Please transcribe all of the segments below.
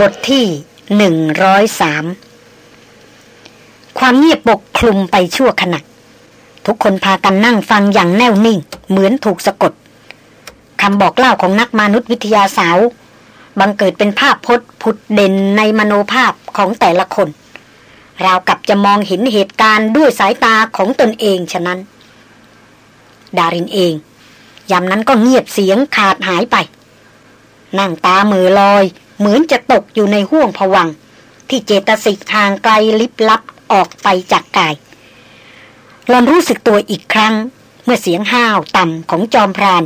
บทที่หนึ่งร้อยสามความเงียบปกคลุมไปชั่วขณะ ทุกคนพากันนั่งฟังอย่างแน่วนิ่ง เหมือนถูกสะกดคำบอกเล่าของนักมนุษยวิทยาสาว บังเกิดเป็นภาพพจน์ผุดเด่นในมโนภาพของแต่ละคน ราวกับจะมองเห็นเหตุการณ์ด้วยสายตาของตนเองฉะนั้น ดารินเองยามนั้นก็เงียบเสียงขาดหายไปนั่งตามือลอย เหมือนจะตกอยู่ในห้วงผวัง ที่เจตสิกทางไกลลิบลับออกไปจากกายหลอนรู้สึกตัวอีกครั้ง เมื่อเสียงห้าวต่ำของจอมพราน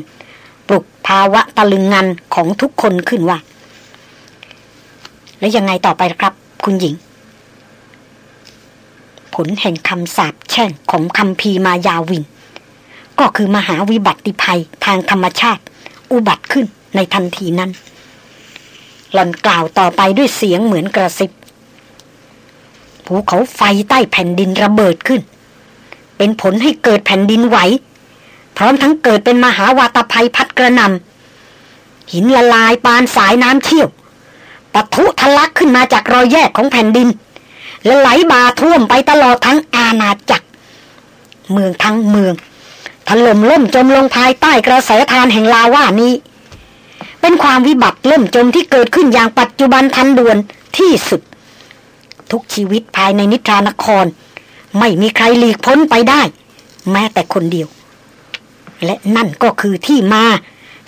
ปลุกภาวะตะลึงงันของทุกคนขึ้นว่า แล้วยังไงต่อไปครับ คุณหญิง ผลแห่งคำสาปแช่งของคำพีมายาวิน ก็คือมหาวิบัติภัยทางธรรมชาติ อุบัติขึ้นในทันทีนั้น หล่อนกล่าวต่อไปด้วยเสียงเหมือนกระซิบภูเขาไฟใต้แผ่นดินระเบิดขึ้น เป็นผลให้เกิดแผ่นดินไหว พร้อมทั้งเกิดเป็นมหาวาตภัยพัดกระนำหินละลายปานสายน้ำเชี่ยวปะทุทะลักขึ้นมาจากรอยแยกของแผ่นดิน และไหลบาท่วมไปตลอดทั้งอาณาจักร เมืองทั้งเมืองถล่มล่มจมลงภายใต้กระแสทานแห่งลาว่านี้ เป็นความวิบัติล่มจมที่เกิดขึ้นอย่างปัจจุบันทันด่วนที่สุด ทุกชีวิตภายในนิทรานคร ไม่มีใครหลีกพ้นไปได้ แม้แต่คนเดียว และนั่นก็คือที่มา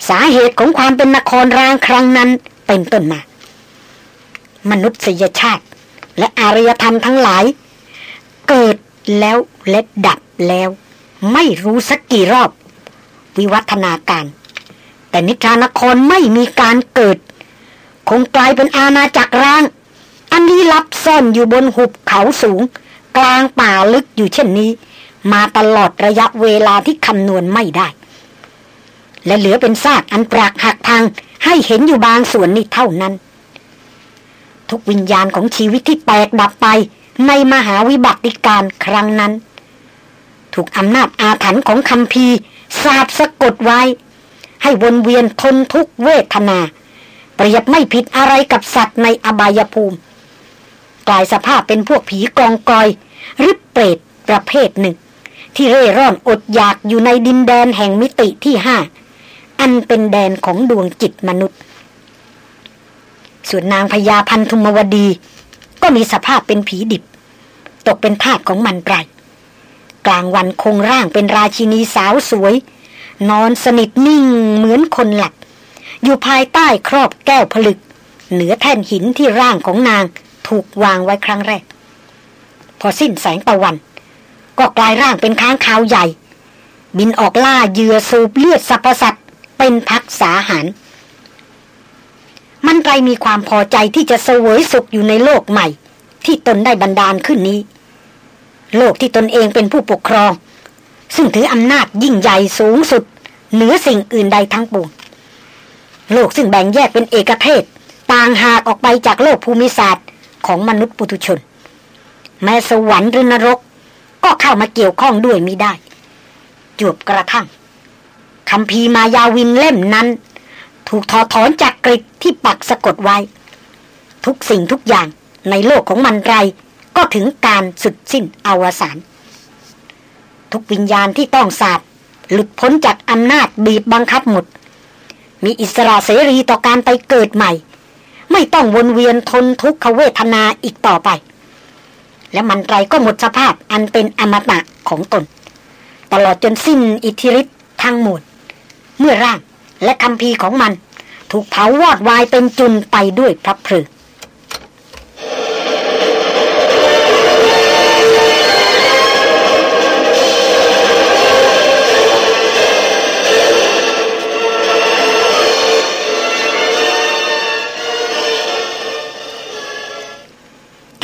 สาเหตุของความเป็นนครร้างครั้งนั้นเป็นต้นมา มนุษยชาติ และอารยธรรมทั้งหลาย เกิดแล้วและดับแล้ว ไม่รู้สักกี่รอบ วิวัฒนาการ แต่นิทรานครไม่มีการเกิด คงกลายเป็นอาณาจักรร้าง อันนี้ลับซ่อนอยู่บนหุบเขาสูง กลางป่าลึกอยู่เช่นนี้ มาตลอดระยะเวลาที่คำนวณไม่ได้ และเหลือเป็นซากอันปรากหักพังให้เห็นอยู่บางส่วนนี้เท่านั้น ทุกวิญญาณของชีวิตที่แตกดับไปในมหาวิบัติการครั้งนั้น ถูกอำนาจอาถรรพ์ของคำพีสาบสะกดไว้ ให้วนเวียนทนทุกเวทนา เปรียบไม่ผิดอะไรกับสัตว์ในอบายภูมิ กลายสภาพเป็นพวกผีกองกอย หรือเปรตประเภทหนึ่ง ที่เร่ร่อนอดอยากอยู่ในดินแดนแห่งมิติที่ห้าอันเป็นแดนของดวงจิตมนุษย์ ส่วนนางพญาพันธุมวดี ก็มีสภาพเป็นผีดิบ ตกเป็นทาสของมันไรกลางวันคงร่างเป็นราชินีสาวสวย นอนสนิทนิ่งเหมือนคนหลับ อยู่ภายใต้ครอบแก้วผลึก เหนือแท่นหินที่ร่างของนางถูกวางไว้ครั้งแรก พอสิ้นแสงตะวัน ก็กลายร่างเป็นค้างคาวใหญ่ บินออกล่าเหยื่อสูบเลือดสรพสัตว์เป็นพักษาหารมันไรมีความพอใจที่จะเสวยสุขอยู่ในโลกใหม่ ที่ตนได้บันดาลขึ้นนี้ โลกที่ตนเองเป็นผู้ปกครอง ซึ่งถืออำนาจยิ่งใหญ่สูงสุด เหนือสิ่งอื่นใดทั้งปวงโลกซึ่งแบ่งแยกเป็นเอกเทศ ต่างหากออกไปจากโลกภูมิศาสตร์ของมนุษย์ปุถุชน แม้สวรรค์หรือนรก ก็เข้ามาเกี่ยวข้องด้วยมิได้ จวบกระทั่งคำพีมายาวินเล่มนั้น ถูกถอดถอนจากกริดที่ปักสะกดไว้ ทุกสิ่งทุกอย่างในโลกของมันไรก็ถึงการสุดสิ้นอวสาน ทุกวิญญาณที่ต้องสาบหลุดพ้นจากอำนาจบีบบังคับหมด มีอิสระเสรีต่อการไปเกิดใหม่ ไม่ต้องวนเวียนทนทุกขเวทนาอีกต่อไป และมันไรก็หมดสภาพอันเป็นอมตะของตน ตลอดจนสิ้นอิทธิฤทธิ์ทั้งหมด เมื่อร่างและคำพีของมัน ถูกเผาวอดวายเป็นจุนไปด้วยพระเพลิง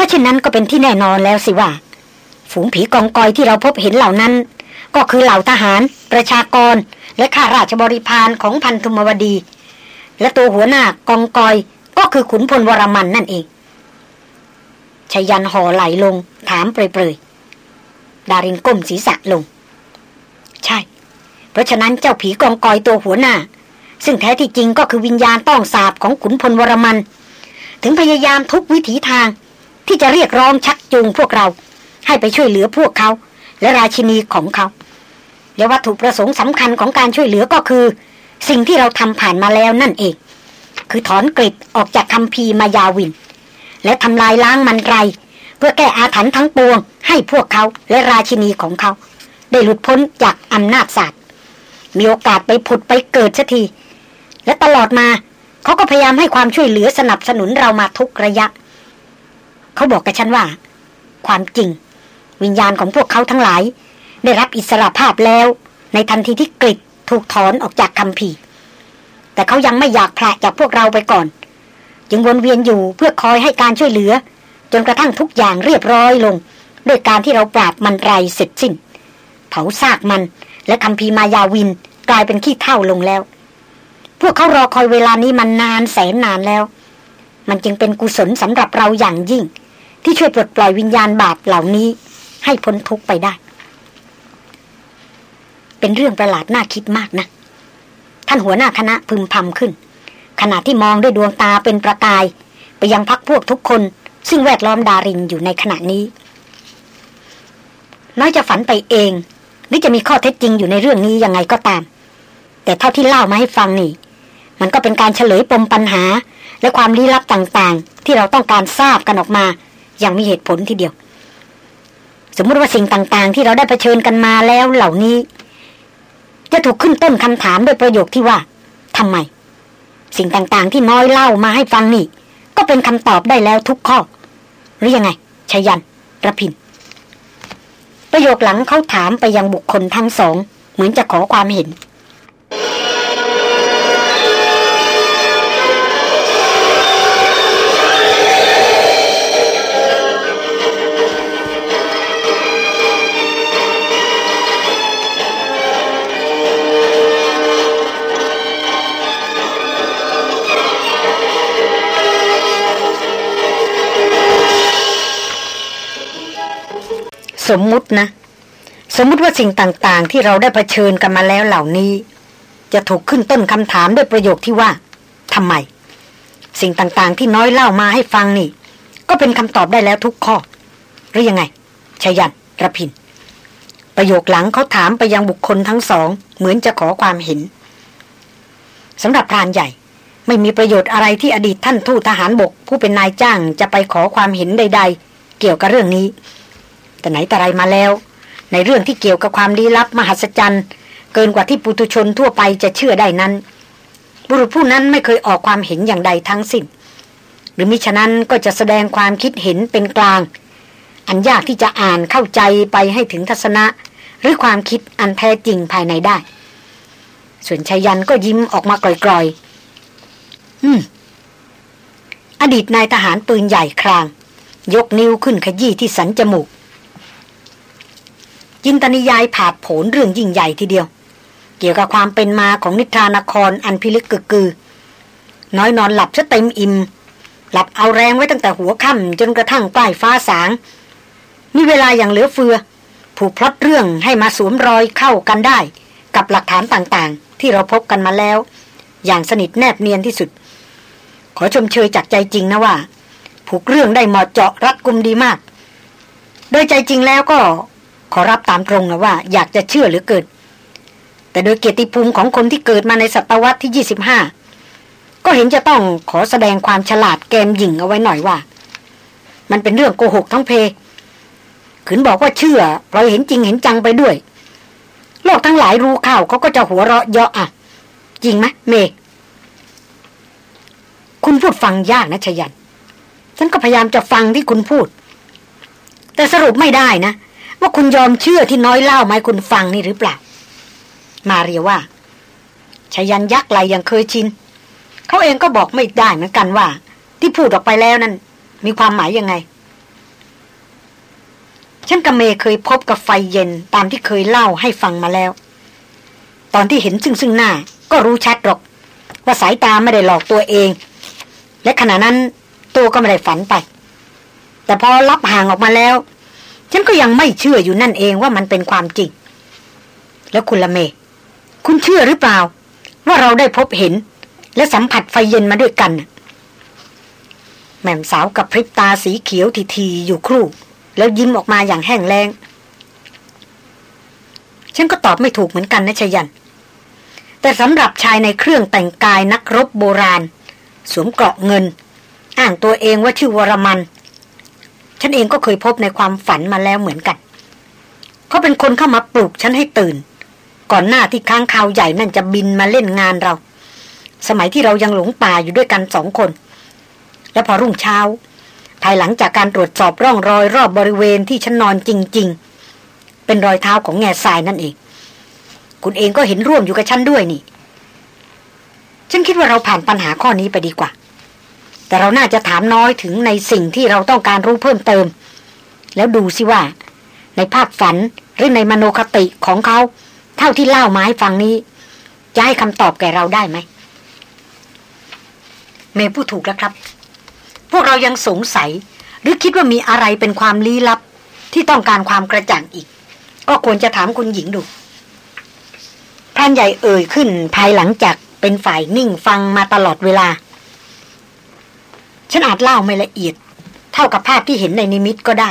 เช่นนั้นก็เป็นที่แน่นอนแล้วสิว่า ฝูงผีกองกอยที่เราพบเห็นเหล่านั้น ก็คือเหล่าทหาร ประชากร และข้าราชบริพารของพันธุมวดี และตัวหัวหน้ากองกอยก็คือขุนพลวรมันนั่นเองชยันห่อไหลลง ถามเปรยๆ ดารินก้มศีรษะลง ใช่ เพราะฉะนั้นเจ้าผีกองกอยตัวหัวหน้า ซึ่งแท้ที่จริงก็คือวิญญาณต้องสาบของขุนพลวรมัน ถึงพยายามทุกวิถีทาง ที่จะเรียกร้องชักจูงพวกเรา ให้ไปช่วยเหลือพวกเขา และราชินีของเขา และวัตถุประสงค์สำคัญของการช่วยเหลือก็คือ สิ่งที่เราทำผ่านมาแล้วนั่นเอง คือถอนกริดออกจากคำพีมายาวิน และทำลายล้างมันไร เพื่อแก้อาถรรพ์ทั้งปวง ให้พวกเขาและราชินีของเขา ได้หลุดพ้นจากอำนาจศาสตร์มีโอกาสไปผุดไปเกิดสักทีและตลอดมาเขาก็พยายามให้ความช่วยเหลือสนับสนุนเรามาทุกระยะ เขาบอกกับฉันว่า ความจริง วิญญาณของพวกเขาทั้งหลาย ได้รับอิสระภาพแล้ว ในทันทีที่กริดถูกถอนออกจากคำพีแต่เขายังไม่อยากแพร่จากพวกเราไปก่อน จึงวนเวียนอยู่เพื่อคอยให้การช่วยเหลือ จนกระทั่งทุกอย่างเรียบร้อยลง ด้วยการที่เราปราบมันไรเสร็จสิ้น เผาซากมันและคำพีมายาวินกลายเป็นขี้เท่าลงแล้ว พวกเขารอคอยเวลานี้มันนานแสนนานแล้ว มันจึงเป็นกุศลสำหรับเราอย่างยิ่ง ที่ช่วยปลดปล่อยวิญญาณบาปเหล่านี้ให้พ้นทุกไปได้ เป็นเรื่องประหลาดน่าคิดมากนะ ท่านหัวหน้าคณะพึมพำขึ้น ขณะที่มองด้วยดวงตาเป็นประกาย ไปยังพักพวกทุกคน ซึ่งแวดล้อมดารินอยู่ในขณะนี้ น้อยจะฝันไปเอง หรือจะมีข้อเท็จจริงอยู่ในเรื่องนี้ยังไงก็ตาม แต่เท่าที่เล่ามาให้ฟังนี่ มันก็เป็นการเฉลยปมปัญหา และความลี้ลับต่างๆ ที่เราต้องการทราบกันออกมา อย่างมีเหตุผลทีเดียว สมมติว่าสิ่งต่างๆ ที่เราได้เผชิญกันมาแล้วเหล่านี้ จะถูกขึ้นต้นคำถามด้วยประโยคที่ว่าทำไม สิ่งต่างๆ ที่น้อยเล่ามาให้ฟังนี่ ก็เป็นคำตอบได้แล้วทุกข้อ หรือยังไงชยันระพิน ประโยคหลังเขาถามไปยังบุคคลทั้งสอง เหมือนจะขอความเห็น สมมุตินะ สมมุติว่าสิ่งต่างๆ ที่เราได้เผชิญกันมาแล้วเหล่านี้ จะถูกขึ้นต้นคำถามด้วยประโยคที่ว่าทำไม สิ่งต่างๆ ที่น้อยเล่ามาให้ฟังนี่ ก็เป็นคำตอบได้แล้วทุกข้อ หรือยังไงชยันระพิน ประโยคหลังเขาถามไปยังบุคคลทั้งสอง เหมือนจะขอความเห็นสำหรับพรานใหญ่ไม่มีประโยชน์อะไรที่อดีตท่านทูตทหารบก ผู้เป็นนายจ้างจะไปขอความเห็นใด ๆ เกี่ยวกับเรื่องนี้ แต่ไหนแต่ไรมาแล้ว ในเรื่องที่เกี่ยวกับความลี้ลับมหัศจรรย์เกินกว่าที่ปุตุชนทั่วไปจะเชื่อได้นั้น บุรุษผู้นั้นไม่เคยออกความเห็นอย่างใดทั้งสิ้น หรือมิฉะนั้นก็จะแสดงความคิดเห็นเป็นกลาง อันยากที่จะอ่านเข้าใจไปให้ถึงทัศนะ หรือความคิดอันแท้จริงภายในได้ ส่วนชายันก็ยิ้มออกมากร่อยๆ อืม อดีตนายทหารปืนใหญ่คราง ยกนิ้วขึ้นขยี้ที่สันจมูก จินตนิยายผาดโผนเรื่องยิ่งใหญ่ทีเดียว เกี่ยวกับความเป็นมาของนิทรานครอันพิลึกกึกกือ น้อยนอนหลับซะเต็มอิ่ม หลับเอาแรงไว้ตั้งแต่หัวค่ำจนกระทั่งใกล้ฟ้าสาง มีเวลาอย่างเหลือเฟือ ผูกพลอดเรื่องให้มาสวมรอยเข้ากันได้ กับหลักฐานต่างๆ ที่เราพบกันมาแล้ว อย่างสนิทแนบเนียนที่สุด ขอชมเชยจากใจจริงนะว่า ผูกเรื่องได้เหมาะเจาะรัดกุมดีมาก โดยใจจริงแล้วก็ ขอรับตามตรงนะว่า อยากจะเชื่อหรือเกิด แต่โดยเกียรติภูมิของคนที่เกิดมาในศตวรรษที่ 25 ก็เห็นจะต้องขอแสดงความฉลาดแกมหยิ่งเอาไว้หน่อยว่า มันเป็นเรื่องโกหกทั้งเพ ขืนบอกว่าเชื่อเพราะเห็นจริงเห็นจังไปด้วย โลกทั้งหลายรู้ข่าวเขาก็จะหัวเราะเยาะอะ จริงไหมเมคุณพูดฟังยากนะชยัน ฉันก็พยายามจะฟังที่คุณพูด แต่สรุปไม่ได้นะ ว่าคุณยอมเชื่อที่น้อยเล่ามาให้คุณฟังนี่หรือเปล่า มาเรียว่าชายันยักษ์ไหลอย่างเคยชิน เขาเองก็บอกไม่ได้เหมือนกันว่า ที่พูดออกไปแล้วนั้นมีความหมายยังไง ฉันกับเมเคยพบกับไฟเย็นตามที่เคยเล่าให้ฟังมาแล้ว ตอนที่เห็นซึ่งซึ่งหน้า ก็รู้ชัดหรอก ว่าสายตาไม่ได้หลอกตัวเอง และขณะนั้นตัวก็ไม่ได้ฝันไป แต่พอรับห่างออกมาแล้ว ฉันก็ยังไม่เชื่ออยู่นั่นเองว่ามันเป็นความจริง แล้วคุณละเม คุณเชื่อหรือเปล่า ว่าเราได้พบเห็น และสัมผัสไฟเย็นมาด้วยกันแม่มสาวกับพริบตาสีเขียวทีทีอยู่ครู่ แล้วยิ้มออกมาอย่างแห้งแล้ง ฉันก็ตอบไม่ถูกเหมือนกันนะชยัน แต่สำหรับชายในเครื่องแต่งกายนักรบโบราณ สวมเกราะเงิน อ้างตัวเองว่าชื่อวรมัน ฉันเองก็เคยพบในความฝันมาแล้วเหมือนกัน เขาเป็นคนเข้ามาปลุกฉันให้ตื่น ก่อนหน้าที่ค้างคาวใหญ่นั่นจะบินมาเล่นงานเรา สมัยที่เรายังหลงป่าอยู่ด้วยกันสองคน และพอรุ่งเช้า ภายหลังจากการตรวจสอบร่องรอยรอบบริเวณที่ฉันนอนจริง ๆ เป็นรอยเท้าของแง่ทรายนั่นเอง คุณเองก็เห็นร่วมอยู่กับฉันด้วยนี่ ฉันคิดว่าเราผ่านปัญหาข้อนี้ไปดีกว่า แต่เราน่าจะถามน้อยถึงในสิ่งที่เราต้องการรู้เพิ่มเติม แล้วดูสิว่า ในภาพฝันหรือในมโนคติของเขา เท่าที่เล่ามาให้ฟังนี้ จะให้คำตอบแก่เราได้ไหม เมย์พูดถูกแล้วครับ พวกเรายังสงสัย หรือคิดว่ามีอะไรเป็นความลี้ลับ ที่ต้องการความกระจ่างอีก ก็ควรจะถามคุณหญิงดูท่านใหญ่เอ่ยขึ้นภายหลังจากเป็นฝ่ายนิ่งฟังมาตลอดเวลา ฉันอาจเล่าไม่ละเอียด เท่ากับภาพที่เห็นในนิมิตก็ได้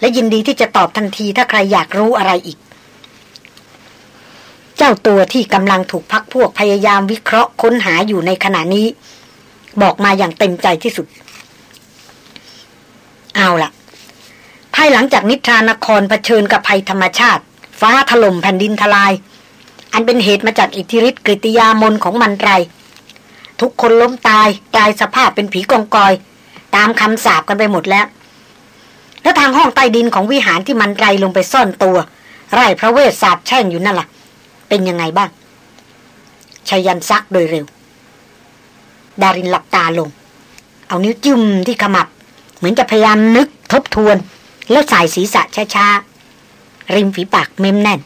และยินดีที่จะตอบทันทีถ้าใครอยากรู้อะไรอีก เจ้าตัวที่กำลังถูกพักพวกพยายามวิเคราะห์ค้นหาอยู่ในขณะนี้ บอกมาอย่างเต็มใจที่สุด เอาละภายหลังจากนิทรานครเผชิญกับภัยธรรมชาติ ฟ้าถล่มแผ่นดินทลาย อันเป็นเหตุมาจากอิทธิฤทธิกฤติยามนของมันไร ทุกคนล้มตายกลายสภาพเป็นผีกองกอย ตามคำสาบกันไปหมดแล้ว แล้วทางห้องใต้ดินของวิหารที่มันไรลงไปซ่อนตัว ไร่พระเวสสาบแช่งอยู่นั่นละ่ะ เป็นยังไงบ้างชายันซักโดยเร็ว ดารินหลับตาลง เอานิ้วจิ้มที่ขมับ เหมือนจะพยายามนึกทบทวน แล้วสายศีรษะช้าๆริมฝีปากเม้มแน่น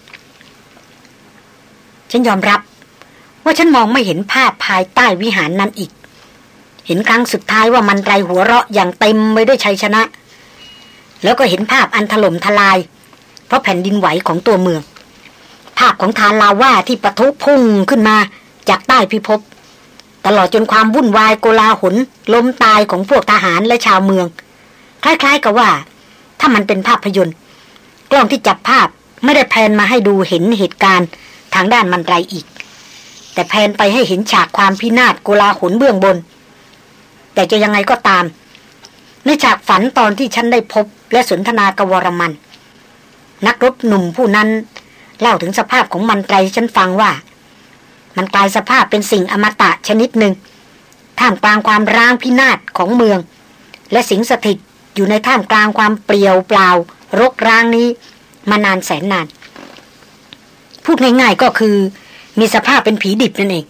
ฉันยอมรับ ว่าฉันมองไม่เห็นภาพภายใต้วิหารนั้นอีก เห็นครั้งสุดท้ายว่ามันไรหัวเราะอย่างเต็มไปด้วยชัยชนะ แล้วก็เห็นภาพอันถล่มทลาย เพราะแผ่นดินไหวของตัวเมือง ภาพของทานลาว่าที่ปะทุพุ่งขึ้นมาจากใต้พิภพตลอดจนความวุ่นวายโกลาหลล้มตายของพวกทหารและชาวเมือง คล้ายๆกับว่า ถ้ามันเป็นภาพยนตร์ กล้องที่จับภาพไม่ได้แพนมาให้ดูเห็นเหตุการณ์ทางด้านมันไรอีก แต่แพนไปให้เห็นฉากความพินาศโกลาหลเบื้องบน แต่จะยังไงก็ตาม ในฉากฝันตอนที่ฉันได้พบและสนทนากวรมัน นักรบหนุ่มผู้นั้น เล่าถึงสภาพของมันไรฉันฟังว่า มันกลายสภาพเป็นสิ่งอมตะชนิดหนึ่งท่ามกลางความร้างพินาศของเมือง และสิงสถิตอยู่ในท่ามกลางความเปลี่ยวเปล่า รกร้างนี้ มานานแสนนาน พูดง่ายๆก็คือ มีสภาพเป็นผีดิบนั่นเอง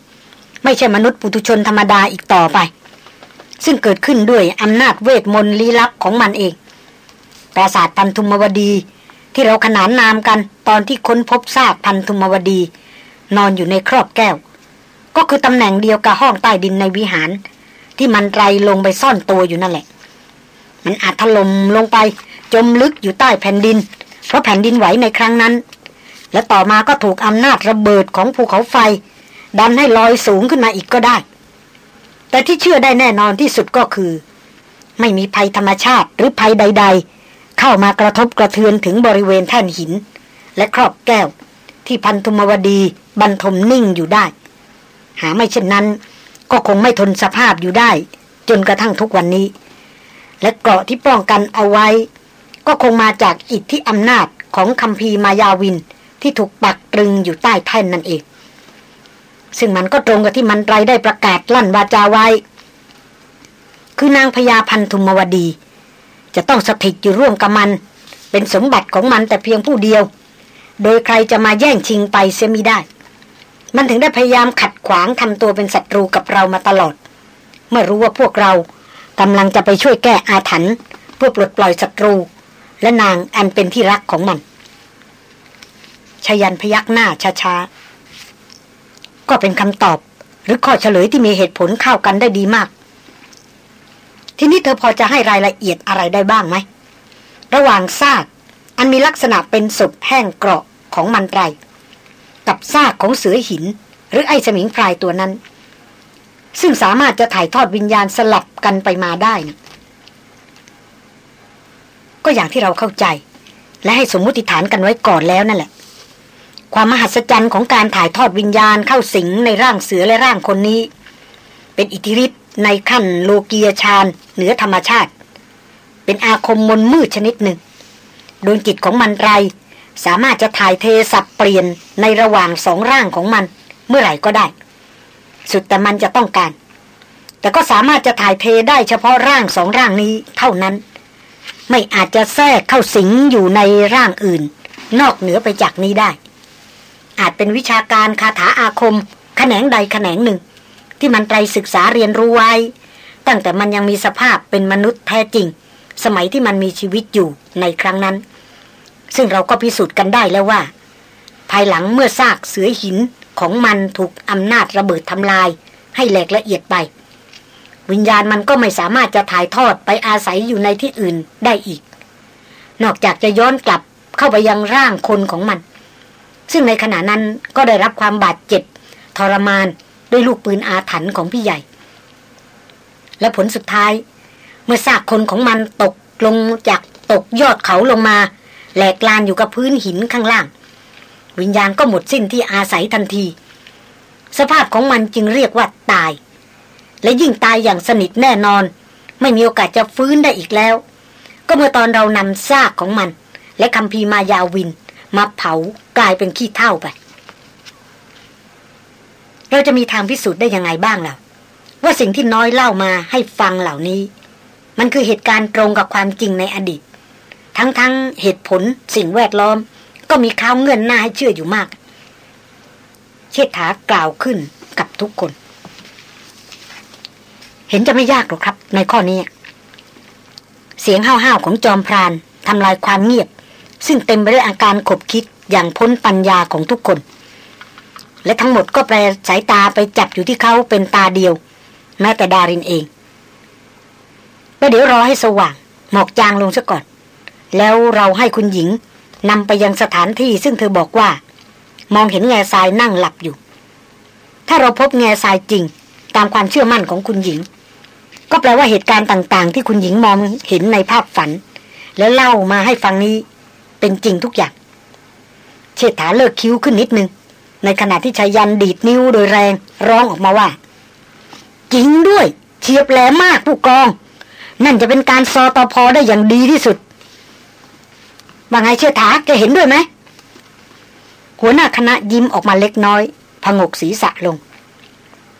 ไม่ใช่มนุษย์ปุถุชนธรรมดาอีกต่อไป ซึ่งเกิดขึ้นด้วยอำนาจเวทมนต์ลี้ลับของมันเอง ปราสาทพันธุมวดี ที่เราขนานนามกันตอนที่ค้นพบซากพันธุมวดี นอนอยู่ในครอบแก้ว ก็คือตำแหน่งเดียวกับห้องใต้ดินในวิหาร ที่มันไรลงไปซ่อนตัวอยู่นั่นแหละ มันอาจถล่มลงไปจมลึกอยู่ใต้แผ่นดิน เพราะแผ่นดินไหวในครั้งนั้น และต่อมาก็ถูกอำนาจระเบิดของภูเขาไฟ ดันให้ลอยสูงขึ้นมาอีกก็ได้ แต่ที่เชื่อได้แน่นอนที่สุดก็คือ ไม่มีภัยธรรมชาติหรือภัยใด ๆ เข้ามากระทบกระเทือนถึงบริเวณแท่นหิน และครอบแก้ว ที่พันธุมวดีบรรทมนิ่งอยู่ได้ หาไม่เช่นนั้น ก็คงไม่ทนสภาพอยู่ได้ จนกระทั่งทุกวันนี้ และเกราะที่ป้องกันเอาไว้ ก็คงมาจากอิทธิอำนาจของคัมภีร์มายาวิน ที่ถูกปักตรึงอยู่ใต้แท่นนั่นเอง ซึ่งมันก็ตรงกับที่มันไรได้ประกาศลั่นวาจาไว้ คือนางพญาพันธุมวดี จะต้องสถิตอยู่ร่วมกับมัน เป็นสมบัติของมันแต่เพียงผู้เดียว โดยใครจะมาแย่งชิงไปเสียมิได้ มันถึงได้พยายามขัดขวางทำตัวเป็นศัตรูกับเรามาตลอด เมื่อรู้ว่าพวกเรากำลังจะไปช่วยแก้อาถรรพ์เพื่อปลดปล่อยศัตรู และนางอันเป็นที่รักของมัน ชยันพยักหน้าช้าๆ ก็เป็นคำตอบ หรือข้อเฉลยที่มีเหตุผลเข้ากันได้ดีมาก ทีนี้เธอพอจะให้รายละเอียดอะไรได้บ้างไหม ระหว่างซาก อันมีลักษณะเป็นศพแห้งเกราะของมันไร กับซากของเสือหิน หรือไอสมิงพรายตัวนั้น ซึ่งสามารถจะถ่ายทอดวิญญาณสลับกันไปมาได้นะก็อย่างที่เราเข้าใจ และให้สมมติฐานกันไว้ก่อนแล้วนั่นแหละ ความมหัศจรรย์ของการถ่ายทอดวิญญาณเข้าสิงในร่างเสือและร่างคนนี้ เป็นอิทธิฤทธิ์ในขั้นโลกียชาญเหนือธรรมชาติ เป็นอาคมมนมืดชนิดหนึ่งดวงจิตของมันไร สามารถจะถ่ายเทสับเปลี่ยนในระหว่างสองร่างของมัน เมื่อไหร่ก็ได้ สุดแต่มันจะต้องการ แต่ก็สามารถจะถ่ายเทได้เฉพาะร่างสองร่างนี้เท่านั้น ไม่อาจจะแทรกเข้าสิงอยู่ในร่างอื่น นอกเหนือไปจากนี้ได้ อาจเป็นวิชาการคาถาอาคม แขนงใดแขนงหนึ่ง ที่มันไตรศึกษาเรียนรู้ไว้ ตั้งแต่มันยังมีสภาพเป็นมนุษย์แท้จริง สมัยที่มันมีชีวิตอยู่ในครั้งนั้น ซึ่งเราก็พิสูจน์กันได้แล้วว่า ภายหลังเมื่อซากเสือหินของมันถูกอำนาจระเบิดทำลาย ให้แหลกละเอียดไป วิญญาณมันก็ไม่สามารถจะถ่ายทอดไปอาศัยอยู่ในที่อื่นได้อีก นอกจากจะย้อนกลับเข้าไปยังร่างคนของมัน ซึ่งในขณะนั้นก็ได้รับความบาดเจ็บ ทรมานด้วยลูกปืนอาถรรพ์ของพี่ใหญ่ และผลสุดท้าย เมื่อซากคนของมันตกลงจากตกยอดเขาลงมา แหลกลานอยู่กับพื้นหินข้างล่าง วิญญาณก็หมดสิ้นที่อาศัยทันที สภาพของมันจึงเรียกว่าตาย และยิ่งตายอย่างสนิทแน่นอน ไม่มีโอกาสจะฟื้นได้อีกแล้ว ก็เมื่อตอนเรานำซากของมัน และคำพีมายาวิน มาเผากลายเป็นขี้เท่าไป เราจะมีทางพิสูจน์ได้ยังไงบ้างล่ะว่าสิ่งที่น้อยเล่ามาให้ฟังเหล่านี้ มันคือเหตุการณ์ตรงกับความจริงในอดีต ทั้งทั้งเหตุผลสิ่งแวดล้อม ก็มีข้าวเงื่อนหน้าให้เชื่ออยู่มาก เชษฐากล่าวขึ้นกับทุกคน เห็นจะไม่ยากหรอกครับ ในข้อนี้ เสียงห้าวๆของจอมพรานทำลายความเงียบ ซึ่งเต็มไปด้วยอาการขบคิดอย่างพ้นปัญญาของทุกคน และทั้งหมดก็แปลสายตาไปจับอยู่ที่เขาเป็นตาเดียว แม้แต่ดารินเองแล้วเดี๋ยวรอให้สว่าง หมอกจางลงซะก่อน แล้วเราให้คุณหญิงนำไปยังสถานที่ซึ่งเธอบอกว่า มองเห็นแง่ทรายนั่งหลับอยู่ ถ้าเราพบแง่ทรายจริง ตามความเชื่อมั่นของคุณหญิง ก็แปลว่าเหตุการณ์ต่าง ๆ ที่คุณหญิงมองเห็นในภาพฝัน แล้วเล่ามาให้ฟังนี้ เป็นจริงทุกอย่าง เชษฐาเลิกคิ้วขึ้นนิดนึง ในขณะที่ชายันดีดนิ้วโดยแรงร้องออกมาว่า จริงด้วย เฉียบแหลมมากผู้กอง นั่นจะเป็นการซอตอพอได้อย่างดีที่สุดว่าไงเชื่อถาแกเห็นด้วยไหมหัวหน้าคณะยิ้มออกมาเล็กน้อยพงกศีรษะลง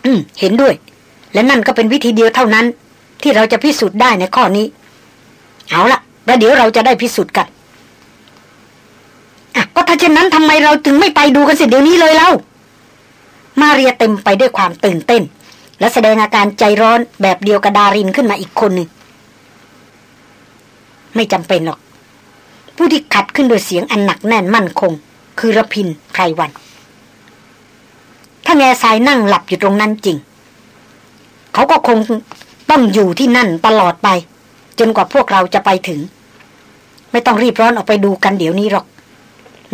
อืม เห็นด้วย และนั่นก็เป็นวิธีเดียวเท่านั้น ที่เราจะพิสูจน์ได้ในข้อนี้ เอาละแล้วเดี๋ยวเราจะได้พิสูจน์กัน ก็ถ้าเช่นนั้นทำไมเราถึงไม่ไปดูกันเสิเดี๋ยวนี้เลยเล่า มาเรียเต็มไปด้วยความตื่นเต้น และแสดงอาการใจร้อนแบบเดียวกับดารินขึ้นมาอีกคนหนึ่งไม่จำเป็นหรอก ผู้ที่ขัดขึ้นโดยเสียงอันหนักแน่นมั่นคง คือระพินไพรวัน ถ้าแง่ทรายนั่งหลับอยู่ตรงนั้นจริง เขาก็คงต้องอยู่ที่นั่นตลอดไป จนกว่าพวกเราจะไปถึง ไม่ต้องรีบร้อนออกไปดูกันเดี๋ยวนี้หรอก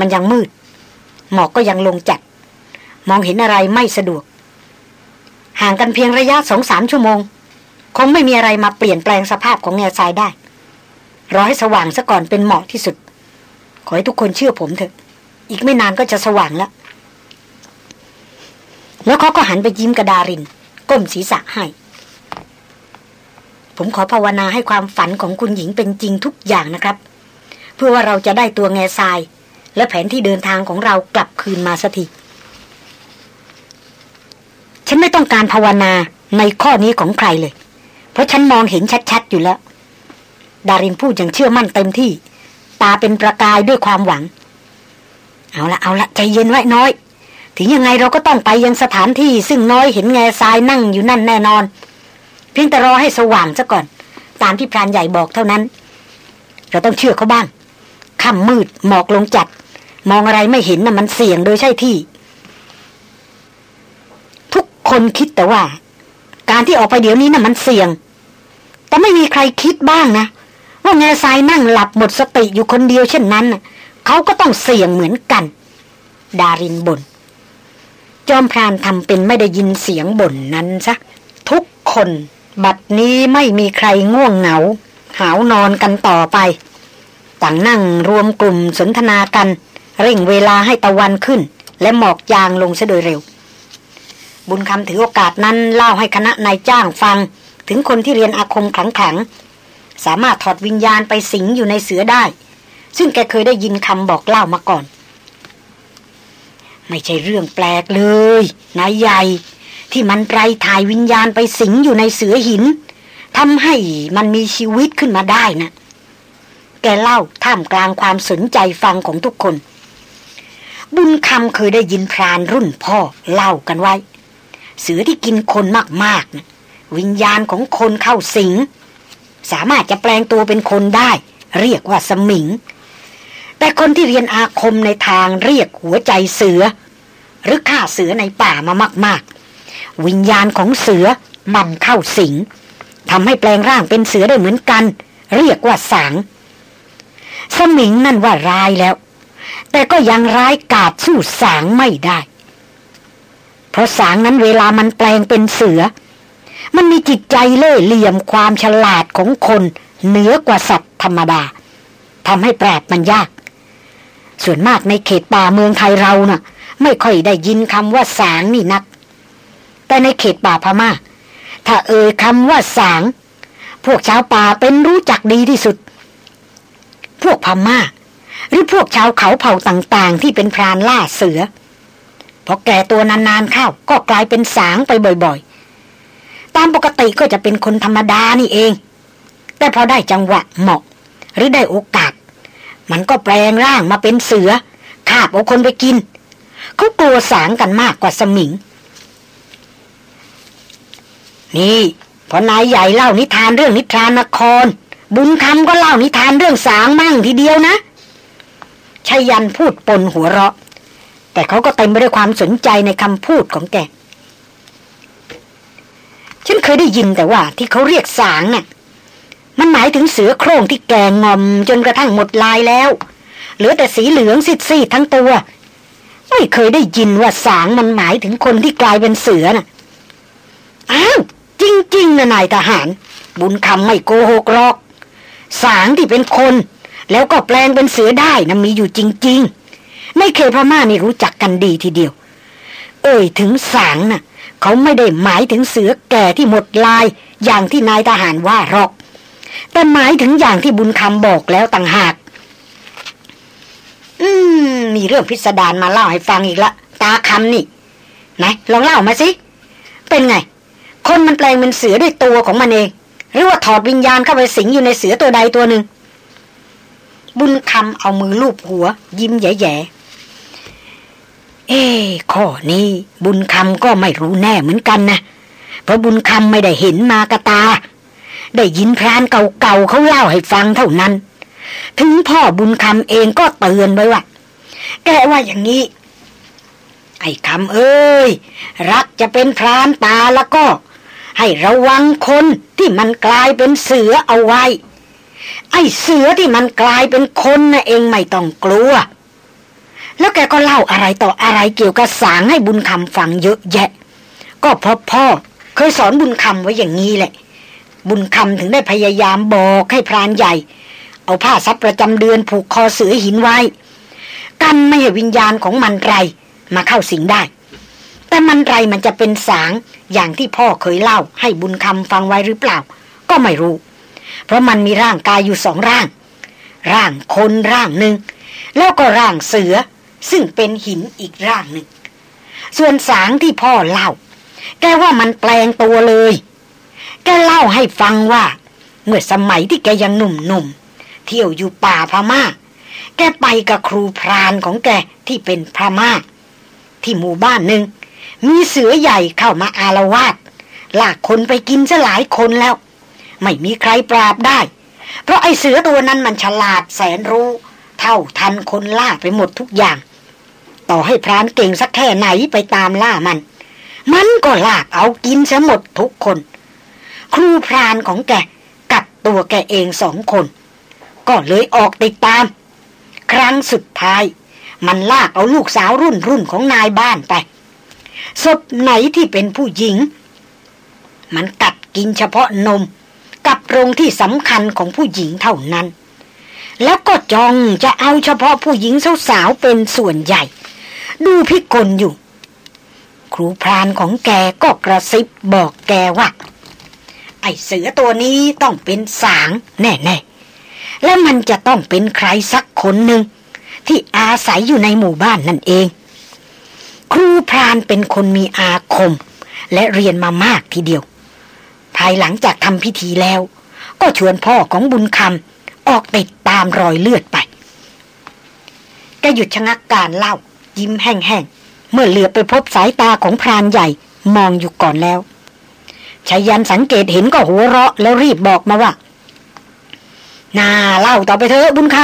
มันยังมืด หมอกก็ยังลงจัด มองเห็นอะไรไม่สะดวก ห่างกันเพียงระยะสองสามชั่วโมง คงไม่มีอะไรมาเปลี่ยนแปลงสภาพของแง่ทรายได้รอให้สว่างซะก่อนเป็นเหมาะที่สุด ขอให้ทุกคนเชื่อผมเถอะ อีกไม่นานก็จะสว่างแล้ว แล้วเขาก็หันไปยิ้มกระดาริน ก้มศีรษะให้ ผมขอภาวนาให้ความฝันของคุณหญิงเป็นจริงทุกอย่างนะครับ เพื่อว่าเราจะได้ตัวแง่ทราย และแผนที่เดินทางของเรากลับคืนมาสักทีฉันไม่ต้องการภาวนาในข้อนี้ของใครเลย เพราะฉันมองเห็นชัดๆอยู่แล้ว ดารินพูดอย่างเชื่อมั่นเต็มที่ ตาเป็นประกายด้วยความหวัง เอาละเอาละใจเย็นไว้น้อย ถึงยังไงเราก็ต้องไปยังสถานที่ ซึ่งน้อยเห็นแง่ทรายนั่งอยู่นั่นแน่นอน เพียงแต่รอให้สว่างซะก่อน ตามที่พรานใหญ่บอกเท่านั้น เราต้องเชื่อเขาบ้างค่ำมืดหมอกลงจัด มองอะไรไม่เห็นนะ่ะมันเสี่ยงโดยใช่ที่ ทุกคนคิดแต่ว่า การที่ออกไปเดี๋ยวนี้นะ่ะมันเสี่ยง แต่ไม่มีใครคิดบ้างนะว่าแง่ทรายนั่งหลับหมดสติอยู่คนเดียวเช่นนั้นเขาก็ต้องเสี่ยงเหมือนกัน ดารินบน่นจอมพรานทำเป็นไม่ได้ยินเสียงบ่นนั้นซะคนบัดนี้ไม่มีใครง่วงเหงา หาวนอนกันต่อไป ต่างนั่งรวมกลุ่มสนทนากัน เร่งเวลาให้ตะวันขึ้น และหมอกจางลงซะโดยเร็ว บุญคำถือโอกาสนั้นเล่าให้คณะนายจ้างฟัง ถึงคนที่เรียนอาคมขลังๆสามารถถอดวิญญาณไปสิงอยู่ในเสือได้ ซึ่งแกเคยได้ยินคำบอกเล่ามาก่อน ไม่ใช่เรื่องแปลกเลยนายใหญ่ที่มันไรถ่ายวิญญาณไปสิงอยู่ในเสือหินทำให้มันมีชีวิตขึ้นมาได้นะ แกเล่าท่ามกลางความสนใจฟังของทุกคน บุญคำเคยได้ยินพรานรุ่นพ่อเล่ากันไว้ เสือที่กินคนมากๆนะวิญญาณของคนเข้าสิง สามารถจะแปลงตัวเป็นคนได้ เรียกว่าสมิง แต่คนที่เรียนอาคมในทางเรียกหัวใจเสือ หรือฆ่าเสือในป่ามามาก ๆ วิญญาณของเสือมันเข้าสิงทำให้แปลงร่างเป็นเสือได้เหมือนกัน เรียกว่าสางสมิงนั่นว่าร้ายแล้ว แต่ก็ยังร้ายกาจสู้สางไม่ได้ เพราะสางนั้นเวลามันแปลงเป็นเสือ มันมีจิตใจเล่ห์เหลี่ยมความฉลาดของคนเหนือกว่าสัตว์ธรรมดาทำให้ปราบมันยาก ส่วนมากในเขตป่าเมืองไทยเรานะ่ะ ไม่ค่อยได้ยินคำว่าสางนี่นัก แต่ในเขตป่าพมา่า ถ้าเอ่ยคำว่าสาง พวกชาวป่าเป็นรู้จักดีที่สุด พวกพมา่า หรือพวกชาวเขาเผ่าต่างๆ ที่เป็นพรานล่าเสือพอแก่ตัวนานๆเข้าก็กลายเป็นสางไปบ่อยๆ ตามปกติก็จะเป็นคนธรรมดานี่เอง แต่พอได้จังหวะเหมาะ หรือได้โอกาส มันก็แปลงร่างมาเป็นเสือคาบเอาคนไปกิน เขากลัวสางกันมากกว่าสมิง นี่พอนายใหญ่เล่านิทานเรื่องนิทานนคร บุญคำก็เล่านิทานเรื่องสางมั่งทีเดียวนะ ชายันพูดปนหัวเราะ แต่เขาก็เต็มไปด้วยความสนใจในคำพูดของแก ฉันเคยได้ยินแต่ว่าที่เขาเรียกสางน่ะ มันหมายถึงเสือโคร่งที่แกงงอมจนกระทั่งหมดลายแล้ว เหลือแต่สีเหลืองซีดๆทั้งตัว ไม่เคยได้ยินว่าสางมันหมายถึงคนที่กลายเป็นเสือน่ะ อ้าวจริงๆนะนายทหาร บุญคำไม่โกหกหรอก สางที่เป็นคน แล้วก็แปลงเป็นเสือได้นะมีอยู่จริง ๆ ในเขตพม่านี่รู้จักกันดีทีเดียว เอ่ยถึงสางนะ่ะ เขาไม่ได้หมายถึงเสือแก่ที่หมดลาย อย่างที่นายทหารว่าหรอก แต่หมายถึงอย่างที่บุญคำบอกแล้วต่างหาก อืม มีเรื่องพิสดารมาเล่าให้ฟังอีกละตาคำนี่ไหนลองเล่ามาสิ เป็นไง คนมันแปลงเป็นเสือด้วยตัวของมันเอง หรือว่าถอดวิญญาณเข้าไปสิงอยู่ในเสือตัวใดตัวหนึ่ง บุญคำเอามือลูบหัว ยิ้มแย่ๆเอ้ข้อนี้บุญคำก็ไม่รู้แน่เหมือนกันนะ เพราะบุญคำไม่ได้เห็นมากระตา ได้ยินพรานเก่าๆเขาเล่าให้ฟังเท่านั้น ถึงพ่อบุญคำเองก็เตือนไว้ว่าแกว่าอย่างนี้ ไอ้คำเอ้ย รักจะเป็นพรานตาแล้วก็ ให้ระวังคนที่มันกลายเป็นเสือเอาไว้ ไอ้เสือที่มันกลายเป็นคนนะเองไม่ต้องกลัว แล้วแกก็เล่าอะไรต่ออะไรเกี่ยวกับสางให้บุญคำฟังเยอะแยะ ก็เพราะพ่อเคยสอนบุญคำไว้อย่างนี้แหละ บุญคำถึงได้พยายามบอกให้พรานใหญ่ เอาผ้าซับประจำเดือนผูกคอเสือหินไว้ กันไม่ให้วิญญาณของมันไรมาเข้าสิงได้ แต่มันไรมันจะเป็นสางอย่างที่พ่อเคยเล่าให้บุญคำฟังไว้หรือเปล่า ก็ไม่รู้ เพราะมันมีร่างกายอยู่สองร่าง ร่างคนร่างหนึ่ง แล้วก็ร่างเสือ ซึ่งเป็นหินอีกร่างหนึ่ง ส่วนสางที่พ่อเล่า แกว่ามันแปลงตัวเลย แกเล่าให้ฟังว่า เมื่อสมัยที่แกยังหนุ่มๆเที่ยวอยู่ป่าพมา่า แกไปกับครูพรานของแกที่เป็นพม่าที่หมู่บ้านหนึ่งมีเสือใหญ่เข้ามาอารวาสลากคนไปกินซะหลายคนแล้ว ไม่มีใครปราบได้ เพราะไอ้เสือตัวนั้นมันฉลาดแสนรู้ เท่าทันคนล่าไปหมดทุกอย่าง ต่อให้พรานเก่งสักแค่ไหนไปตามล่ามัน มันก็ลากเอากินซะหมดทุกคน ครูพรานของแกกับตัวแกเองสองคน ก็เลยออกติดตาม ครั้งสุดท้าย มันลากเอาลูกสาวรุ่นรุ่นของนายบ้านไปศพไหนที่เป็นผู้หญิง มันกัดกินเฉพาะนม กับโรงที่สำคัญของผู้หญิงเท่านั้น แล้วก็จองจะเอาเฉพาะผู้หญิงสาวๆเป็นส่วนใหญ่ ดูพิกลอยู่ ครูพรานของแกก็กระซิบบอกแกว่า ไอเสือตัวนี้ต้องเป็นสางแน่ๆ และมันจะต้องเป็นใครสักคนหนึ่งที่อาศัยอยู่ในหมู่บ้านนั่นเอง ครูพรานเป็นคนมีอาคม และเรียนมามากทีเดียว ภายหลังจากทำพิธีแล้ว ก็ชวนพ่อของบุญคำออกติดตามรอยเลือดไปแกหยุดชะงักการเล่า ยิ้มแห้งๆ เมื่อเหลือไปพบสายตาของพรานใหญ่มองอยู่ก่อนแล้วชายันสังเกตเห็นก็หัวเราะแล้วรีบบอกมาว่าน่าเล่าต่อไปเถอะบุญค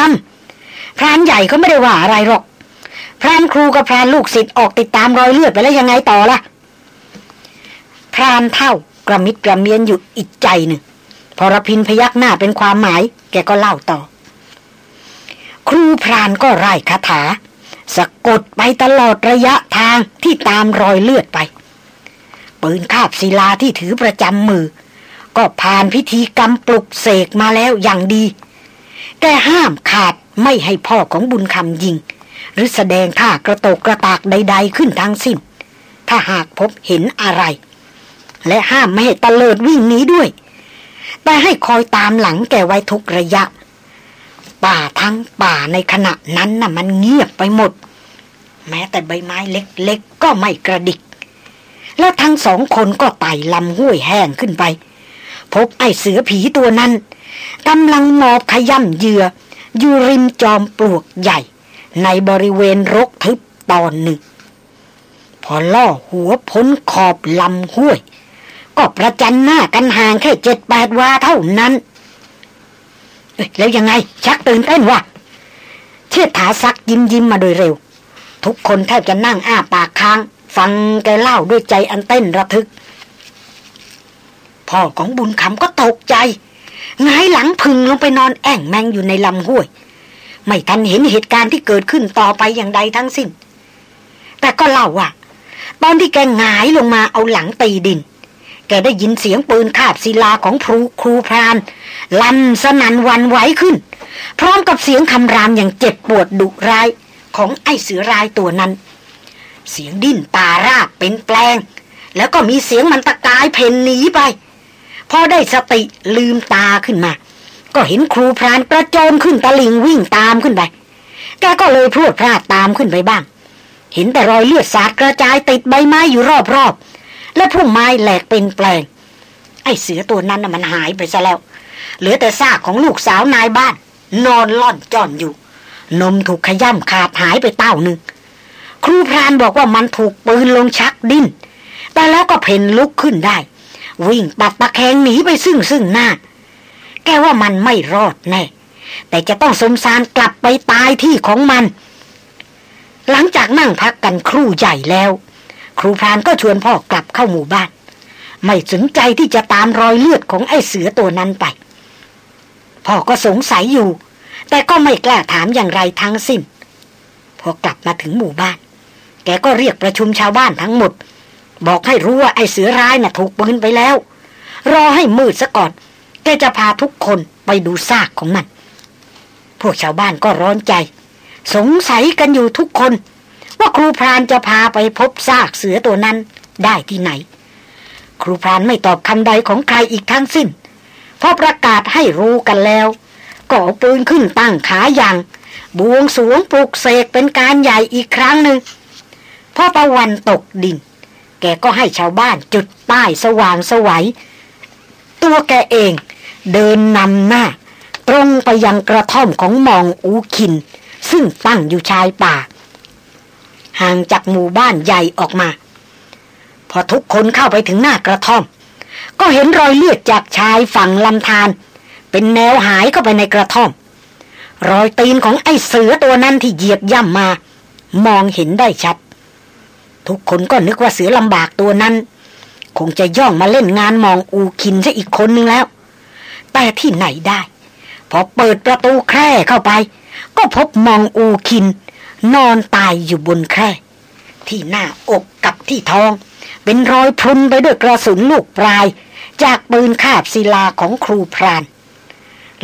ำพรานใหญ่เขาไม่ได้ว่าอะไรหรอก พรานครูกับพรานลูกศิษย์ออกติดตามรอยเลือดไปแล้วยังไงต่อล่ะ พรานเท่า กระมิดกระเมียนอยู่อีกใจหนึ่งพอรพินพยักหน้าเป็นความหมาย แกก็เล่าต่อ ครูพรานก็ไล่คาถา สะกดไปตลอดระยะทางที่ตามรอยเลือดไป ปืนคาบศิลาที่ถือประจำมือ ก็ผ่านพิธีกรรมปลุกเสกมาแล้วอย่างดี แกห้ามขาดไม่ให้พ่อของบุญคำยิง หรือแสดงท่ากระโตกกระตากใด ๆ ขึ้นทั้งสิ้น ถ้าหากพบเห็นอะไร และห้ามไม่ให้ตะเลิดวิ่งหนีด้วย แต่ให้คอยตามหลังแกไว้ทุกระยะ ป่าทั้งป่าในขณะนั้นน่ะมันเงียบไปหมด แม้แต่ใบไม้เล็กๆก็ไม่กระดิก แล้วทั้งสองคนก็ไต่ลำห้วยแห้งขึ้นไป พบไอ้เสือผีตัวนั้นกำลังมอบขย่ำเหยื่ออยู่ริมจอมปลวกใหญ่ ในบริเวณรกทึบตอนหนึ่ง พอล่อหัวพ้นขอบลำห้วย ก็ประจันหน้ากันห่างแค่เจ็ดแปดวาเท่านั้น แล้วยังไง ชักตื่นเต้นวะเชิดถาซักยิ้มยิ้มมาโดยเร็ว ทุกคนแทบจะนั่งอ้าปากค้าง ฟังแกเล่าด้วยใจอันเต้นระทึก พ่อของบุญคำก็ตกใจงายหลังพึงลงไปนอนแอ่งแมงอยู่ในลำห้วย ไม่ทันเห็นเหตุการณ์ที่เกิดขึ้นต่อไปอย่างใดทั้งสิ้น แต่ก็เล่าว่า ตอนที่แกงายลงมาเอาหลังตีดิน แกได้ยินเสียงปืนคาบศิลาของครูครูพรานลั่นสนันวันไหวขึ้น พร้อมกับเสียงคำรามอย่างเจ็บปวดดุร้ายของไอ้เสือรายตัวนั้น เสียงดิ้นตาราบเป็นแปลง แล้วก็มีเสียงมันตะกายเพ่นหนีไป พอได้สติลืมตาขึ้นมา ก็เห็นครูพรานกระโจนขึ้นตะลิงวิ่งตามขึ้นไป แกก็เลยพรวดพลาดตามขึ้นไปบ้าง เห็นแต่รอยเลือดสาดกระจายติดใบไม้อยู่รอบๆ และพุ่มไม้แหลกเป็นแปลง ไอ้เสือตัวนั้นน่ะมันหายไปซะแล้ว เหลือแต่ซากของลูกสาวนายบ้าน นอนล่อนจ้อนอยู่ นมถูกขย่ำขาดหายไปเต้าหนึ่งครูพรานบอกว่ามันถูกปืนลงชักดิ้น แต่แล้วก็เพ่นลุกขึ้นได้ วิ่งปัดตะแคงหนีไปซึ่งซึ่งหน้า แกว่ามันไม่รอดแน่ แต่จะต้องสมสารกลับไปตายที่ของมัน หลังจากนั่งพักกันครู่ใหญ่แล้ว ครูพรานก็ชวนพ่อกลับเข้าหมู่บ้าน ไม่สนใจที่จะตามรอยเลือดของไอ้เสือตัวนั้นไป พ่อก็สงสัยอยู่ แต่ก็ไม่กล้าถามอย่างไรทั้งสิ้น พอกลับมาถึงหมู่บ้าน แกก็เรียกประชุมชาวบ้านทั้งหมด บอกให้รู้ว่าไอ้เสือร้ายน่ะถูกปืนไปแล้ว รอให้มืดซะก่อน แกจะพาทุกคนไปดูซากของมัน พวกชาวบ้านก็ร้อนใจ สงสัยกันอยู่ทุกคน ว่าครูพรานจะพาไปพบซากเสือตัวนั้นได้ที่ไหน ครูพรานไม่ตอบคำใดของใครอีกทั้งสิ้นเพราะประกาศให้รู้กันแล้วก็เอาปืนขึ้นตั้งขาอย่างบวงสวงปลุกเสกเป็นการใหญ่อีกครั้งหนึ่งพอตะวันตกดิน แกก็ให้ชาวบ้านจุดป้ายสว่างสวัย ตัวแกเองเดินนำหน้า ตรงไปยังกระท่อมของมองอูคิน ซึ่งตั้งอยู่ชายป่า ห่างจากหมู่บ้านใหญ่ออกมา พอทุกคนเข้าไปถึงหน้ากระท่อม ก็เห็นรอยเลือดจากชายฝั่งลำธารเป็นแนวหายเข้าไปในกระท่อม รอยตีนของไอ้เสือตัวนั้นที่เหยียบย่ำมา มองเห็นได้ชัด ทุกคนก็นึกว่าเสือลำบากตัวนั้น คงจะย่องมาเล่นงานมองอูคินซะอีกคนนึงแล้ว แต่ที่ไหนได้ พอเปิดประตูแคร่เข้าไป ก็พบมองอูคิน นอนตายอยู่บนแคร่ที่หน้าอกกับที่ท้อง เป็นรอยพรุนไปด้วยกระสุนลูกปลาย จากปืนคาบศิลาของครูพราน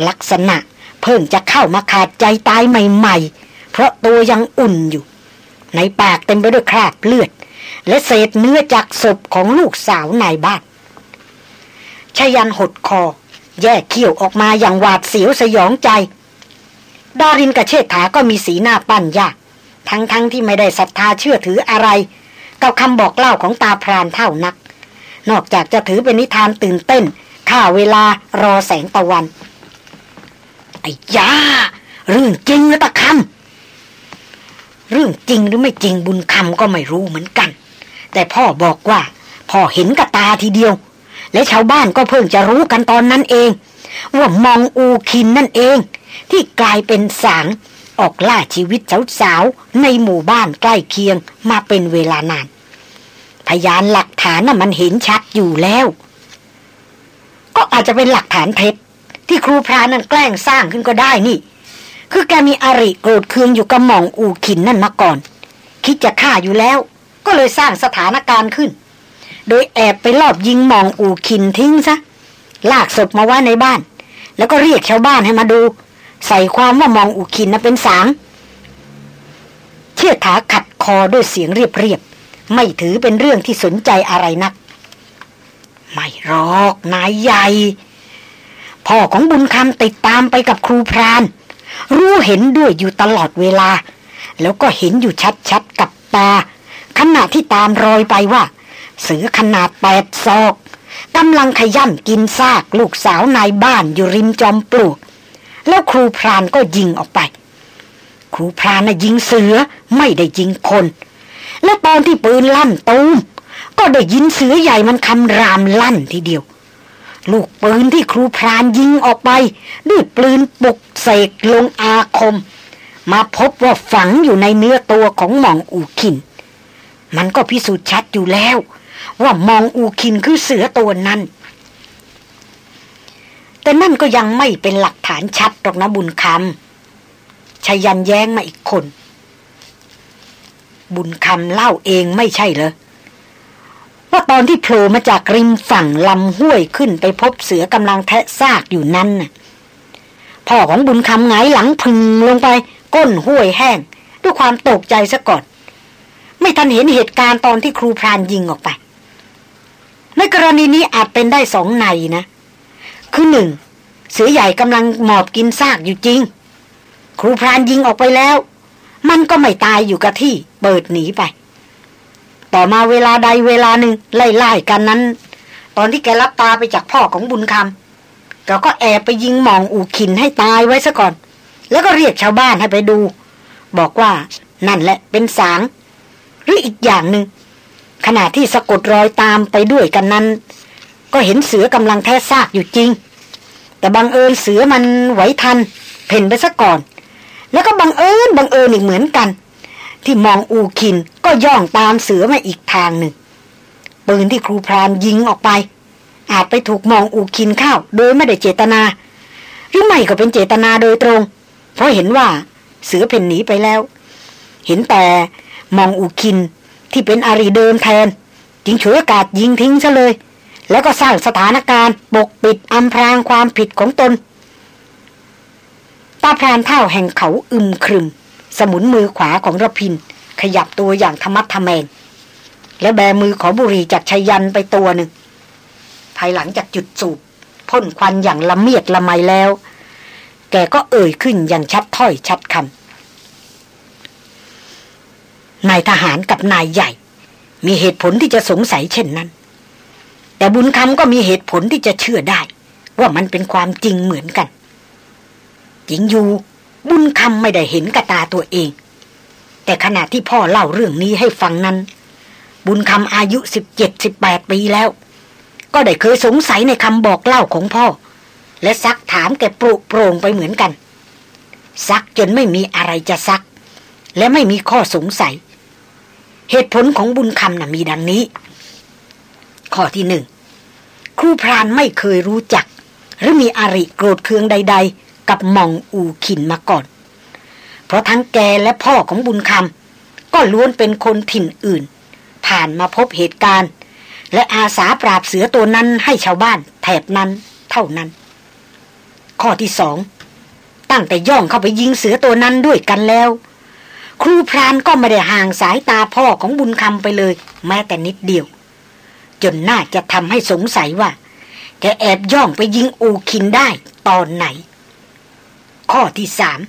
ลักษณะเพิ่งจะเข้ามาขาดใจตายใหม่ๆ เพราะตัวยังอุ่นอยู่ ในปากเต็มไปด้วยคราบเลือด และเศษเนื้อจากศพของลูกสาวนายบ้านชยันหดคอ แยกเขี้ยวออกมาอย่างหวาดเสียวสยองใจ ดารินกับเชษฐาก็มีสีหน้าปั้นยาก ทั้งๆทที่ไม่ได้ศรัทธาเชื่อถืออะไร กับคำบอกเล่าของตาพรานเท่านัก นอกจากจะถือเป็นนิทานตื่นเต้นข่าเวลารอแสงตะวัน ไอ้ยาเรื่องจริงนะตะคำเรื่องจริงหรือไม่จริงบุญคำก็ไม่รู้เหมือนกัน แต่พ่อบอกว่า พ่อเห็นกับตาทีเดียว และชาวบ้านก็เพิ่งจะรู้กันตอนนั้นเอง ว่ามองอูคินนั่นเอง ที่กลายเป็นสาง ออกล่าชีวิตสาวๆในหมู่บ้านใกล้เคียงมาเป็นเวลานาน พยานหลักฐานน่ะมันเห็นชัดอยู่แล้ว ก็อาจจะเป็นหลักฐานเท็จที่ครูพรานั้นแกล้งสร้างขึ้นก็ได้นี่ คือแกมีอริโกรธเคืองอยู่กับหม่องอูขินนั่นมาก่อน คิดจะฆ่าอยู่แล้ว ก็เลยสร้างสถานการณ์ขึ้น โดยแอบไปลอบยิงหม่องอูขินทิ้งซะลากศพมาไว้ในบ้าน แล้วก็เรียกชาวบ้านให้มาดู ใส่ความว่ามองอุคินนะเป็นสาง เชื่อถาขัดคอด้วยเสียงเรียบๆ ไม่ถือเป็นเรื่องที่สนใจอะไรนัก ไม่รอกนายใหญ่ พ่อของบุญคำติดตามไปกับครูพราน รู้เห็นด้วยอยู่ตลอดเวลา แล้วก็เห็นอยู่ชัดๆกับตาขณะที่ตามรอยไปว่า เสือขนาดแปดศอกกำลังขย่ำกินซากลูกสาวนายบ้านอยู่ริมจอมปลวก แล้วครูพรานก็ยิงออกไป ครูพรานน่ะยิงเสือไม่ได้ยิงคน และตอนที่ปืนลั่นตูมก็ได้ยินเสือใหญ่มันคำรามลั่นทีเดียว ลูกปืนที่ครูพรานยิงออกไป ด้วยปืนปลุกเสกลงอาคม มาพบว่าฝังอยู่ในเนื้อตัวของมองอูคิน มันก็พิสูจน์ชัดอยู่แล้ว ว่ามองอูคินคือเสือตัวนั้น แต่นั่นก็ยังไม่เป็นหลักฐานชัดหรอกนะบุญคำชายันแย้งมาอีกคน บุญคำเล่าเองไม่ใช่เหรอว่าตอนที่โผล่มาจากริมฝั่งลำห้วยขึ้นไปพบเสือกำลังแทะซากอยู่นั้นน่ะพ่อของบุญคำไงหลังพึงลงไป ก้นห้วยแห้ง ด้วยความตกใจซะก่อน ไม่ทันเห็นเหตุการณ์ตอนที่ครูพรานยิงออกไป ในกรณีนี้อาจเป็นได้สองในนะ คือหนึ่งเสือใหญ่กำลังหมอบกินซากอยู่จริง ครูพรานยิงออกไปแล้ว มันก็ไม่ตายอยู่กับที่ เปิดหนีไป ต่อมาเวลาใดเวลาหนึ่งไล่ๆกันนั้น ตอนที่แกรับตาไปจากพ่อของบุญคำเราก็แอบไปยิงหมองอูขินให้ตายไว้ซะก่อน แล้วก็เรียกชาวบ้านให้ไปดู บอกว่านั่นแหละเป็นสาง หรืออีกอย่างหนึ่งขณะที่สะกดรอยตามไปด้วยกันนั้น ก็เห็นเสือกำลังแท้ซากอยู่จริง แต่บังเอิญเสือมันไหวทัน เพ่นไปซะก่อน แล้วก็บังเอิญบังเอิญอีกเหมือนกัน ที่มองอูคินก็ย่องตามเสือมาอีกทางหนึ่งปืนที่ครูพรานยิงออกไป อาจไปถูกมองอูคินเข้าโดยไม่ได้เจตนา หรือไม่ก็เป็นเจตนาโดยตรง เพราะเห็นว่าเสือเพ่นหนีไปแล้ว เห็นแต่มองอูคินที่เป็นอารีเดิมแทน จึงฉวยโอกาสยิงทิ้งซะเลย แล้วก็สร้างสถานการณ์ปกปิดอำพรางความผิดของตน ตาพรานเท่าแห่งเขาอึมครึม สมุนมือขวาของระพิน ขยับตัวอย่างธรรมัดทแมนและแบมือขอบุรีจากชยันไปตัวหนึ่ง ภายหลังจากจุดสูบพ่นควันอย่างละเมียดละไมแล้ว แกก็เอ่ยขึ้นอย่างชัดถ้อยชัดคำนายทหารกับนายใหญ่ มีเหตุผลที่จะสงสัยเช่นนั้น แต่บุญคำก็มีเหตุผลที่จะเชื่อได้ ว่ามันเป็นความจริงเหมือนกันจริงอยู่บุญคำไม่ได้เห็นกระตาตัวเอง แต่ขณะที่พ่อเล่าเรื่องนี้ให้ฟังนั้น บุญคำอายุสิบเจ็ดสิบแปดปีแล้ว ก็ได้เคยสงสัยในคำบอกเล่าของพ่อ และซักถามแกปรุโปร่งไปเหมือนกัน ซักจนไม่มีอะไรจะซัก และไม่มีข้อสงสัย เหตุผลของบุญคำนะ่ะมีดังนี้ ข้อที่หนึ่ง ครูพรานไม่เคยรู้จัก หรือมีอาริโกรธเคืองใด ๆ กับมองอูขินมาก่อน เพราะทั้งแกและพ่อของบุญคำก็ล้วนเป็นคนถิ่นอื่น ผ่านมาพบเหตุการณ์ และอาสาปราบเสือตัวนั้นให้ชาวบ้านแถบนั้นเท่านั้น ข้อที่สองตั้งแต่ย่องเข้าไปยิงเสือตัวนั้นด้วยกันแล้ว ครูพรานก็ไม่ได้ห่างสายตาพ่อของบุญคำไปเลย แม้แต่นิดเดียว จนน่าจะทำให้สงสัยว่า แกแอบย่องไปยิงอูคินได้ตอนไหน ข้อที่สาม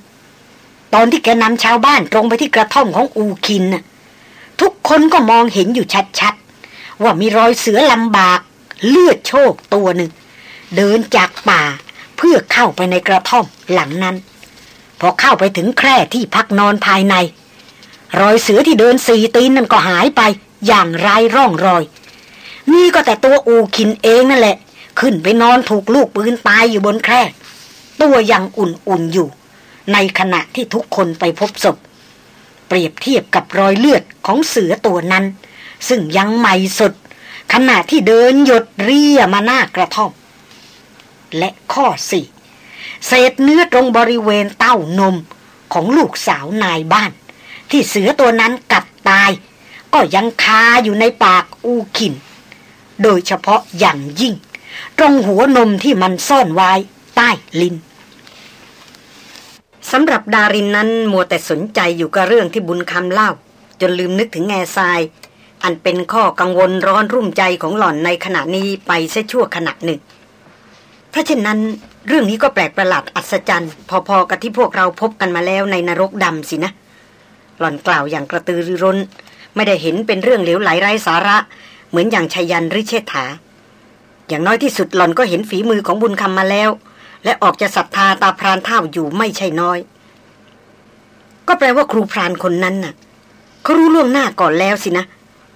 ตอนที่แกนำชาวบ้านตรงไปที่กระท่อมของอูคินน่ะทุกคนก็มองเห็นอยู่ชัดๆ ว่ามีรอยเสือลำบาก เลือดโชกตัวหนึ่ง เดินจากป่าเพื่อเข้าไปในกระท่อมหลังนั้น พอเข้าไปถึงแคร่ที่พักนอนภายใน รอยเสือที่เดินสี่ตีนนั่นก็หายไปอย่างไร้ร่องรอย นี่ก็แต่ตัวอูคินเองนั่นแหละ ขึ้นไปนอนถูกลูกปืนตายอยู่บนแคร่ตัวยังอุ่นๆอยู่ ในขณะที่ทุกคนไปพบศพ เปรียบเทียบกับรอยเลือดของเสือตัวนั้น ซึ่งยังใหม่สดขณะที่เดินหยดเรียมาหน้ากระท่อม และข้อสี่เศษเนื้อตรงบริเวณเต้านมของลูกสาวนายบ้าน ที่เสือตัวนั้นกัดตาย ก็ยังคาอยู่ในปากอูขิน โดยเฉพาะอย่างยิ่ง ตรงหัวนมที่มันซ่อนไว้ใต้ลิ้นสำหรับดารินนั้นมัวแต่สนใจอยู่กับเรื่องที่บุญคำเล่า จนลืมนึกถึงแง่ทราย อันเป็นข้อกังวลร้อนรุ่มใจของหล่อนในขณะนี้ไปเสียชั่วขณะหนึ่ง ถ้าเช่นนั้นเรื่องนี้ก็แปลกประหลาดอัศจรรย์ พอๆกับที่พวกเราพบกันมาแล้วในนรกดำสินะ หล่อนกล่าวอย่างกระตือรือร้น ไม่ได้เห็นเป็นเรื่องเหลวไหลไร้สาระ เหมือนอย่างชายันหรือเชษฐา อย่างน้อยที่สุดหล่อนก็เห็นฝีมือของบุญคำมาแล้ว และออกจะศรัทธาตาพรานเท่าอยู่ไม่ใช่น้อย ก็แปลว่าครูพรานคนนั้นน่ะเขารู้ล่วงหน้าก่อนแล้วสินะ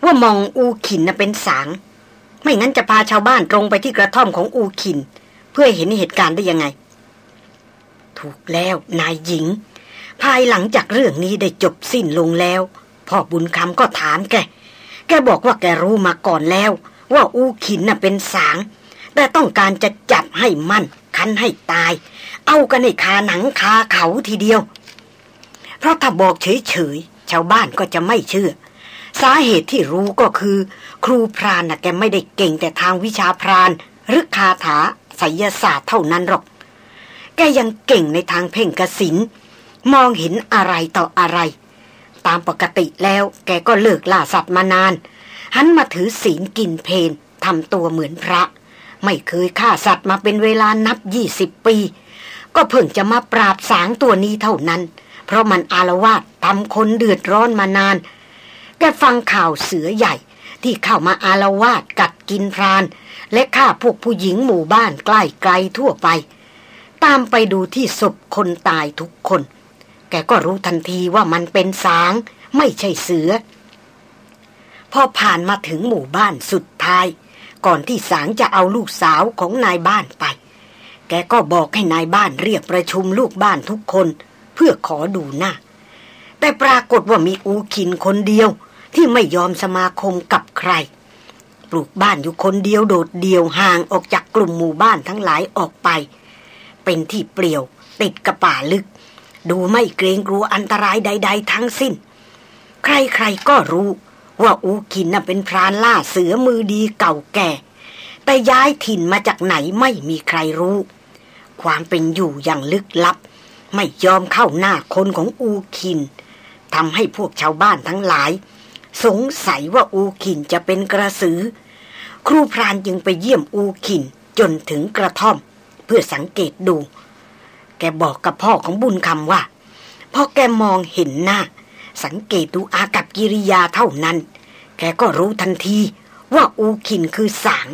ว่ามองอูขินน่ะเป็นสาง ไม่งั้นจะพาชาวบ้านตรงไปที่กระท่อมของอูขิน เพื่อเห็นเหตุการณ์ได้ยังไง ถูกแล้วนายหญิง ภายหลังจากเรื่องนี้ได้จบสิ้นลงแล้วพ่อบุญคำก็ถามแก แกบอกว่าแกรู้มาก่อนแล้ว ว่าอูขินน่ะเป็นสาง แต่ต้องการจะจับให้มั่น คันให้ตาย เอากันให้คาหนังคาเขาทีเดียว เพราะถ้าบอกเฉยๆชาวบ้านก็จะไม่เชื่อ สาเหตุที่รู้ก็คือ ครูพรานน่ะแกไม่ได้เก่งแต่ทางวิชาพรานหรือคาถาไสยศาสตร์เท่านั้นหรอก แกยังเก่งในทางเพ่งกสินมองเห็นอะไรต่ออะไร ตามปกติแล้ว แกก็เลิกล่าสัตว์มานาน หันมาถือศีลกินเพนทำตัวเหมือนพระ ไม่เคยฆ่าสัตว์มาเป็นเวลานับยี่สิบปี ก็เพิ่งจะมาปราบสางตัวนี้เท่านั้น เพราะมันอารวาสทำคนเดือดร้อนมานาน แกฟังข่าวเสือใหญ่ที่เข้ามาอารวาสกัดกินพราน และฆ่าพวกผู้หญิงหมู่บ้านใกล้ไกลทั่วไป ตามไปดูที่ศพคนตายทุกคน แกก็รู้ทันทีว่ามันเป็นสาง ไม่ใช่เสือ พอผ่านมาถึงหมู่บ้านสุดท้าย ก่อนที่สางจะเอาลูกสาวของนายบ้านไป แกก็บอกให้นายบ้านเรียกประชุมลูกบ้านทุกคน เพื่อขอดูหน้า แต่ปรากฏว่ามีอูคินคนเดียวที่ไม่ยอมสมาคมกับใคร ปลูกบ้านอยู่คนเดียวโดดเดี่ยวห่างออกจากกลุ่มหมู่บ้านทั้งหลายออกไป เป็นที่เปลี่ยวติดกระป่าลึก ดูไม่เกรงกลัวอันตรายใด ๆ ทั้งสิ้น ใครๆก็รู้ว่าอูคินน่ะเป็นพรานล่าเสือมือดีเก่าแก่ แต่ย้ายถิ่นมาจากไหนไม่มีใครรู้ ความเป็นอยู่อย่างลึกลับ ไม่ยอมเข้าหน้าคนของอูคินทำให้พวกชาวบ้านทั้งหลาย สงสัยว่าอูคินจะเป็นกระสือ ครูพรานจึงไปเยี่ยมอูคินจนถึงกระท่อม เพื่อสังเกตดู แกบอกกับพ่อของบุญคำว่าพอแกมองเห็นหน้า สังเกตดูอากับกิริยาเท่านั้น แกก็รู้ทันทีว่าอูคินคือสาง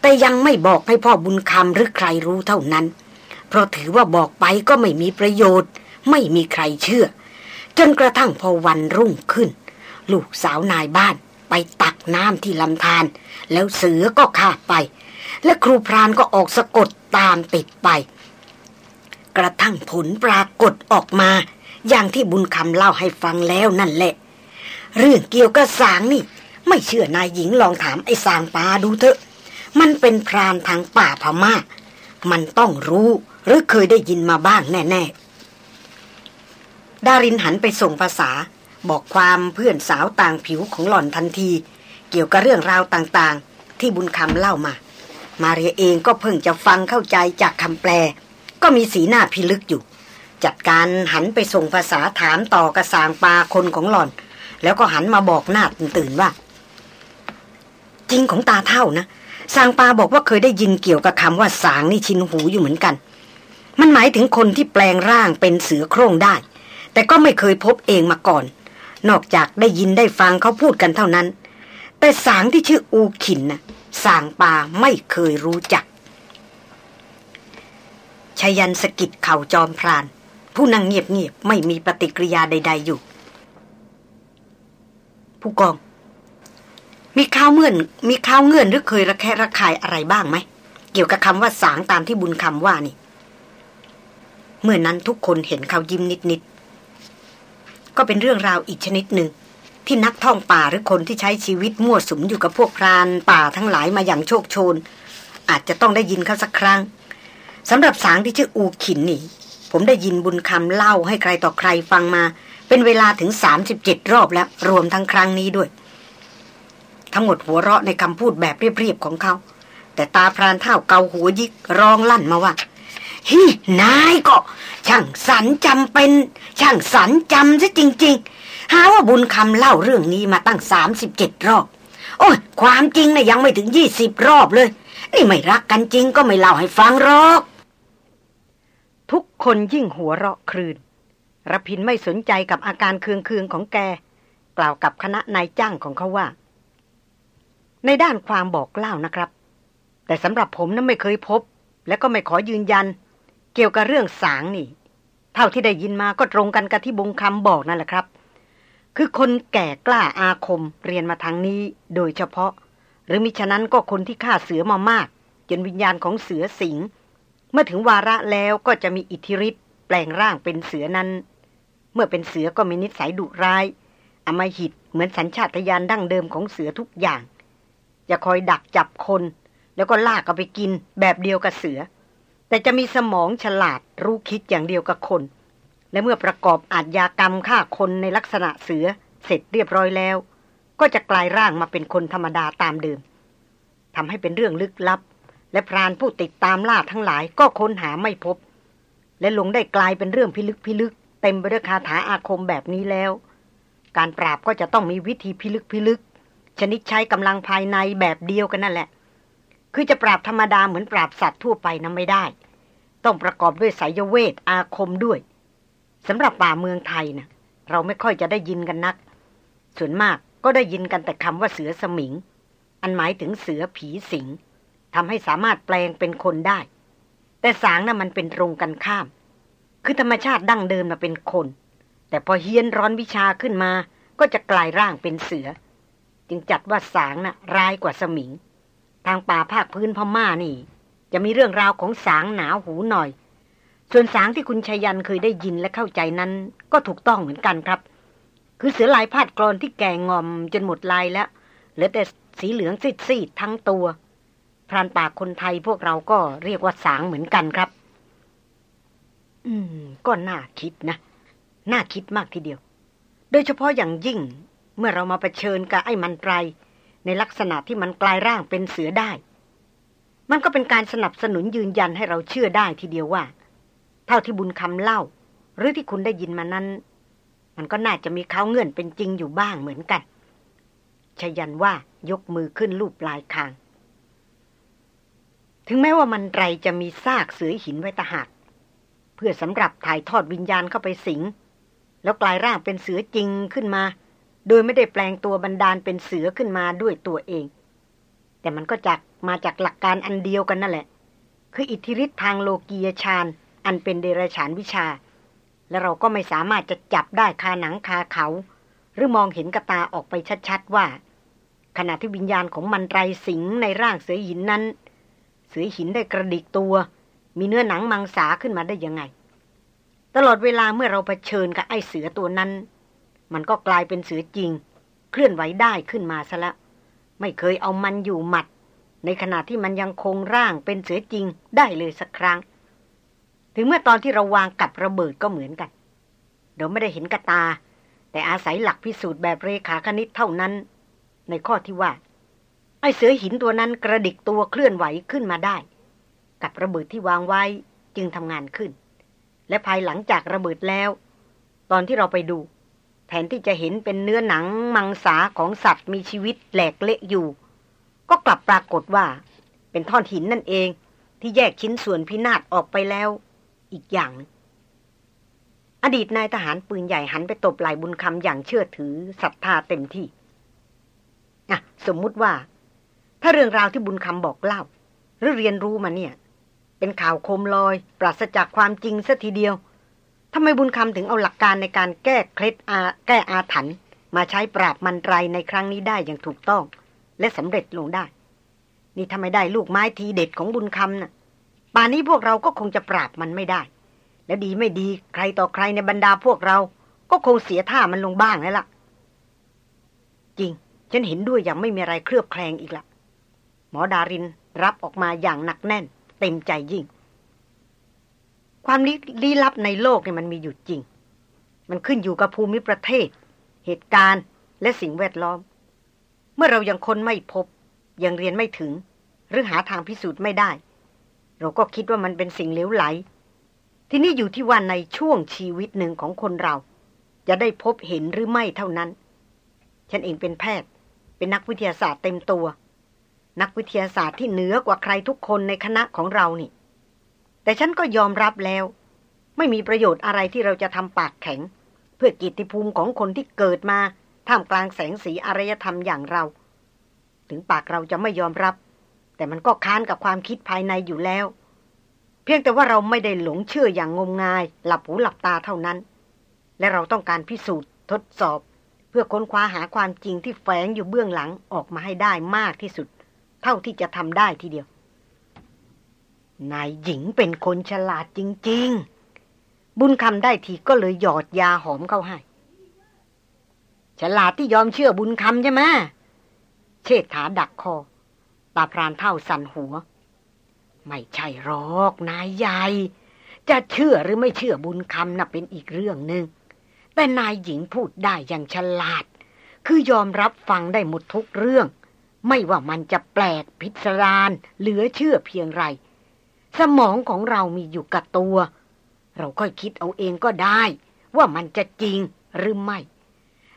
แต่ยังไม่บอกให้พ่อบุญคำหรือใครรู้เท่านั้น เพราะถือว่าบอกไปก็ไม่มีประโยชน์ ไม่มีใครเชื่อ จนกระทั่งพอวันรุ่งขึ้น ลูกสาวนายบ้านไปตักน้ำที่ลำธารแล้วเสือก็ขาดไป และครูพรานก็ออกสะกดตามติดไป กระทั่งผลปรากฏออกมา อย่างที่บุญคำเล่าให้ฟังแล้วนั่นแหละ เรื่องเกี่ยวกับสางนี่ ไม่เชื่อนายหญิงลองถามไอ้สางปาดูเถอะ มันเป็นพรานทางป่าพมา่า มันต้องรู้หรือเคยได้ยินมาบ้างแน่ๆ ดารินหันไปส่งภาษา บอกความเพื่อนสาวต่างผิวของหล่อนทันที เกี่ยวกับเรื่องราวต่างๆ ที่บุญคำเล่ามา มาเรียเองก็เพิ่งจะฟังเข้าใจจากคำแปล ก็มีสีหน้าพิลึกอยู่ จัดการหันไปส่งภาษาถามต่อกระสางปลาคนของหล่อน แล้วก็หันมาบอกหน้าตื่นว่า จริงของตาเท่านะสางปาบอกว่าเคยได้ยินเกี่ยวกับคำว่าสางนี่ชินหูอยู่เหมือนกัน มันหมายถึงคนที่แปลงร่างเป็นเสือโคร่งได้ แต่ก็ไม่เคยพบเองมาก่อน นอกจากได้ยินได้ฟังเขาพูดกันเท่านั้น แต่สางที่ชื่ออูขินนะ่ะสางปาไม่เคยรู้จัก ชยันสกิดเข่าจอมพราน ผู้นั่งเงียบๆไม่มีปฏิกิริยาใด ๆอยู่ ผู้กอง มีข้าวเมื่อน มีข้าวเงื่อนหรือเคยระแคะระคายอะไรบ้างไหม เกี่ยวกับคำว่าสางตามที่บุญคำว่านี่ เมื่อนนั้นทุกคนเห็นเขายิ้มนิดๆก็เป็นเรื่องราวอีกชนิดหนึ่งที่นักท่องป่าหรือคนที่ใช้ชีวิตมั่วสุมอยู่กับพวกพรานป่าทั้งหลายมาอย่างโชคโชน อาจจะต้องได้ยินเขาสักครั้ง สำหรับสางที่ชื่ออูขินนี่ ผมได้ยินบุญคำเล่าให้ใครต่อใครฟังมา เป็นเวลาถึงสามสิบเจ็ดรอบแล้ว รวมทั้งครั้งนี้ด้วย ทั้งหมดหัวเราะในคำพูดแบบเรียบๆของเขา แต่ตาพรานเท่าเกาหัวยิกร้องลั่นมาว่าฮินายก็ ช่างสันจำเป็น ช่างสันจำซะจริง ๆ หาว่าบุญคำเล่าเรื่องนี้มาตั้งสามสิบเจ็ดรอบ โอ้ยความจริงนะยังไม่ถึงยี่สิบรอบเลย นี่ไม่รักกันจริงก็ไม่เล่าให้ฟังหรอก ทุกคนยิ่งหัวเราะครืนรพินไม่สนใจกับอาการเคืองๆของแก กล่าวกับคณะนายจ้างของเขาว่า ในด้านความบอกเล่านะครับ แต่สำหรับผมนั้นไม่เคยพบ และก็ไม่ขอยืนยัน เกี่ยวกับเรื่องสางนี่ เท่าที่ได้ยินมาก็ตรงกันกับที่บงคำบอกนั่นแหละครับ คือคนแก่กล้าอาคมเรียนมาทางนี้โดยเฉพาะ หรือมิฉะนั้นก็คนที่ฆ่าเสือมามาก จนวิญญาณของเสือสิง เมื่อถึงวาระแล้วก็จะมีอิทธิฤทธิ์แปลงร่างเป็นเสือนั้น เมื่อเป็นเสือก็มีนิสัยดุร้ายอมหิตเหมือนสัญชาตญาณดั้งเดิมของเสือทุกอย่าง จะคอยดักจับคน แล้วก็ลากเอาไปกินแบบเดียวกับเสือ แต่จะมีสมองฉลาดรู้คิดอย่างเดียวกับคน และเมื่อประกอบอาชญากรรมฆ่าคนในลักษณะเสือเสร็จเรียบร้อยแล้ว ก็จะกลายร่างมาเป็นคนธรรมดาตามเดิมทำให้เป็นเรื่องลึกลับ และพรานผู้ติดตามล่าทั้งหลายก็ค้นหาไม่พบ และลงได้กลายเป็นเรื่องพิลึกพิลึก เต็มไปด้วยคาถาอาคมแบบนี้แล้ว การปราบก็จะต้องมีวิธีพิลึกพิลึก ชนิดใช้กำลังภายในแบบเดียวกันนั่นแหละ คือจะปราบธรรมดาเหมือนปราบสัตว์ทั่วไปนั้นไม่ได้ ต้องประกอบด้วยสายเวทอาคมด้วยสำหรับป่าเมืองไทยนะเราไม่ค่อยจะได้ยินกันนัก ส่วนมากก็ได้ยินกันแต่คำว่าเสือสมิง อันหมายถึงเสือผีสิง ทำให้สามารถแปลงเป็นคนได้ แต่สางนะ่ะมันเป็นตรงกันข้าม คือธรรมชาติดั้งเดิมมาเป็นคน แต่พอเฮียนร้อนวิชาขึ้นมา ก็จะกลายร่างเป็นเสือ จึงจัดว่าสางนะ่ะร้ายกว่าสมิง ทางป่าภาคพื้นพม่านี่ จะมีเรื่องราวของสางหนาหูหน่อย ส่วนสางที่คุณชยันเคยได้ยินและเข้าใจนั้น ก็ถูกต้องเหมือนกันครับ คือเสือลายพาดกรอนที่แก่งอมจนหมดลายแล้วเหลือแต่สีเหลืองซีดๆทั้งตัว พรานป่าคนไทยพวกเราก็เรียกว่าสางเหมือนกันครับ อืม ก็น่าคิดนะ น่าคิดมากทีเดียว โดยเฉพาะอย่างยิ่ง เมื่อเรามาเผชิญกับไอ้มันไตร ในลักษณะที่มันกลายร่างเป็นเสือได้ มันก็เป็นการสนับสนุนยืนยันให้เราเชื่อได้ทีเดียวว่า เท่าที่บุญคำเล่า หรือที่คุณได้ยินมานั้น มันก็น่าจะมีเขาเงื่อนเป็นจริงอยู่บ้างเหมือนกันชยันว่ายกมือขึ้นรูปปลายคาง ถึงแม้ว่ามันไรจะมีซากเสือหินไว้ตะหักเพื่อสำหรับถ่ายทอดวิญญาณเข้าไปสิง แล้วกลายร่างเป็นเสือจริงขึ้นมา โดยไม่ได้แปลงตัวบันดาลเป็นเสือขึ้นมาด้วยตัวเอง แต่มันก็จากมาจากหลักการอันเดียวกันนั่นแหละ คืออิทธิฤทธิ์ทางโลกียชาญอันเป็นเดรัจฉานวิชา และเราก็ไม่สามารถจะจับได้คาหนังคาเขา หรือมองเห็นกระตาออกไปชัดๆว่า ขณะที่วิญญาณของมันไรสิงในร่างเสือหินนั้น เสือหินได้กระดิกตัว มีเนื้อหนังมังสาขึ้นมาได้ยังไง ตลอดเวลาเมื่อเราเผชิญกับไอ้เสือตัวนั้น มันก็กลายเป็นเสือจริง เคลื่อนไหวได้ขึ้นมาซะแล้วไม่เคยเอามันอยู่หมัด ในขณะที่มันยังคงร่างเป็นเสือจริงได้เลยสักครั้ง ถึงเมื่อตอนที่เราวางกับระเบิดก็เหมือนกันเดี๋ยวไม่ได้เห็นกระตา แต่อาศัยหลักพิสูจน์แบบเรขาคณิตเท่านั้น ในข้อที่ว่า ไอ้เสือหินตัวนั้นกระดิกตัวเคลื่อนไหวขึ้นมาได้ กับระเบิดที่วางไว้จึงทำงานขึ้น และภายหลังจากระเบิดแล้ว ตอนที่เราไปดู แทนที่จะเห็นเป็นเนื้อหนังมังสาของสัตว์มีชีวิตแหลกเละอยู่ ก็กลับปรากฏว่า เป็นท่อนหินนั่นเองที่แยกชิ้นส่วนพินาศออกไปแล้ว อีกอย่างนึงอดีตนายทหารปืนใหญ่หันไปตบไหล่บุญคำอย่างเชื่อถือศรัทธาเต็มที่ อะ สมมุติว่า ถ้าเรื่องราวที่บุญคำบอกเล่า หรือเรียนรู้มาเนี่ย เป็นข่าวโคมลอย ปราศจากความจริงซะทีเดียวทำไมบุญคำถึงเอาหลักการในการแก้เคล็ดอาแก้อาถรรพ์มาใช้ปราบมันไรในครั้งนี้ได้อย่างถูกต้อง และสำเร็จลงได้ นี่ทำไมได้ลูกไม้ทีเด็ดของบุญคำนะ่ะป่านนี้พวกเราก็คงจะปราบมันไม่ได้ และดีไม่ดีใครต่อใครในบรรดาพวกเรา ก็คงเสียท่ามันลงบ้างแล้วล่ะ จริง ฉันเห็นด้วยอย่างไม่มีอะไรเคลือบแคลงอีกละ หมอดารินรับออกมาอย่างหนักแน่น เต็มใจยิ่ง ความลี้ลับในโลกเนี่ยมันมีอยู่จริง มันขึ้นอยู่กับภูมิประเทศ เหตุการณ์และสิ่งแวดล้อม เมื่อเรายังคนไม่พบ ยังเรียนไม่ถึง หรือหาทางพิสูจน์ไม่ได้ เราก็คิดว่ามันเป็นสิ่งเลวไหล ที่นี้อยู่ที่ว่าในช่วงชีวิตหนึ่งของคนเรา จะได้พบเห็นหรือไม่เท่านั้น ฉันเองเป็นแพทย์ เป็นนักวิทยาศาสตร์เต็มตัว นักวิทยาศาสตร์ที่เหนือกว่าใครทุกคนในคณะของเรานี่ แต่ฉันก็ยอมรับแล้ว ไม่มีประโยชน์อะไรที่เราจะทำปากแข็ง เพื่อกิตติภูมิของคนที่เกิดมาท่ามกลางแสงสีอารยธรรมอย่างเรา ถึงปากเราจะไม่ยอมรับ แต่มันก็ค้านกับความคิดภายในอยู่แล้ว เพียงแต่ว่าเราไม่ได้หลงเชื่ออย่างงมงาย หลับหูหลับตาเท่านั้น และเราต้องการพิสูจน์ทดสอบ เพื่อค้นคว้าหาความจริงที่แฝงอยู่เบื้องหลังออกมาให้ได้มากที่สุด เท่าที่จะทำได้ทีเดียว นายหญิงเป็นคนฉลาดจริง ๆ บุญคำได้ทีก็เลยหยอดยาหอมเข้าให้ ฉลาดที่ยอมเชื่อบุญคำใช่ไหมเชษฐาดักคอ ตาพรานเท่าสันหัว ไม่ใช่หรอกนายใหญ่ จะเชื่อหรือไม่เชื่อบุญคำน่ะเป็นอีกเรื่องหนึ่งแต่นายหญิงพูดได้อย่างฉลาด คือยอมรับฟังได้หมดทุกเรื่อง ไม่ว่ามันจะแปลกพิสดารเหลือเชื่อเพียงไร สมองของเรามีอยู่กับตัว เราค่อยคิดเอาเองก็ได้ ว่ามันจะจริงหรือไม่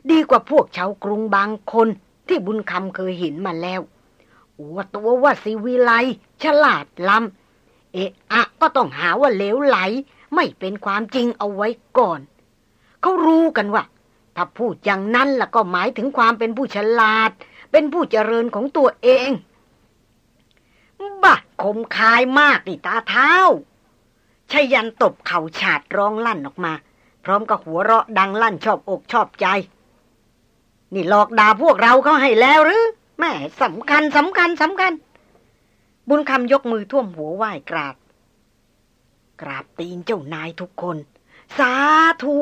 ดีกว่าพวกชาวกรุงบางคนที่บุญคำเคยเห็นมาแล้วว่าตัวว่าสิวิไลฉลาดล้ำเอะอะก็ต้องหาว่าเลวไหล ไม่เป็นความจริงเอาไว้ก่อน เขารู้กันว่า ถ้าพูดอย่างนั้นล่ะก็หมายถึงความเป็นผู้ฉลาด เป็นผู้เจริญของตัวเอง บ้าคมคายมากนี่ตาเท้าชายันตบเข่าฉาดร้องลั่นออกมา พร้อมกับหัวเราะดังลั่นชอบอกชอบใจ นี่หลอกด่าพวกเราเขาให้แล้วหรือแม่สำคัญสำคัญสำคัญ บุญคำยกมือท่วมหัวไหว้กราบ กราบตีนเจ้านายทุกคน สาธุ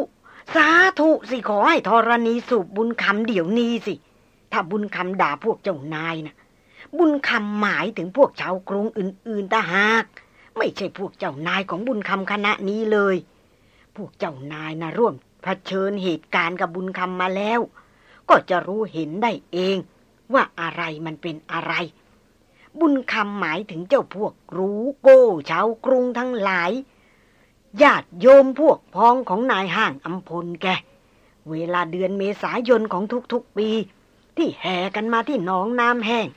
สาธุสิขอให้ธรณีสูบบุญคำเดี๋ยวนี้สิ ถ้าบุญคำด่าพวกเจ้านายนะบุญคำหมายถึงพวกชาวกรุงอื่นๆตาหาก ไม่ใช่พวกเจ้านายของบุญคำคณะนี้เลย พวกเจ้านายนะร่วมเผชิญเหตุการณ์กับบุญคำมาแล้ว ก็จะรู้เห็นได้เอง ว่าอะไรมันเป็นอะไร บุญคำหมายถึงเจ้าพวกรู้โก้ชาวกรุงทั้งหลายญาติโยมพวกพ้องของนายห้างอัมพลแก เวลาเดือนเมษายนของทุกๆปี ที่แห่กันมาที่หนองน้ำแห้ง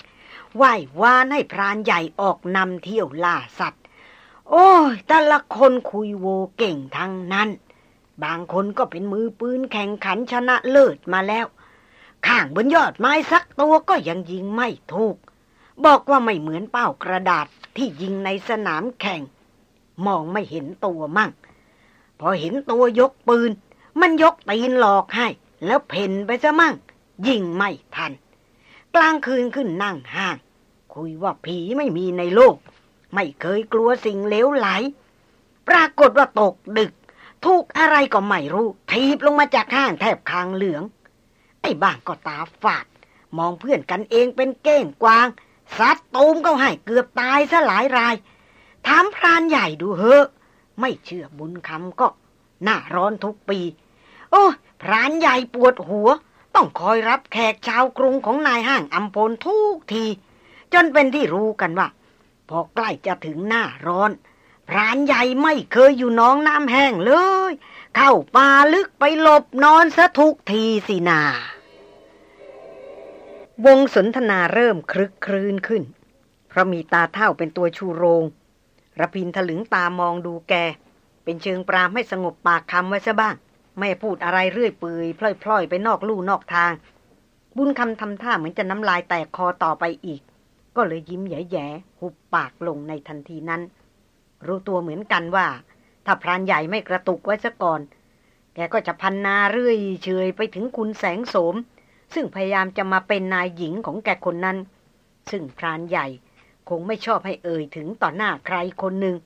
ไหว้วานให้พรานใหญ่ออกนำเที่ยวล่าสัตว์ โอ้ยแต่ละคนคุยโวเก่งทั้งนั้น บางคนก็เป็นมือปืนแข่งขันชนะเลิศมาแล้ว ข้างบนยอดไม้สักตัวก็ยังยิงไม่ถูก บอกว่าไม่เหมือนเป้ากระดาษที่ยิงในสนามแข่ง มองไม่เห็นตัวมั่ง พอเห็นตัวยกปืน มันยกตีนหลอกให้ แล้วเพ่นไปซะมั่ง ยิงไม่ทัน กลางคืนขึ้นนั่งห้าง คุยว่าผีไม่มีในโลก ไม่เคยกลัวสิ่งเลวไหล ปรากฏว่าตกดึก ถูกอะไรก็ไม่รู้ ทีบลงมาจากห้างแทบคางเหลือง ไอ้บ้างก็ตาฝาด มองเพื่อนกันเองเป็นเก้งกวางซัดตูมก็ให้เกือบตายซะหลายราย ถามพรานใหญ่ดูเฮอะ ไม่เชื่อบุญคำก็ หน้าร้อนทุกปี โอ้พรานใหญ่ปวดหัว ต้องคอยรับแขกชาวกรุงของนายห้างอัมพลทุกที จนเป็นที่รู้กันว่า พอใกล้จะถึงหน้าร้อนพรานใหญ่ไม่เคยอยู่น้องน้ำแห้งเลย เข้าป่าลึกไปหลบนอนซะทุกทีสินาวงสนทนาเริ่มคลึกครื้นขึ้น เพราะมีตาเท่าเป็นตัวชูโรงระพินถลึงตามองดูแก เป็นเชิงปรามให้สงบปากคำไว้ซะบ้าง ไม่พูดอะไรเรื่อยเปื่อยพล่อยๆ ไปนอกลู่นอกทาง บุญคำทำท่าเหมือนจะน้ำลายแตกคอต่อไปอีก ก็เลยยิ้มแย่ๆหุบปากลงในทันทีนั้น รู้ตัวเหมือนกันว่า ถ้าพรานใหญ่ไม่กระตุกไว้ซะก่อน แกก็จะพันนาเรื่อยเฉยไปถึงคุณแสงโสม ซึ่งพยายามจะมาเป็นนายหญิงของแกคนนั้น ซึ่งพรานใหญ่คงไม่ชอบให้เอ่ยถึงต่อหน้าใครคนหนึ่ง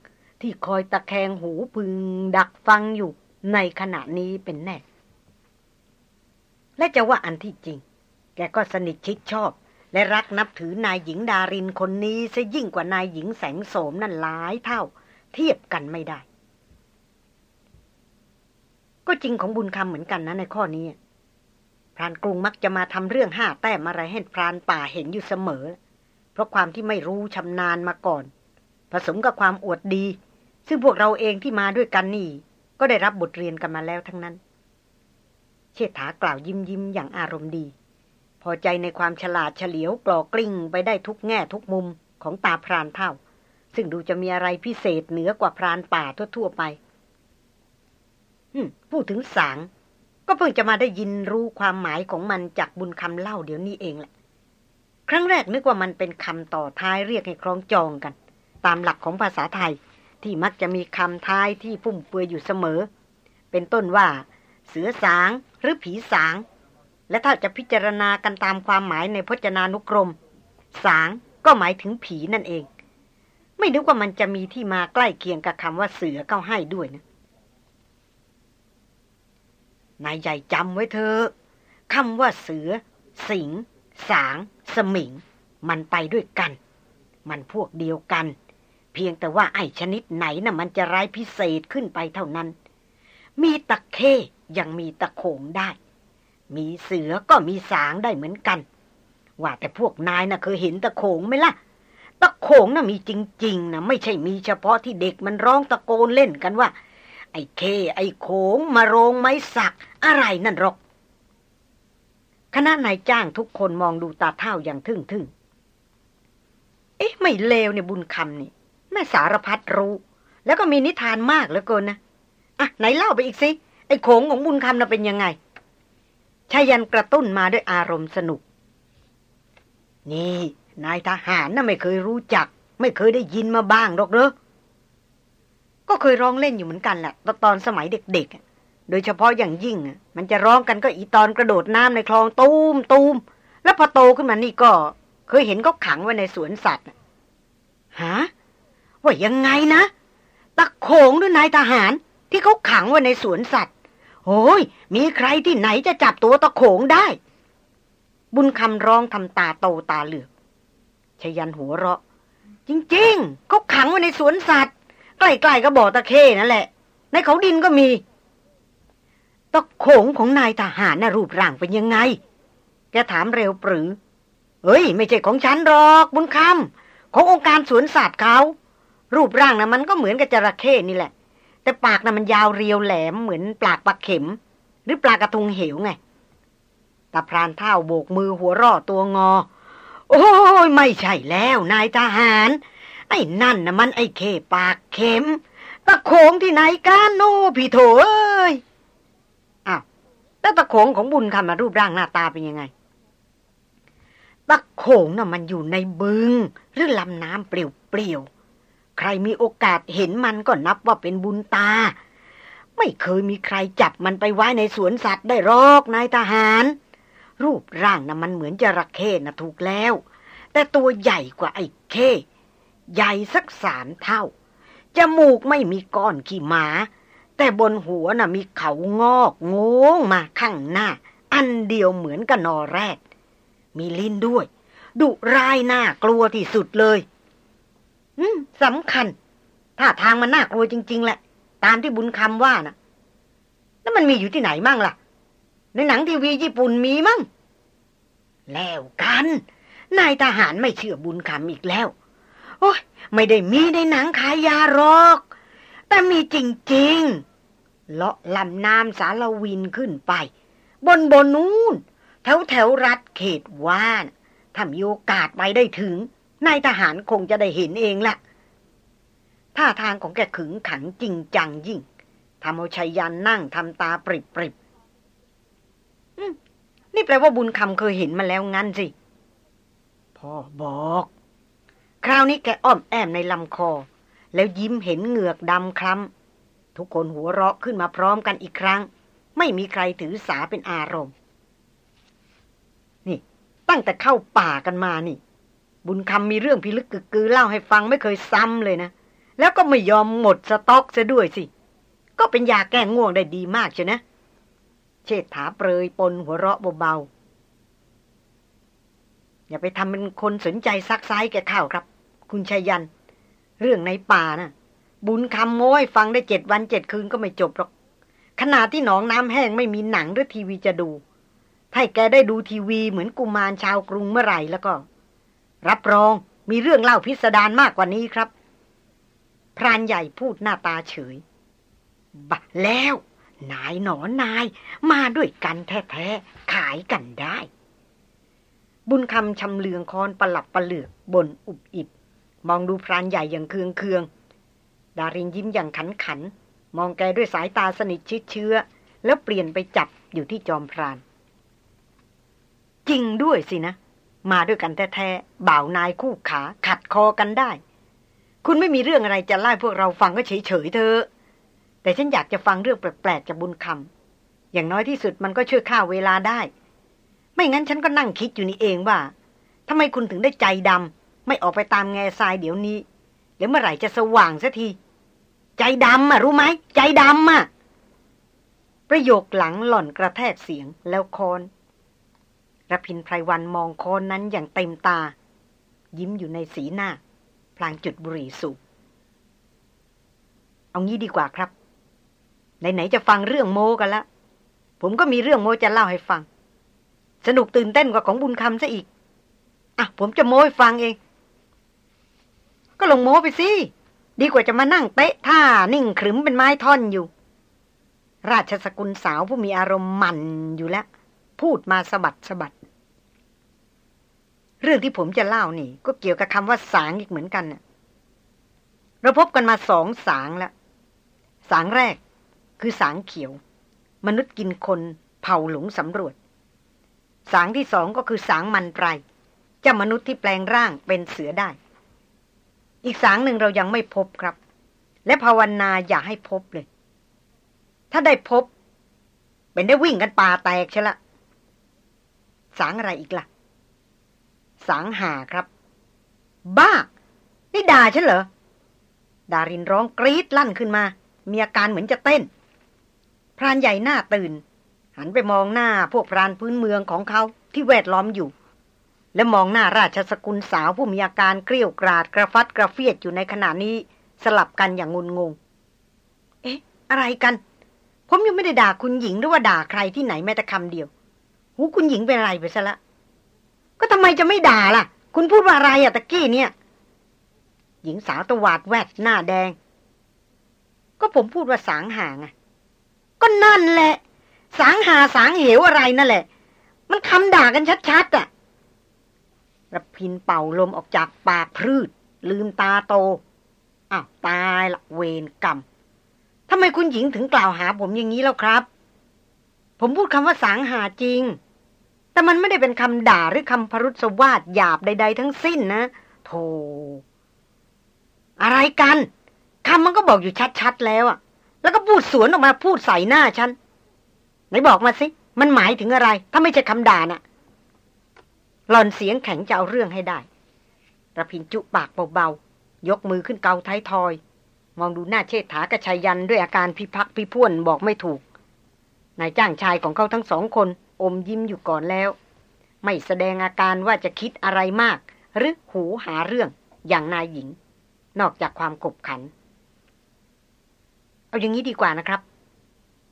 ที่คอยตะแคงหูพึงดักฟังอยู่ ในขณะนี้เป็นแน่ และจะว่าอันที่จริง แกก็สนิทชิดชอบ และรักนับถือนายหญิงดารินคนนี้ซะยิ่งกว่านายหญิงแสงโสมนั่นหลายเท่า เทียบกันไม่ได้ ก็จริงของบุญคำเหมือนกันนะในข้อนี้พรานกรุงมักจะมาทำเรื่องห้าแต้มอะไรให้พรานป่าเห็นอยู่เสมอ เพราะความที่ไม่รู้ชำนาญมาก่อน ผสมกับความอวดดี ซึ่งพวกเราเองที่มาด้วยกันนี่ ก็ได้รับบทเรียนกันมาแล้วทั้งนั้น เชษฐากล่าวยิ้มยิ้มอย่างอารมณ์ดี พอใจในความฉลาดเฉลียวกลอกลิ้งไปได้ทุกแง่ทุกมุมของตาพรานเท่า ซึ่งดูจะมีอะไรพิเศษเหนือกว่าพรานป่าทั่วๆไปพูดถึงสาง ก็เพิ่งจะมาได้ยินรู้ความหมายของมันจากบุญคำเล่าเดี๋ยวนี้เองแหละ ครั้งแรกนึกว่ามันเป็นคำต่อท้ายเรียกให้คล้องจองกัน ตามหลักของภาษาไทย ที่มักจะมีคำท้ายที่ฟุ่มเฟือยอยู่เสมอ เป็นต้นว่า เสือสางหรือผีสาง และถ้าจะพิจารณากันตามความหมายในพจนานุกรม สางก็หมายถึงผีนั่นเอง ไม่นึกว่ามันจะมีที่มาใกล้เคียงกับคำว่าเสือเข้าให้ด้วยนะนายใหญ่จำไว้เถอะคำว่าเสือ สิง สาง สมิง มันไปด้วยกัน มันพวกเดียวกัน พียงแต่ว่าไอ้ชนิดไหนนะ่ะมันจะร้ายพิเศษขึ้นไปเท่านั้น มีตะเคยังมีตะโขงได้ มีเสือก็มีสางได้เหมือนกัน ว่าแต่พวกนายนะ่ะเคยเห็นตะโขงไหมล่ะ ตะโขงนะ่ะมีจริง ๆนะไม่ใช่มีเฉพาะที่เด็กมันร้องตะโกนเล่นกันว่า ไอ้เค ไอ้โขงมาโรงไม้สัก อะไรนั่นหรอกคณะนายจ้างทุกคนมองดูตาเท่าอย่างทึ่งทึ่งเอ๊ะ ไม่เลวเนี่ยบุญคำนี่ แม่สารพัดรู้ แล้วก็มีนิทานมากเหลือเกินนะอะไหนเล่าไปอีกสิไอ้โขงของบุญคำน่ะเป็นยังไงชายันกระตุ้นมาด้วยอารมณ์สนุก นี่ นายทหารน่ะไม่เคยรู้จัก ไม่เคยได้ยินมาบ้างหรอกเหรอก็เคยร้องเล่นอยู่เหมือนกันแหละตอนสมัยเด็ก ๆ โดยเฉพาะอย่างยิ่ง มันจะร้องกันก็อีตอนกระโดดน้ำในคลองตูมตูมแล้วพอโตขึ้นมานี่ก็ เคยเห็นเขาขังไว้ในสวนสัตว์ฮะ ว่ายังไงนะตะโขงหรือนายทหารที่เขาขังไว้ในสวนสัตว์โอ้ย มีใครที่ไหนจะจับตัวตะโขงได้ บุญคำร้องทำตาโตตาเหลือกชยันหัวเราะ จริงๆเขาขังไว้ในสวนสัตว์ ใกล้ๆก็บ่อตะเข้นั่นแหละ ในเขาดินก็มี ตะโขงของนายทหารน่ะรูปร่างเป็นยังไงแกถามเร็วปรือเฮ้ย ไม่ใช่ของฉันหรอกบุญคำขององค์การสวนสัตว์เขา รูปร่างน่ะมันก็เหมือนกับจระเข้นี่แหละ แต่ปากน่ะมันยาวเรียวแหลมเหมือนปากปลาเข็ม หรือปลากระทุงเหวไงตาพรานเท่าโบกมือหัวรอตัวงอ โอ้ยไม่ใช่แล้วนายทหาร ไอ้นั่นน่ะมันไอ้เคปากเข็มตะโขงที่ไหนกันโนพี่โถเอ้ยแล้วตะโขงของบุญคำมารูปร่างหน้าตาเป็นยังไงตะโขงน่ะมันอยู่ในบึง หรือลำน้ำเปลี่ยวๆ ใครมีโอกาสเห็นมันก็นับว่าเป็นบุญตา ไม่เคยมีใครจับมันไปไว้ในสวนสัตว์ได้หรอกนายทหาร รูปร่างน่ะมันเหมือนจระเข้นะถูกแล้ว แต่ตัวใหญ่กว่าไอ้เข้ ใหญ่สักสามเท่า จมูกไม่มีก้อนขี้หมา แต่บนหัวน่ะมีเขางอกงงมาข้างหน้า อันเดียวเหมือนกับนอแรด มีลิ้นด้วย ดุร้ายน่ากลัวที่สุดเลย อืมสำคัญถ้าทางมันน่ากลัวจริง ๆ แหละ ตามที่บุญคำว่านะ่ะ แล้วมันมีอยู่ที่ไหนมั่งล่ะ ในหนังทีวีญี่ปุ่นมีมั่ง แล้วกัน นายทหารไม่เชื่อบุญคำอีกแล้ว โอ้ยไม่ได้มีในหนังขายยาหรอก แต่มีจริง ๆ เลาะลำน้ำสารวินขึ้นไป บนบนนู้นแถวแถวรัฐเขตว่านถ้ามีโอกาสไปได้ถึง นายทหารคงจะได้เห็นเองละท่าทางของแกขึงขังจริงจังยิ่งทำเอาชัยยันนั่งทำตาปริบปริบนี่แปลว่าบุญคำเคยเห็นมาแล้วงั้นสิ พ่อบอก คราวนี้แกอ้อมแอมในลำคอ แล้วยิ้มเห็นเหงือกดำคล้ำทุกคนหัวเราะขึ้นมาพร้อมกันอีกครั้ง ไม่มีใครถือสาเป็นอารมณ์ นี่ ตั้งแต่เข้าป่ากันมานี่ บุญคำมีเรื่องพิลึกกึกกือเล่าให้ฟังไม่เคยซ้ำเลยนะ แล้วก็ไม่ยอมหมดสต็อกซะด้วยสิ ก็เป็นยาแก้ง่วงได้ดีมากใช่นะ เชษฐาเปรยปนหัวเราะเบาๆ อย่าไปทำเป็นคนสนใจซักไซแกข้าวครับ คุณชายัน เรื่องในป่านะ่ะ บุญคำโม้ยฟังได้เจ็ดวันเจ็ดคืนก็ไม่จบหรอกขนาดที่หนองน้ำแห้งไม่มีหนังหรือทีวีจะดู ถ้าแกได้ดูทีวีเหมือนกุมารชาวกรุงเมื่อไหร่แล้วก็ รับรองมีเรื่องเล่าพิสดารมากกว่านี้ครับ พรานใหญ่พูดหน้าตาเฉย บะแล้ว นายหนอนาย มาด้วยกันแท้ๆ ขายกันได้ บุญคำชำเลืองคอนประหลับประเหลือกบนอุบอิบ มองดูพรานใหญ่อย่างเคืองเคือง ดารินยิ้มอย่างขันขัน มองแกด้วยสายตาสนิทชิดเชื้อ แล้วเปลี่ยนไปจับอยู่ที่จอมพราน จริงด้วยสินะ มาด้วยกันแท้ๆบ่าวนายคู่ขาขัดคอกันได้ คุณไม่มีเรื่องอะไรจะไล่พวกเราฟังก็เฉยๆเธอ แต่ฉันอยากจะฟังเรื่องแปลกๆจากบุญคำอย่างน้อยที่สุดมันก็ช่วยฆ่าเวลาได้ ไม่งั้นฉันก็นั่งคิดอยู่นี่เองว่าทำไมคุณถึงได้ใจดำไม่ออกไปตามแง่ทรายเดี๋ยวนี้เดี๋ยวเมื่อไหร่จะสว่างสักที ใจดำอะรู้ไหมใจดำอะประโยคหลังหล่อนกระแทกเสียงแล้วคอน ระพินไพรวันมองคอนนั้นอย่างเต็มตา ยิ้มอยู่ในสีหน้า พลางจุดบุหรี่สูบเอางี้ดีกว่าครับ ไหนๆจะฟังเรื่องโมกันละ ผมก็มีเรื่องโมจะเล่าให้ฟัง สนุกตื่นเต้นกว่าของบุญคำซะอีก อะ ผมจะโมให้ฟังเอง ก็ลงโมไปสิ ดีกว่าจะมานั่งเตะท่านิ่งขรึมเป็นไม้ท่อนอยู่ ราชสกุลสาวผู้มีอารมณ์มันอยู่แล้ว พูดมาสะบัดสะบัด เรื่องที่ผมจะเล่านี่ ก็เกี่ยวกับคำว่าสางอีกเหมือนกันน่ะเราพบกันมาสองสางแล้ว สางแรก คือสางเขียว มนุษย์กินคนเผาหลงสำรวจ สางที่สองก็คือสางมันไตรเจ้ามนุษย์ที่แปลงร่างเป็นเสือได้ อีกสางหนึ่งเรายังไม่พบครับ และภาวนาอย่าให้พบเลย ถ้าได้พบ เป็นได้วิ่งกันป่าแตกใช่ละ สางอะไรอีกละ่ะ สางหาครับ บ้า นี่ด่าฉันเหรอ ดารินร้องกรี๊ดลั่นขึ้นมา มีอาการเหมือนจะเต้น พรานใหญ่หน้าตื่น หันไปมองหน้าพวกพรานพื้นเมืองของเขาที่แวดล้อมอยู่ และมองหน้าราชสกุลสาวผู้มีอาการเกลี้ยวกราดกระฟัดกระเฟียดอยู่ในขณะนี้สลับกันอย่างงุนงง เอ๊ะ อะไรกัน ผมยังไม่ได้ด่าคุณหญิงหรือว่าด่าใครที่ไหนแม้แต่คำเดียว หูคุณหญิงเป็นอะไรไปซะละ ก็ทำไมจะไม่ด่าล่ะ คุณพูดว่าอะไรอะตะกี้เนี่ย หญิงสาวตวาดแวดหน้าแดง ก็ผมพูดว่าสางห่างอะก็นั่นแหละ สางหาสางเหวอะไรนั่นแหละ มันคำด่ากันชัดๆอะระพินเป่าลมออกจากปากพืช ลืมตาโตอ้าวตายละเวรกรรมทำไมคุณหญิงถึงกล่าวหาผมอย่างนี้แล้วครับ ผมพูดคำว่าสางหาจริง แต่มันไม่ได้เป็นคำด่าหรือคำพรุษวาดหยาบใด ๆ ทั้งสิ้นนะโธ่อะไรกันคำมันก็บอกอยู่ชัดๆแล้วอะแล้วก็พูดสวนออกมาพูดใส่หน้าฉันไหนบอกมาสิ มันหมายถึงอะไร ถ้าไม่ใช่คำด่าน่ะหลอนเสียงแข็งจะเอาเรื่องให้ได้ระพินจุปากเบาๆ ยกมือขึ้นเกาท้ายทอย มองดูหน้าเชษฐากระชายันด้วยอาการพิพักพิพ่วนบอกไม่ถูก นายจ้างชายของเขาทั้งสองคน อมยิ้มอยู่ก่อนแล้ว ไม่แสดงอาการว่าจะคิดอะไรมาก หรือหูหาเรื่องอย่างนายหญิง นอกจากความกบขัน เอาอย่างนี้ดีกว่านะครับ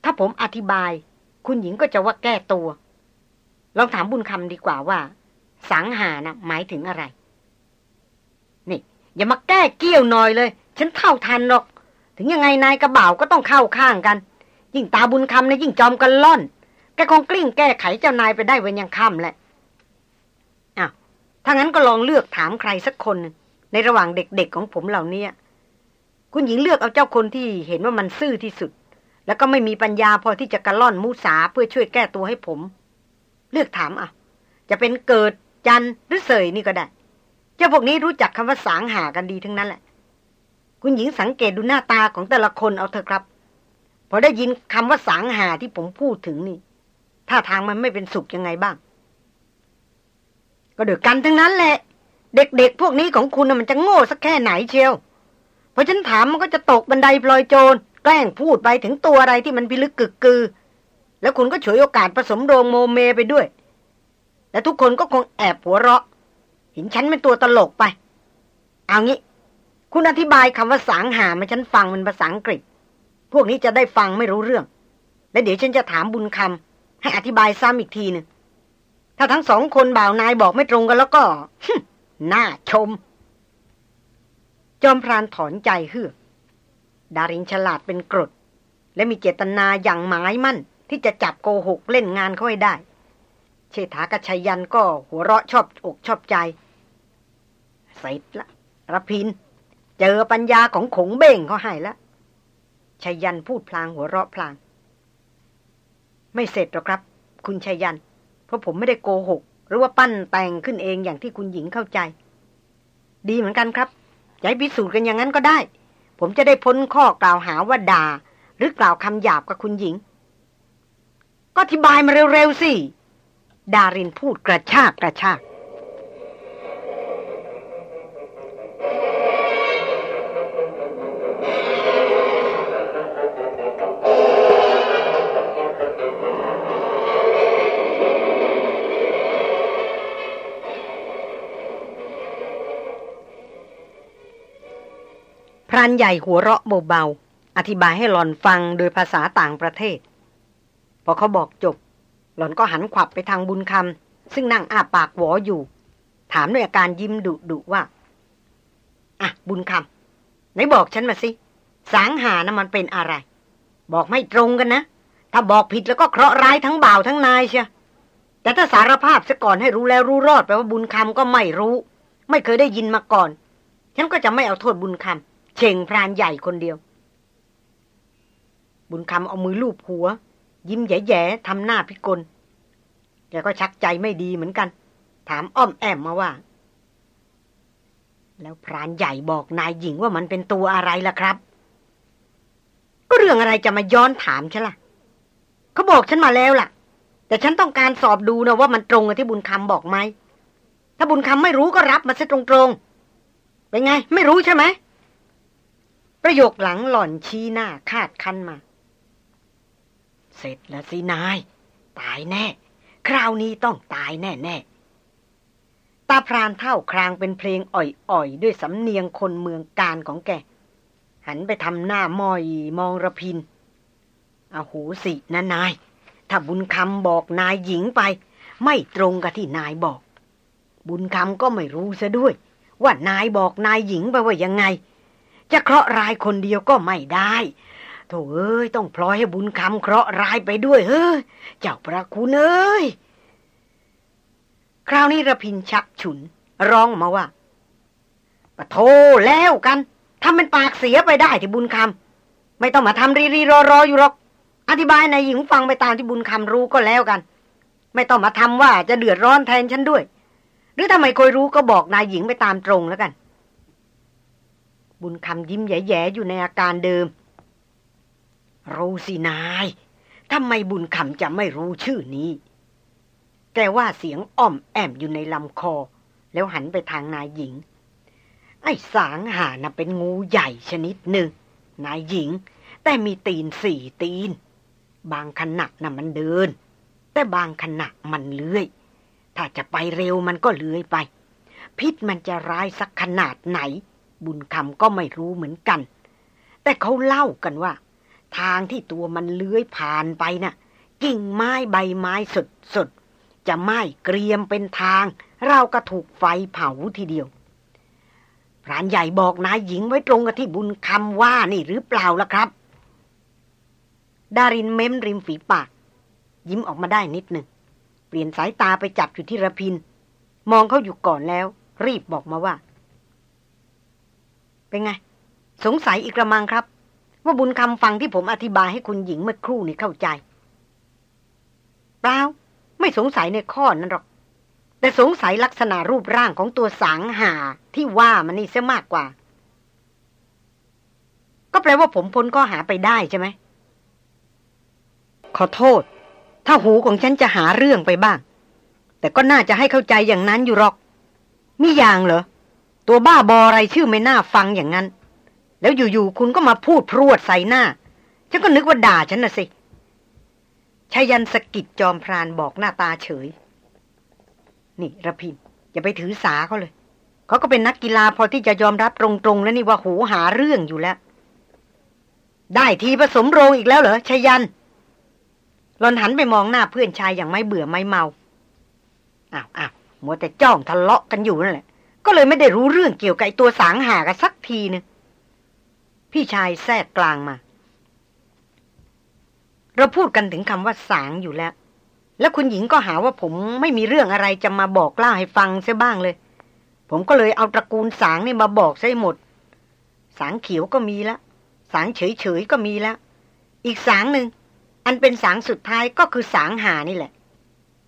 ถ้าผมอธิบาย คุณหญิงก็จะว่าแก้ตัว ลองถามบุญคำดีกว่าว่า สังหานะหมายถึงอะไร นี่ อย่ามาแก้เกี้ยวหน่อยเลย ฉันเท่าทันหรอก ถึงยังไงนายกระบ่าวก็ต้องเข้าข้างกัน ยิ่งตาบุญคำนะยิ่งจอมกันล่อน แกคงกลิ้งแก้ไขเจ้านายไปได้วันยังค่ำแหละอ้าวถ้างั้นก็ลองเลือกถามใครสักคน ในระหว่างเด็กๆของผมเหล่านี้คุณหญิงเลือกเอาเจ้าคนที่เห็นว่ามันซื่อที่สุด แล้วก็ไม่มีปัญญาพอที่จะกระล่อนมูสาเพื่อช่วยแก้ตัวให้ผม เลือกถามอะ จะเป็นเกิดจันหรือเสยนี่ก็ได้ เจ้าพวกนี้รู้จักคำว่าสางหากันดีทั้งนั้นแหละ คุณหญิงสังเกตดูหน้าตาของแต่ละคนเอาเถอะครับ พอได้ยินคำว่าสางหาที่ผมพูดถึงนี่ ท่าทางมันไม่เป็นสุขยังไงบ้าง ก็เดือดกันทั้งนั้นแหละ เด็กๆพวกนี้ของคุณมันจะโง่สักแค่ไหนเชียวพอฉันถามมันก็จะตกบันไดพลอยโจร แกล้งพูดไปถึงตัวอะไรที่มันพิลึกกึกกือ แล้วคุณก็ฉวยโอกาสผสมโรงโมเมไปด้วย และทุกคนก็คงแอบหัวเราะเห็นฉันเป็นตัวตลกไป เอางี้ คุณอธิบายคำว่าสางหามาฉันฟังเป็นภาษาอังกฤษ พวกนี้จะได้ฟังไม่รู้เรื่อง และเดี๋ยวฉันจะถามบุญคำ ให้อธิบายซ้ำอีกทีหนึ่งถ้าทั้งสองคนบ่าวนายบอกไม่ตรงกันแล้วก็น่าชม จอมพรานถอนใจเฮือกดารินฉลาดเป็นกรด และมีเจตนาอย่างหมายมั่น ที่จะจับโกหกเล่นงานเขาให้ได้ เชษฐากชัยยันก็หัวเราะชอบอกชอบใจเสร็จละระพิน เจอปัญญาของขงเบ่งเขาให้แล้วชัยยันพูดพลางหัวเราะพลาง ไม่เสร็จหรอกครับ คุณชัยยัน เพราะผมไม่ได้โกหก หรือว่าปั้นแต่งขึ้นเองอย่างที่คุณหญิงเข้าใจ ดีเหมือนกันครับจะให้พิสูจน์กันอย่างนั้นก็ได้ ผมจะได้พ้นข้อกล่าวหาว่าด่า หรือกล่าวคำหยาบกับคุณหญิง ก็อธิบายมาเร็วๆสิ ดารินพูดกระชากกระชากานใหญ่หัวเราะเบาๆ อธิบายให้หลอนฟังโดยภาษาต่างประเทศ พอเขาบอกจบ หลอนก็หันขวับไปทางบุญคำซึ่งนั่งอ้าปากหวออยู่ ถามด้วยอาการยิ้มดุดุว่า อะ บุญคำไหนบอกฉันมาสิ สางหานะมันเป็นอะไร บอกไม่ตรงกันนะ ถ้าบอกผิดแล้วก็เคราะห์ร้ายทั้งบ่าวทั้งนายเชียแต่ถ้าสารภาพซะก่อนให้รู้แล้วรู้รอดแปลว่าบุญคำก็ไม่รู้ ไม่เคยได้ยินมาก่อน ฉันก็จะไม่เอาโทษบุญคำ เช่งพรานใหญ่คนเดียว บุญคำเอามือลูบหัว ยิ้มแย่ๆทำหน้าพิกล แกก็ชักใจไม่ดีเหมือนกัน ถามอ้อมแอมมาว่า แล้วพรานใหญ่บอกนายหญิงว่ามันเป็นตัวอะไรล่ะครับ ก็เรื่องอะไรจะมาย้อนถามฉันล่ะ เขาบอกฉันมาแล้วล่ะ แต่ฉันต้องการสอบดูนะว่ามันตรงกับที่บุญคำบอกไหม ถ้าบุญคำไม่รู้ก็รับมาซะตรงๆ เป็นไง ไม่รู้ใช่ไหม ประโยคหลังหล่อนชี้หน้าคาดคันมา เสร็จแล้วสินาย ตายแน่ คราวนี้ต้องตายแน่แน่ตาพรานเท่าครางเป็นเพลงอ่อยๆ ด้วยสำเนียงคนเมืองการของแก หันไปทำหน้ามอยมองระพินอาหูสินะนาย ถ้าบุญคำบอกนายหญิงไป ไม่ตรงกับที่นายบอก บุญคำก็ไม่รู้ซะด้วย ว่านายบอกนายหญิงไปว่ายังไง จะเคราะห์รายคนเดียวก็ไม่ได้โถเอ้ยต้องพลอยให้บุญคำเคราะห์รายไปด้วยเฮ้ยเจ้าพระคุณเอ้ยคราวนี้ระพินชักฉุน ร้องมาว่าปะโทแล้วกันทำเป็นปากเสียไปได้ที่บุญคำไม่ต้องมาทำรีรีรอรออยู่หรอก อธิบายนายหญิงฟังไปตามที่บุญคำรู้ก็แล้วกัน ไม่ต้องมาทำว่าจะเดือดร้อนแทนฉันด้วย หรือทำไมคอยรู้ก็บอกนายหญิงไปตามตรงแล้วกัน บุญคำยิ้มแย่ๆอยู่ในอาการเดิม รู้สินายทำไมบุญคำจะไม่รู้ชื่อนี้แต่ว่าเสียงอ่อมแอมอยู่ในลำคอ แล้วหันไปทางนายหญิง ไอ้สางหาน่ะเป็นงูใหญ่ชนิดหนึ่ง นายหญิง แต่มีตีนสี่ตีน บางขณะน่ะมันเดิน แต่บางขณะมันเลื้อย ถ้าจะไปเร็วมันก็เลื้อยไป พิษมันจะร้ายสักขนาดไหน บุญคำก็ไม่รู้เหมือนกัน แต่เขาเล่ากันว่า ทางที่ตัวมันเลื้อยผ่านไปนะ่ะ กิ่งไม้ใบไม้สดสดจะไหม้เกรียมเป็นทาง เราก็ถูกไฟเผาทีเดียวพรานใหญ่บอกนายหญิงไว้ตรงกับที่บุญคำว่านี่หรือเปล่าล่ะครับ ดารินเม้มริมฝีปาก ยิ้มออกมาได้นิดหนึ่ง เปลี่ยนสายตาไปจับอยู่ที่ระพิน มองเขาอยู่ก่อนแล้ว รีบบอกมาว่า เป็นไง สงสัยอีกระมังครับ ว่าบุญคำฟังที่ผมอธิบายให้คุณหญิงเมื่อครู่นี้เข้าใจเปล่าไม่สงสัยในข้อนั้นหรอก แต่สงสัยลักษณะรูปร่างของตัวสังหาที่ว่ามันนี่เสียมากกว่า ก็แปลว่าผมพ้นข้อหาไปได้ใช่ไหมขอโทษ ถ้าหูของฉันจะหาเรื่องไปบ้าง แต่ก็น่าจะให้เข้าใจอย่างนั้นอยู่หรอก มีอย่างเหรอ ตัวบ้าบออะไรชื่อไม่น่าฟังอย่างนั้น แล้วอยู่ๆคุณก็มาพูดพรวดใส่หน้า ฉันก็นึกว่าด่าฉันน่ะสิชายันสกิดจอมพรานบอกหน้าตาเฉย นี่ระพินอย่าไปถือสาเขาเลย เขาก็เป็นนักกีฬาพอที่จะยอมรับตรงๆ แล้วนี่ว่าหูหาเรื่องอยู่แล้ว ได้ทีผสมโรงอีกแล้วเหรอชายันหลอนหันไปมองหน้าเพื่อนชายอย่างไม่เบื่อไม่เมาอ้าวอ้าวมัวแต่จ้องทะเลาะกันอยู่นั่นแหละ ก็เลยไม่ได้รู้เรื่องเกี่ยวกับตัวสางหากันสักทีนึงพี่ชายแทรกกลางมา เราพูดกันถึงคำว่าสางอยู่แล้ว แล้วคุณหญิงก็หาว่าผมไม่มีเรื่องอะไรจะมาบอกเล่าให้ฟังเสียบ้างเลย ผมก็เลยเอาตระกูลสางนี่มาบอกซะหมด สางเขียวก็มีแล้ว สางเฉยๆก็มีแล้ว อีกสางหนึ่งอันเป็นสางสุดท้ายก็คือสางหานี่แหละ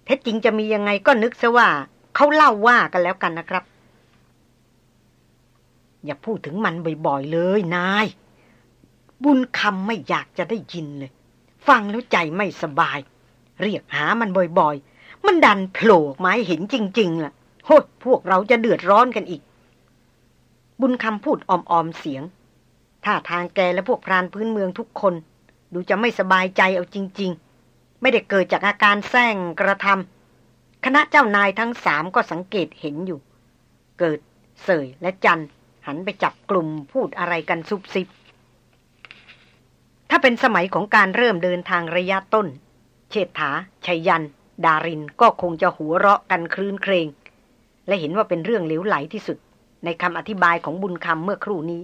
เท็จจริงจะมียังไงก็นึกซะว่าเขาเล่าว่ากันแล้วกันนะครับ อย่าพูดถึงมันบ่อยๆเลยนาย บุญคำไม่อยากจะได้ยินเลย ฟังแล้วใจไม่สบาย เรียกหามันบ่อยๆ มันดันโผล่ไม้เห็นจริงๆล่ะโหดพวกเราจะเดือดร้อนกันอีก บุญคำพูดออมๆเสียงท่าทางแกและพวกพรานพื้นเมืองทุกคน ดูจะไม่สบายใจเอาจริง ๆ ไม่ได้เกิดจากอาการแซงกระทำคณะเจ้านายทั้งสามก็สังเกตเห็นอยู่ เกิดเสยและจัน หันไปจับกลุ่มพูดอะไรกันซุบซิบ ถ้าเป็นสมัยของการเริ่มเดินทางระยะต้น เชษฐาชัยยัน ดารินก็คงจะหัวเราะกันคลื่นเครง และเห็นว่าเป็นเรื่องเหลวไหลที่สุด ในคำอธิบายของบุญคำเมื่อครู่นี้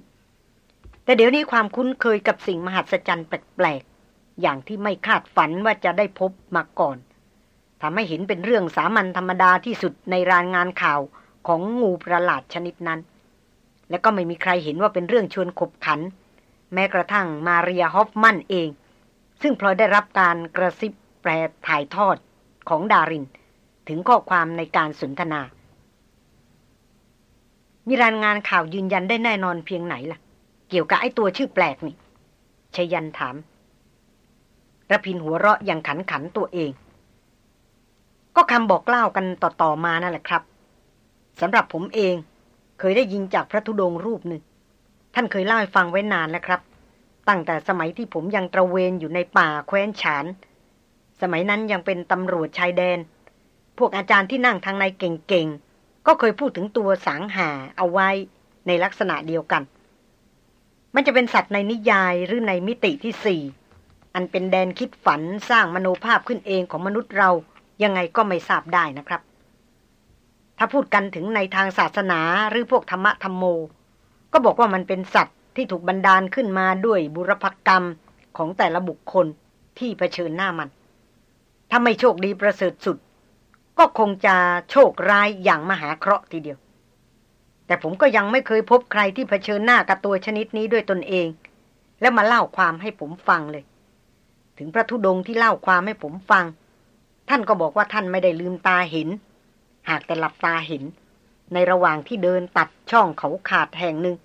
แต่เดี๋ยวนี้ความคุ้นเคยกับสิ่งมหัศจรรย์แปลกๆ อย่างที่ไม่คาดฝันว่าจะได้พบมาก่อนทำให้เห็นเป็นเรื่องสามัญธรรมดาที่สุดในรายงานข่าวของงูประหลาดชนิดนั้น และก็ไม่มีใครเห็นว่าเป็นเรื่องชวนขบขัน แม้กระทั่งมาเรียฮอฟมันเอง ซึ่งพลอยได้รับการกระซิบแปลถ่ายทอดของดาริน ถึงข้อความในการสนทนา มีรายงานข่าวยืนยันได้แน่นอนเพียงไหนล่ะ เกี่ยวกับไอ้ตัวชื่อแปลกนี่ชยันถามระพินหัวเราะอย่างขันขันตัวเอง ก็คำบอกเล่ากันต่อๆมานั่นแหละครับสำหรับผมเอง เคยได้ยินจากพระธุดงรูปหนึ่ง ท่านเคยเล่าให้ฟังไว้นานแล้วครับ ตั้งแต่สมัยที่ผมยังตระเวนอยู่ในป่าแคว้นฉาน สมัยนั้นยังเป็นตำรวจชายแดน พวกอาจารย์ที่นั่งทางในเก่งๆ ก็เคยพูดถึงตัวสางหาเอาไว้ในลักษณะเดียวกัน มันจะเป็นสัตว์ในนิยายหรือในมิติที่สี่ อันเป็นแดนคิดฝันสร้างมโนภาพขึ้นเองของมนุษย์เรายังไงก็ไม่ทราบได้นะครับ ถ้าพูดกันถึงในทางศาสนาหรือพวกธรรมะธรรมโม ก็บอกว่ามันเป็นสัตว์ที่ถูกบันดาลขึ้นมาด้วยบุรพกรรมของแต่ละบุคคลที่เผชิญหน้ามัน ถ้าไม่โชคดีประเสริฐสุด ก็คงจะโชคร้ายอย่างมหาเคราะห์ทีเดียว แต่ผมก็ยังไม่เคยพบใครที่เผชิญหน้ากับตัวชนิดนี้ด้วยตนเอง แล้วมาเล่าความให้ผมฟังเลย ถึงพระธุดงที่เล่าความให้ผมฟัง ท่านก็บอกว่าท่านไม่ได้ลืมตาเห็น หากแต่หลับตาเห็น ในระหว่างที่เดินตัดช่องเขาขาดแห่งหนึ่ง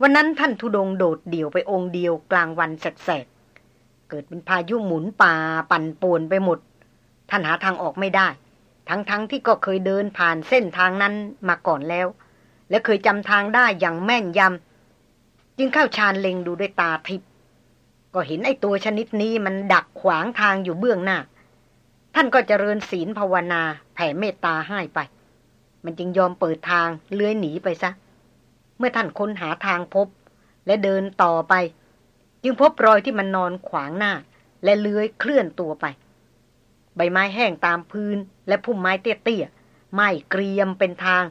วันนั้นท่านธุดงโดดเดี่ยวไปองค์เดียวกลางวันแสกๆเกิดเป็นพายุหมุนป่าปั่นป่วนไปหมด ท่านหาทางออกไม่ได้ ทั้งๆทที่ก็เคยเดินผ่านเส้นทางนั้นมาก่อนแล้ว และเคยจำทางได้อย่างแม่นยำจึงเข้าชานเล็งดูด้วยตาทิพย์ก็เห็นไอ้ตัวชนิดนี้มันดักขวางทางอยู่เบื้องหน้า ท่านก็เจริญศีลภาวนา แผ่เมตตาให้ไป มันจึงยอมเปิดทางเลื้อยหนีไปซะ เมื่อท่านค้นหาทางพบ และเดินต่อไป จึงพบรอยที่มันนอนขวางหน้า และเลื้อยเคลื่อนตัวไป ใบไม้แห้งตามพื้น และพุ่มไม้เตี้ยๆไม่เกรียมเป็นทาง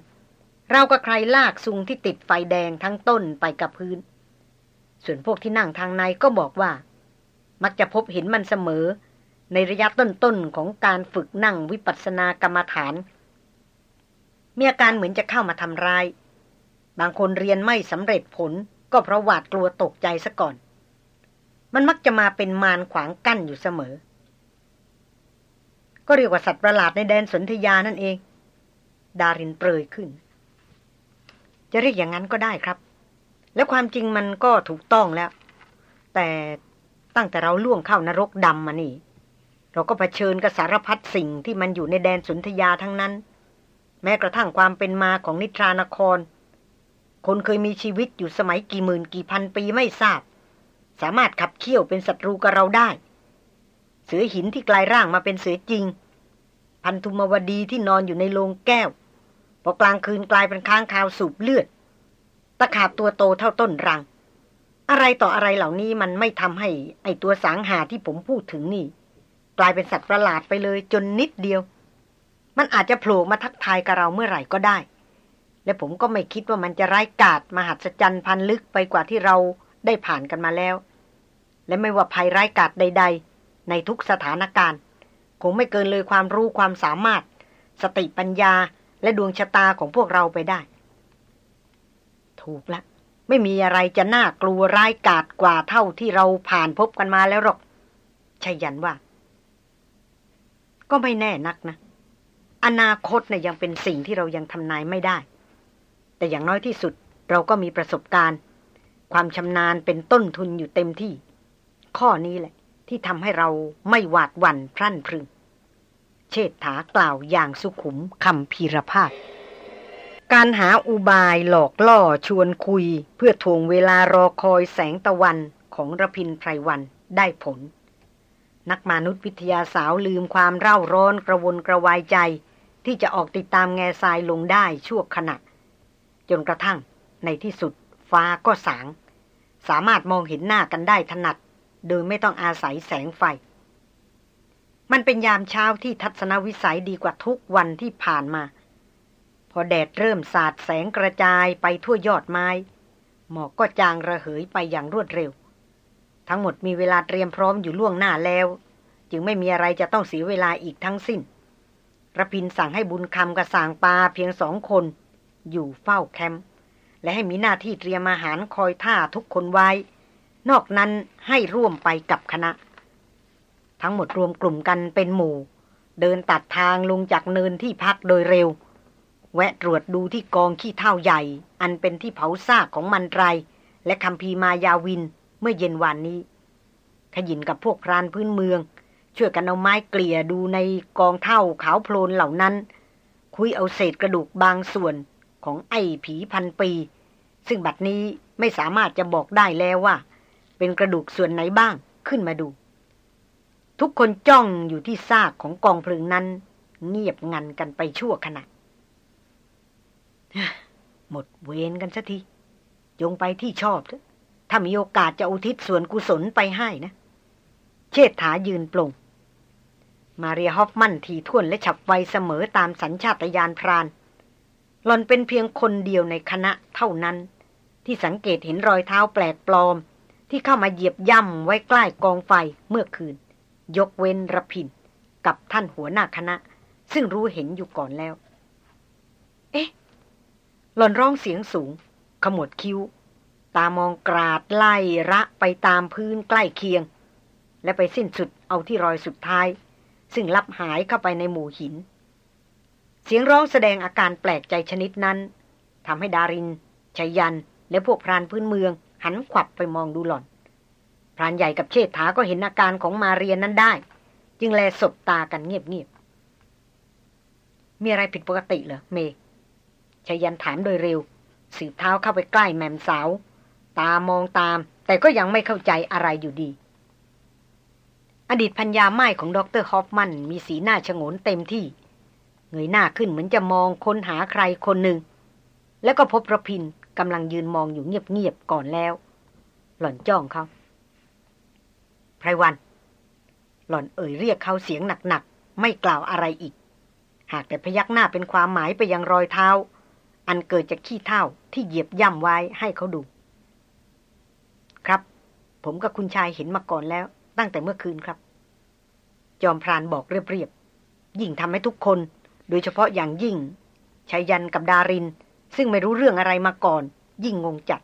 เราก็ใครลากซุงที่ติดไฟแดงทั้งต้นไปกับพื้น ส่วนพวกที่นั่งทางในก็บอกว่า มักจะพบเห็นมันเสมอ ในระยะต้นๆของการฝึกนั่งวิปัสสนากรรมฐาน มีอาการเหมือนจะเข้ามาทำร้าย บางคนเรียนไม่สำเร็จผลก็เพราะหวาดกลัวตกใจซะก่อน มันมักจะมาเป็นมารขวางกั้นอยู่เสมอ ก็เรียกว่าสัตว์ประหลาดในแดนสนธยานั่นเอง ดารินเปรยขึ้น จะเรียกอย่างนั้นก็ได้ครับ และความจริงมันก็ถูกต้องแล้ว แต่ตั้งแต่เราล่วงเข้านรกดำมานี่ เราก็เผชิญกับสารพัดสิ่งที่มันอยู่ในแดนสุนธยาทั้งนั้น แม้กระทั่งความเป็นมาของนิทรานคร คนเคยมีชีวิตอยู่สมัยกี่หมื่นกี่พันปีไม่ทราบ สามารถขับเคี่ยวเป็นศัตรูกับเราได้ เสือหินที่กลายร่างมาเป็นเสือจริง พันธุมวดีที่นอนอยู่ในโรงแก้วพอกลางคืนกลายเป็นค้างคาวสูบเลือด ตะขาบตัวโตเท่าต้นรัง อะไรต่ออะไรเหล่านี้มันไม่ทำให้ไอตัวสางหาที่ผมพูดถึงนี่ กลายเป็นสัตว์ประหลาดไปเลยจนนิดเดียว มันอาจจะโผล่มาทักทายกับเราเมื่อไหร่ก็ได้ และผมก็ไม่คิดว่ามันจะร้ายกาจมหัศจรรย์พันลึกไปกว่าที่เราได้ผ่านกันมาแล้ว และไม่ว่าภัยร้ายกาจใด ๆ ในทุกสถานการณ์ คงไม่เกินเลยความรู้ความสามารถ สติปัญญาและดวงชะตาของพวกเราไปได้ ถูกละ ไม่มีอะไรจะน่ากลัวร้ายกาจกว่าเท่าที่เราผ่านพบกันมาแล้วหรอกชัยยันว่า ก็ไม่แน่นักนะ อนาคตนะ่ยยังเป็นสิ่งที่เรายังทำนายไม่ได้ แต่อย่างน้อยที่สุดเราก็มีประสบการณ์ ความชำนาญเป็นต้นทุนอยู่เต็มที่ ข้อนี้แหละ ที่ทำให้เราไม่หวาดหวั่นพรั่นพรึง เชษฐากล่าวอย่างสุขุมคำพีรพาดการหาอุบายหลอกล่อชวนคุย เพื่อทวงเวลารอคอยแสงตะวันของระพินไพรวันได้ผล นักมนุษยวิทยาสาวลืมความเร่าร้อนกระวนกระวายใจ ที่จะออกติดตามแง่ทรายลงได้ชั่วขณะ จนกระทั่งในที่สุดฟ้าก็สาง สามารถมองเห็นหน้ากันได้ถนัด โดยไม่ต้องอาศัยแสงไฟ มันเป็นยามเช้าที่ทัศนวิสัยดีกว่าทุกวันที่ผ่านมา พอแดดเริ่มสาดแสงกระจายไปทั่วยอดไม้ หมอกก็จางระเหยไปอย่างรวดเร็ว ทั้งหมดมีเวลาเตรียมพร้อมอยู่ล่วงหน้าแล้ว จึงไม่มีอะไรจะต้องเสียเวลาอีกทั้งสิ้นระพินสั่งให้บุญคำกระสางปลาเพียงสองคน อยู่เฝ้าแคมป์และให้มีหน้าที่เตรียมอาหารคอยท่าทุกคนไว้ นอกนั้นให้ร่วมไปกับคณะ ทั้งหมดรวมกลุ่มกันเป็นหมู่ เดินตัดทางลงจากเนินที่พักโดยเร็ว แวะตรวจดูที่กองขี้เท่าใหญ่ อันเป็นที่เผาซากของมันไร และคำพีมายาวิน เมื่อเย็นวานนี้ ขยินกับพวกพรานพื้นเมือง ช่วยกันเอาไม้เกลี่ยดูในกองเท่าขาวโพลนเหล่านั้น คุยเอาเศษกระดูกบางส่วนของไอ้ผีพันปี ซึ่งบัดนี้ไม่สามารถจะบอกได้แล้วว่า เป็นกระดูกส่วนไหนบ้างขึ้นมาดู ทุกคนจ้องอยู่ที่ซากของกองเพลิงนั้น เงียบงันกันไปชั่วขณะหมดเวรกันสักที จงไปที่ชอบเถอะ ถ้ามีโอกาสจะอุทิศส่วนกุศลไปให้นะ เชษฐายืนปลง มาเรียฮอฟมันทีท่วนและฉับไวเสมอตามสัญชาตญาณพราน หลอนเป็นเพียงคนเดียวในคณะเท่านั้น ที่สังเกตเห็นรอยเท้าแปลกปลอม ที่เข้ามาเหยียบย่ำไว้ใกล้กองไฟเมื่อคืน ยกเว้นระพินกับท่านหัวหน้าคณะ ซึ่งรู้เห็นอยู่ก่อนแล้ว เอ๊ะหลอนร้องเสียงสูง ขมวดคิ้ว ตามองกราดไล่ระไปตามพื้นใกล้เคียง และไปสิ้นสุดเอาที่รอยสุดท้าย ซึ่งลับหายเข้าไปในหมู่หิน เสียงร้องแสดงอาการแปลกใจชนิดนั้นทำให้ดารินชัยยัน และพวกพรานพื้นเมือง หันขวับไปมองดูหล่อน พรานใหญ่กับเชษฐาก็เห็นอาการของมาเรียนนั้นได้ จึงแลสบตากันเงียบๆมีอะไรผิดปกติเหรอเมชยันถามโดยเร็วสืบเท้าเข้าไปใกล้แม่มสาว ตามองตาม แต่ก็ยังไม่เข้าใจอะไรอยู่ดี อดีตพัญญาไม้ของดรฮอฟมันมีสีหน้าฉงนเต็มที่เงยหน้าขึ้นเหมือนจะมองค้นหาใครคนหนึ่ง แล้วก็พบระพินกำลังยืนมองอยู่เงียบๆก่อนแล้ว หล่อนจ้องเขาไพรวัน หล่อนเอ่ยเรียกเขาเสียงหนักๆ ไม่กล่าวอะไรอีก หากแต่พยักหน้าเป็นความหมายไปยังรอยเท้า อันเกิดจากขี้เท่าที่เหยียบย่ำไว้ให้เขาดู ครับ ผมกับคุณชายเห็นมาก่อนแล้ว ตั้งแต่เมื่อคืนครับ จอมพรานบอกเรียบๆยิ่งทำให้ทุกคน โดยเฉพาะอย่างยิ่งชายันกับดาริน ซึ่งไม่รู้เรื่องอะไรมาก่อน ยิ่งงงจัด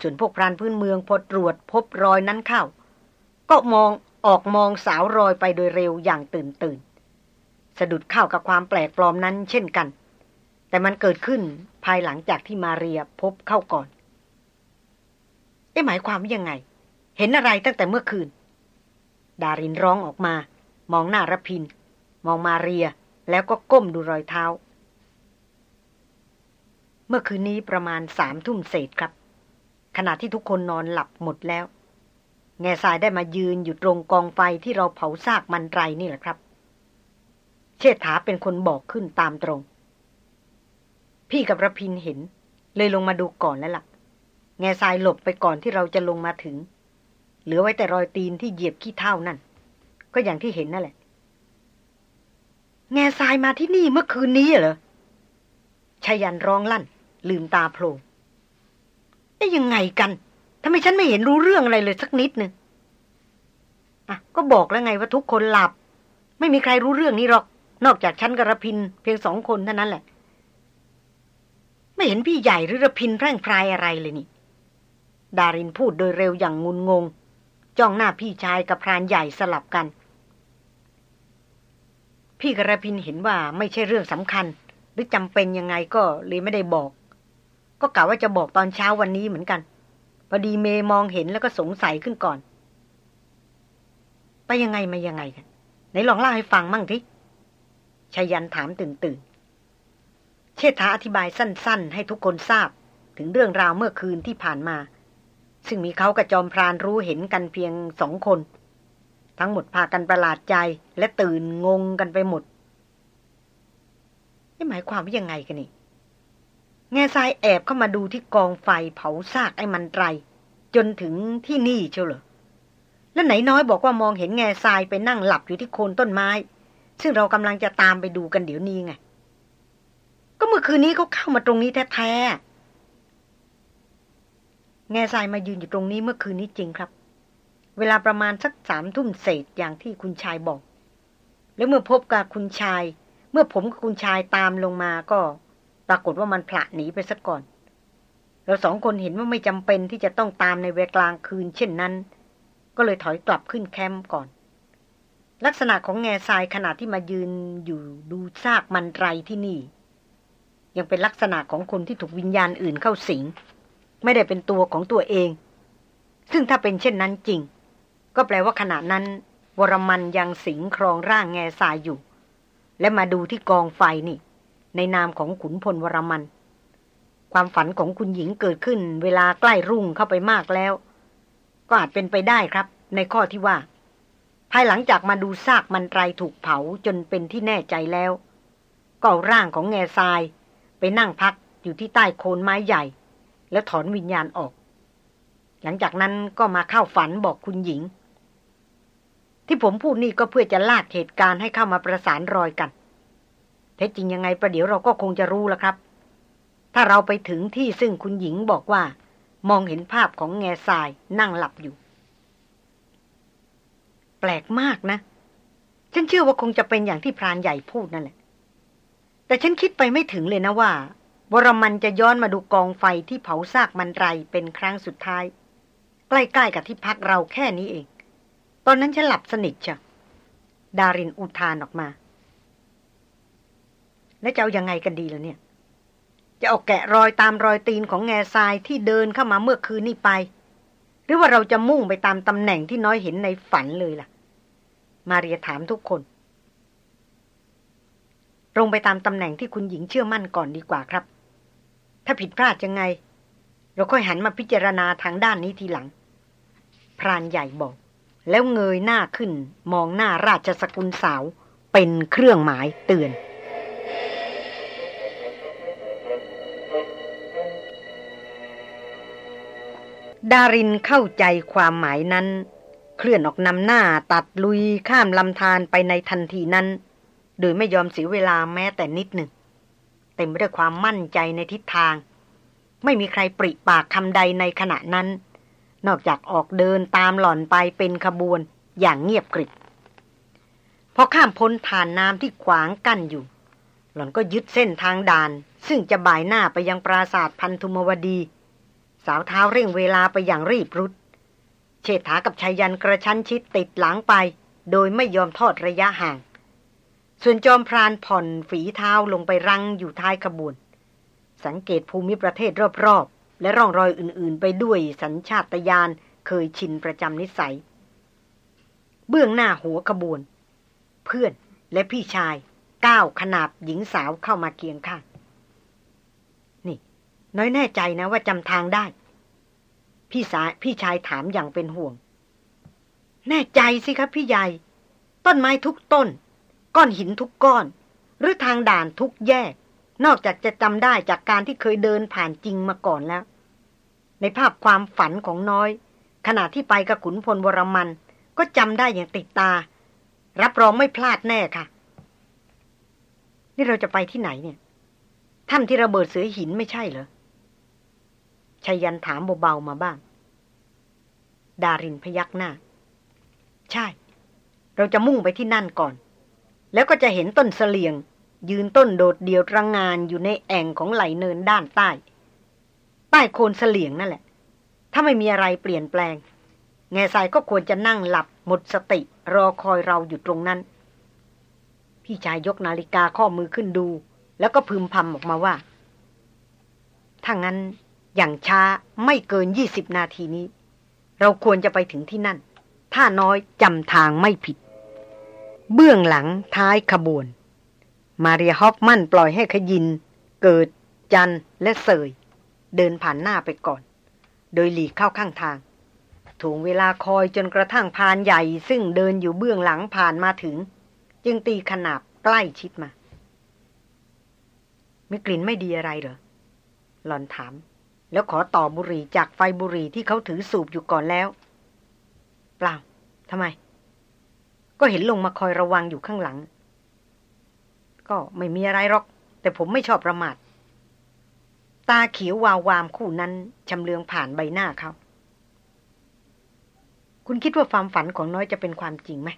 ส่วนพวกพรานพื้นเมืองพอตรวจพบรอยนั้นเข้า ก็มองออกมองสาวรอยไปโดยเร็วอย่างตื่นตื่นสะดุดเข้ากับความแปลกปลอมนั้นเช่นกัน แต่มันเกิดขึ้นภายหลังจากที่มาเรียพบเข้าก่อน เอ๊ะหมายความว่ายังไง เห็นอะไรตั้งแต่เมื่อคืน ดารินร้องออกมา มองหน้ารพิน มองมาเรีย แล้วก็ก้มดูรอยเท้า เมื่อคืนนี้ประมาณสามทุ่มเศษครับ ขณะที่ทุกคนนอนหลับหมดแล้ว แง่ทรายได้มายืนอยู่ตรงกองไฟที่เราเผาซากมันไรนี่แหละครับ เชษฐาเป็นคนบอกขึ้นตามตรง พี่กับระพินเห็น เลยลงมาดูก่อนแล้วละ่ะ แง่ทรายหลบไปก่อนที่เราจะลงมาถึง เหลือไว้แต่รอยตีนที่เหยียบขี้เท่านั่น ก็อย่างที่เห็นนั่นแหละ แง่ทรายมาที่นี่เมื่อคืนนี้เหรอชายันร้องลั่น ลืมตาโผล่ได้ยังไงกันทำไมฉันไม่เห็นรู้เรื่องอะไรเลยสักนิดนึงอะก็บอกแล้วไงว่าทุกคนหลับ ไม่มีใครรู้เรื่องนี้หรอก นอกจากฉันกับรพินเพียงสองคนเท่านั้นแหละ ไม่เห็นพี่ใหญ่หรือระพินแพร่งพรายอะไรเลยนี่ ดารินพูดโดยเร็วอย่างงุนงง จ้องหน้าพี่ชายกับพรานใหญ่สลับกัน พี่กับรพินเห็นว่าไม่ใช่เรื่องสำคัญ หรือจำเป็นยังไงก็เลยไม่ได้บอก ก็กะว่าจะบอกตอนเช้าวันนี้เหมือนกันพอดีเมมองเห็นแล้วก็สงสัยขึ้นก่อน ไปยังไงมายังไงกันไหนลองเล่าให้ฟังมั่งทีชายันถามตื่นตื่นเชษฐาอธิบายสั้น ๆ ให้ทุกคนทราบ ถึงเรื่องราวเมื่อคืนที่ผ่านมา ซึ่งมีเขากับจอมพรานรู้เห็นกันเพียงสองคน ทั้งหมดพากันประหลาดใจและตื่นงงกันไปหมด นี่หมายความว่ายังไงกันนี่ แง่ทรายแอบเข้ามาดูที่กองไฟเผาซากไอ้มันไรจนถึงที่นี่เชียวเหรอ แล้วไหนน้อยบอกว่ามองเห็นแง่ทรายไปนั่งหลับอยู่ที่โคนต้นไม้ ซึ่งเรากำลังจะตามไปดูกันเดี๋ยวนี้ไง ก็เมื่อคืนนี้เขาเข้ามาตรงนี้แท้ๆ แง่ทรายมายืนอยู่ตรงนี้เมื่อคืนนี้จริงครับ เวลาประมาณสักสามทุ่มเศษอย่างที่คุณชายบอก แล้วเมื่อพบกับคุณชาย เมื่อผมกับคุณชายตามลงมาก็ ปรากฏว่ามันผละหนีไปซะก่อน เราสองคนเห็นว่าไม่จำเป็นที่จะต้องตามในเวลากลางคืน เช่นนั้น ก็เลยถอยกลับขึ้นแคมป์ก่อน ลักษณะของแง่ทรายขณะที่มายืนอยู่ดูซากมันไรที่นี่ ยังเป็นลักษณะของคนที่ถูกวิญญาณอื่นเข้าสิง ไม่ได้เป็นตัวของตัวเอง ซึ่งถ้าเป็นเช่นนั้นจริง ก็แปลว่าขณะนั้น วรมันยังสิงครองร่างแง่ทรายอยู่ และมาดูที่กองไฟนี่ ในนามของขุนพลวรมัน ความฝันของคุณหญิงเกิดขึ้น เวลาใกล้รุ่งเข้าไปมากแล้ว ก็อาจเป็นไปได้ครับ ในข้อที่ว่า ภายหลังจากมาดูซากมันไรถูกเผาจนเป็นที่แน่ใจแล้วก็เอาร่างของแง่ทราย ไปนั่งพักอยู่ที่ใต้โคนไม้ใหญ่ แล้วถอนวิญญาณออก หลังจากนั้นก็มาเข้าฝันบอกคุณหญิง ที่ผมพูดนี่ก็เพื่อจะลากเหตุการณ์ให้เข้ามาประสานรอยกันแท้จริงยังไงประเดี๋ยวเราก็คงจะรู้แล้วครับ ถ้าเราไปถึงที่ซึ่งคุณหญิงบอกว่า มองเห็นภาพของแง่ทรายนั่งหลับอยู่ แปลกมากนะ ฉันเชื่อว่าคงจะเป็นอย่างที่พรานใหญ่พูดนั่นแหละแต่ฉันคิดไปไม่ถึงเลยนะว่า วรมันจะย้อนมาดูกองไฟที่เผาซากมันไรเป็นครั้งสุดท้าย ใกล้ๆกับที่พักเราแค่นี้เอง ตอนนั้นฉันหลับสนิทจ้ะดารินอุทานออกมา แล้วจะเอายังไงกันดีล่ะเนี่ย จะเอาแกะรอยตามรอยตีนของแง่ทรายที่เดินเข้ามาเมื่อคืนนี้ไป หรือว่าเราจะมุ่งไปตามตำแหน่งที่น้อยเห็นในฝันเลยล่ะ มาเรียถามทุกคนตรงไปตามตำแหน่งที่คุณหญิงเชื่อมั่นก่อนดีกว่าครับ ถ้าผิดพลาดยังไง เราค่อยหันมาพิจารณาทางด้านนี้ทีหลัง พรานใหญ่บอก แล้วเงยหน้าขึ้นมองหน้าราชสกุลสาวเป็นเครื่องหมายเตือน ดารินเข้าใจความหมายนั้น เคลื่อนออกนำหน้าตัดลุยข้ามลำธารไปในทันทีนั้น โดยไม่ยอมเสียเวลาแม้แต่นิดหนึ่ง เต็มไปด้วยความมั่นใจในทิศทาง ไม่มีใครปริปากคำใดในขณะนั้น นอกจากออกเดินตามหล่อนไปเป็นขบวนอย่างเงียบกริบพอข้ามพ้นฐานน้ำที่ขวางกั้นอยู่ หล่อนก็ยึดเส้นทางด่าน ซึ่งจะบ่ายหน้าไปยังปราสาทพันธุมวดี สาวเท้าเร่งเวลาไปอย่างรีบรุดเชษฐากับชายันกระชั้นชิดติดหลังไป โดยไม่ยอมทอดระยะห่าง ส่วนจอมพรานผ่อนฝีเท้าลงไปรังอยู่ท้ายขบวน สังเกตภูมิประเทศรอบๆ และร่องรอยอื่นๆ ไปด้วยสัญชาตญาณเคยชินประจำนิสัย เบื้องหน้าหัวขบวน เพื่อนและพี่ชายก้าวขนาบหญิงสาวเข้ามาเคียงข้างนี่ น้อยแน่ใจนะว่าจำทางได้ พี่สายพี่ชายถามอย่างเป็นห่วง แน่ใจสิครับพี่ใหญ่ ต้นไม้ทุกต้น ก้อนหินทุกก้อน หรือทางด่านทุกแยก นอกจากจะจำได้จากการที่เคยเดินผ่านจริงมาก่อนแล้ว ในภาพความฝันของน้อย ขณะที่ไปกับขุนพลวรมัน ก็จำได้อย่างติดตา รับรองไม่พลาดแน่ค่ะ นี่เราจะไปที่ไหนเนี่ยถ้ำที่ระเบิดเสือหินไม่ใช่เหรอชายันถามเบาๆมาบ้าง ดารินพยักหน้า ใช่ เราจะมุ่งไปที่นั่นก่อน แล้วก็จะเห็นต้นเสลียง ยืนต้นโดดเดี่ยวรังงานอยู่ในแอ่งของไหลเนินด้านใต้ ใต้โคนเสลียงนั่นแหละ ถ้าไม่มีอะไรเปลี่ยนแปลง แง่ทรายก็ควรจะนั่งหลับหมดสติรอคอยเราอยู่ตรงนั้น พี่ชายยกนาฬิกาข้อมือขึ้นดู แล้วก็พึมพำออกมาว่า ถ้างั้นอย่างช้าไม่เกินยี่สิบนาทีนี้ เราควรจะไปถึงที่นั่น ถ้าน้อยจำทางไม่ผิด เบื้องหลังท้ายขบวน มาเรียฮอฟมันปล่อยให้ขยิน เกิด จันและเสย เดินผ่านหน้าไปก่อน โดยหลีกเข้าข้างทางถ่วงเวลาคอยจนกระทั่งพานใหญ่ ซึ่งเดินอยู่เบื้องหลังผ่านมาถึง จึงตีขนาบใกล้ชิดมามีกลิ่นไม่ดีอะไรเหรอ หลอนถาม แล้วขอต่อบุหรี่จากไฟบุหรี่ที่เขาถือสูบอยู่ก่อนแล้ว เปล่าทำไม ก็เห็นลงมาคอยระวังอยู่ข้างหลัง ก็ไม่มีอะไรหรอก แต่ผมไม่ชอบประมาท ตาเขียววาววามคู่นั้นชำเลืองผ่านใบหน้าเขา คุณคิดว่าความฝันของน้อยจะเป็นความจริงไหม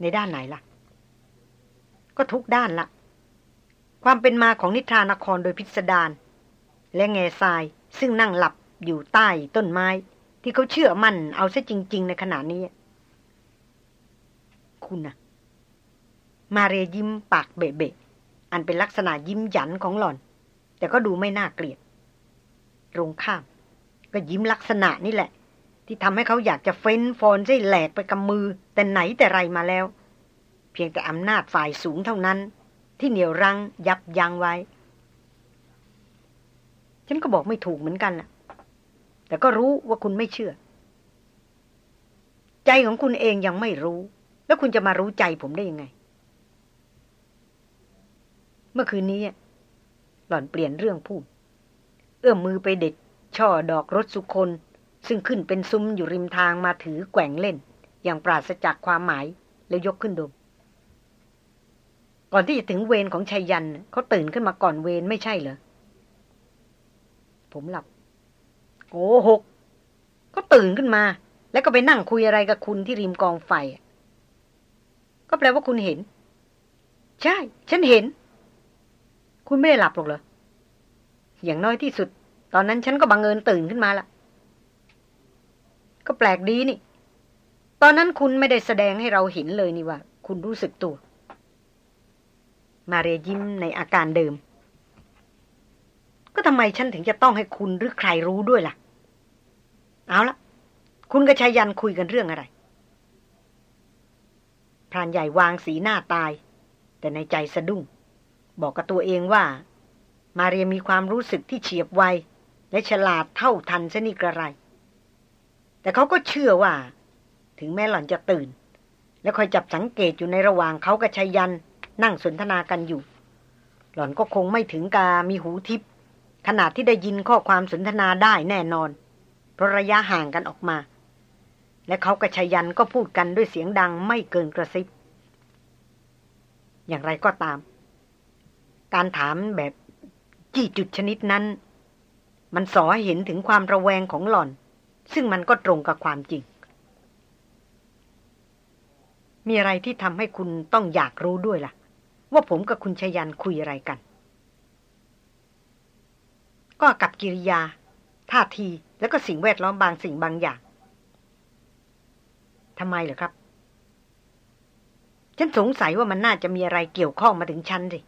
ในด้านไหนล่ะ ก็ทุกด้านละความเป็นมาของนิทานครโดยพิสดารและแง่ทรายซึ่งนั่งหลับอยู่ใต้ต้นไม้ ที่เขาเชื่อมั่นเอาซะจริง ๆ ในขณะนี้ คุณนะมาเรยิ้มปากเบะๆอันเป็นลักษณะยิ้มหยันของหล่อน แต่ก็ดูไม่น่าเกลียดตรงข้าม ก็ยิ้มลักษณะนี่แหละ ที่ทำให้เขาอยากจะเฟ้นฟอนใช้แหลกไปกับมือ แต่ไหนแต่ไรมาแล้ว เพียงแต่อำนาจฝ่ายสูงเท่านั้น ที่เหนี่ยวรังยับยั้งไว้ ฉันก็บอกไม่ถูกเหมือนกันแหละแต่ก็รู้ว่าคุณไม่เชื่อ ใจของคุณเองยังไม่รู้ แล้วคุณจะมารู้ใจผมได้ยังไง เมื่อคืนนี้ หล่อนเปลี่ยนเรื่องพูด เอื้อมมือไปเด็ด ช่อดอกรถสุคน ซึ่งขึ้นเป็นซุ้มอยู่ริมทางมาถือแกว่งเล่น อย่างปราศจากความหมายแล้วยกขึ้นดม ก่อนที่จะถึงเวรของชัยยันเขาตื่นขึ้นมาก่อนเวรไม่ใช่เหรอ ผมหลับโกหก ก็ตื่นขึ้นมา แล้วก็ไปนั่งคุยอะไรกับคุณที่ริมกองไฟ ก็แปลว่าคุณเห็น ใช่ ฉันเห็น คุณไม่ได้หลับหรอกเหรอ อย่างน้อยที่สุด ตอนนั้นฉันก็บังเอิญตื่นขึ้นมาละก็แปลกดีนี่ ตอนนั้นคุณไม่ได้แสดงให้เราเห็นเลยนี่ว่า คุณรู้สึกตัว มาเรียยิ้มในอาการเดิม ก็ทำไมฉันถึงจะต้องให้คุณหรือใครรู้ด้วยล่ะ เอาละคุณกับชายันคุยกันเรื่องอะไร พรานใหญ่วางสีหน้าตาย แต่ในใจสะดุ้ง บอกกับตัวเองว่า มาเรียมีความรู้สึกที่เฉียบไว และฉลาดเท่าทันชนิดกระไร แต่เขาก็เชื่อว่า ถึงแม้หล่อนจะตื่น และคอยจับสังเกตอยู่ในระหว่างเขากับชายันนั่งสนทนากันอยู่ หล่อนก็คงไม่ถึงกามีหูทิพย์ขนาดที่ได้ยินข้อความสนทนาได้แน่นอน เพราะระยะห่างกันออกมา และเขากับชยันก็พูดกันด้วยเสียงดังไม่เกินกระซิบ อย่างไรก็ตาม การถามแบบจี้จุดชนิดนั้น มันสอให้เห็นถึงความระแวงของหล่อน ซึ่งมันก็ตรงกับความจริง มีอะไรที่ทำให้คุณต้องอยากรู้ด้วยล่ะ ว่าผมกับคุณชยันคุยอะไรกัน ก็กับกิริยา ท่าทีแล้วก็สิ่งแวดล้อมบางสิ่งบางอย่าง ทำไมเหรอครับ ฉันสงสัยว่ามันน่าจะมีอะไรเกี่ยวข้องมาถึงฉันสิ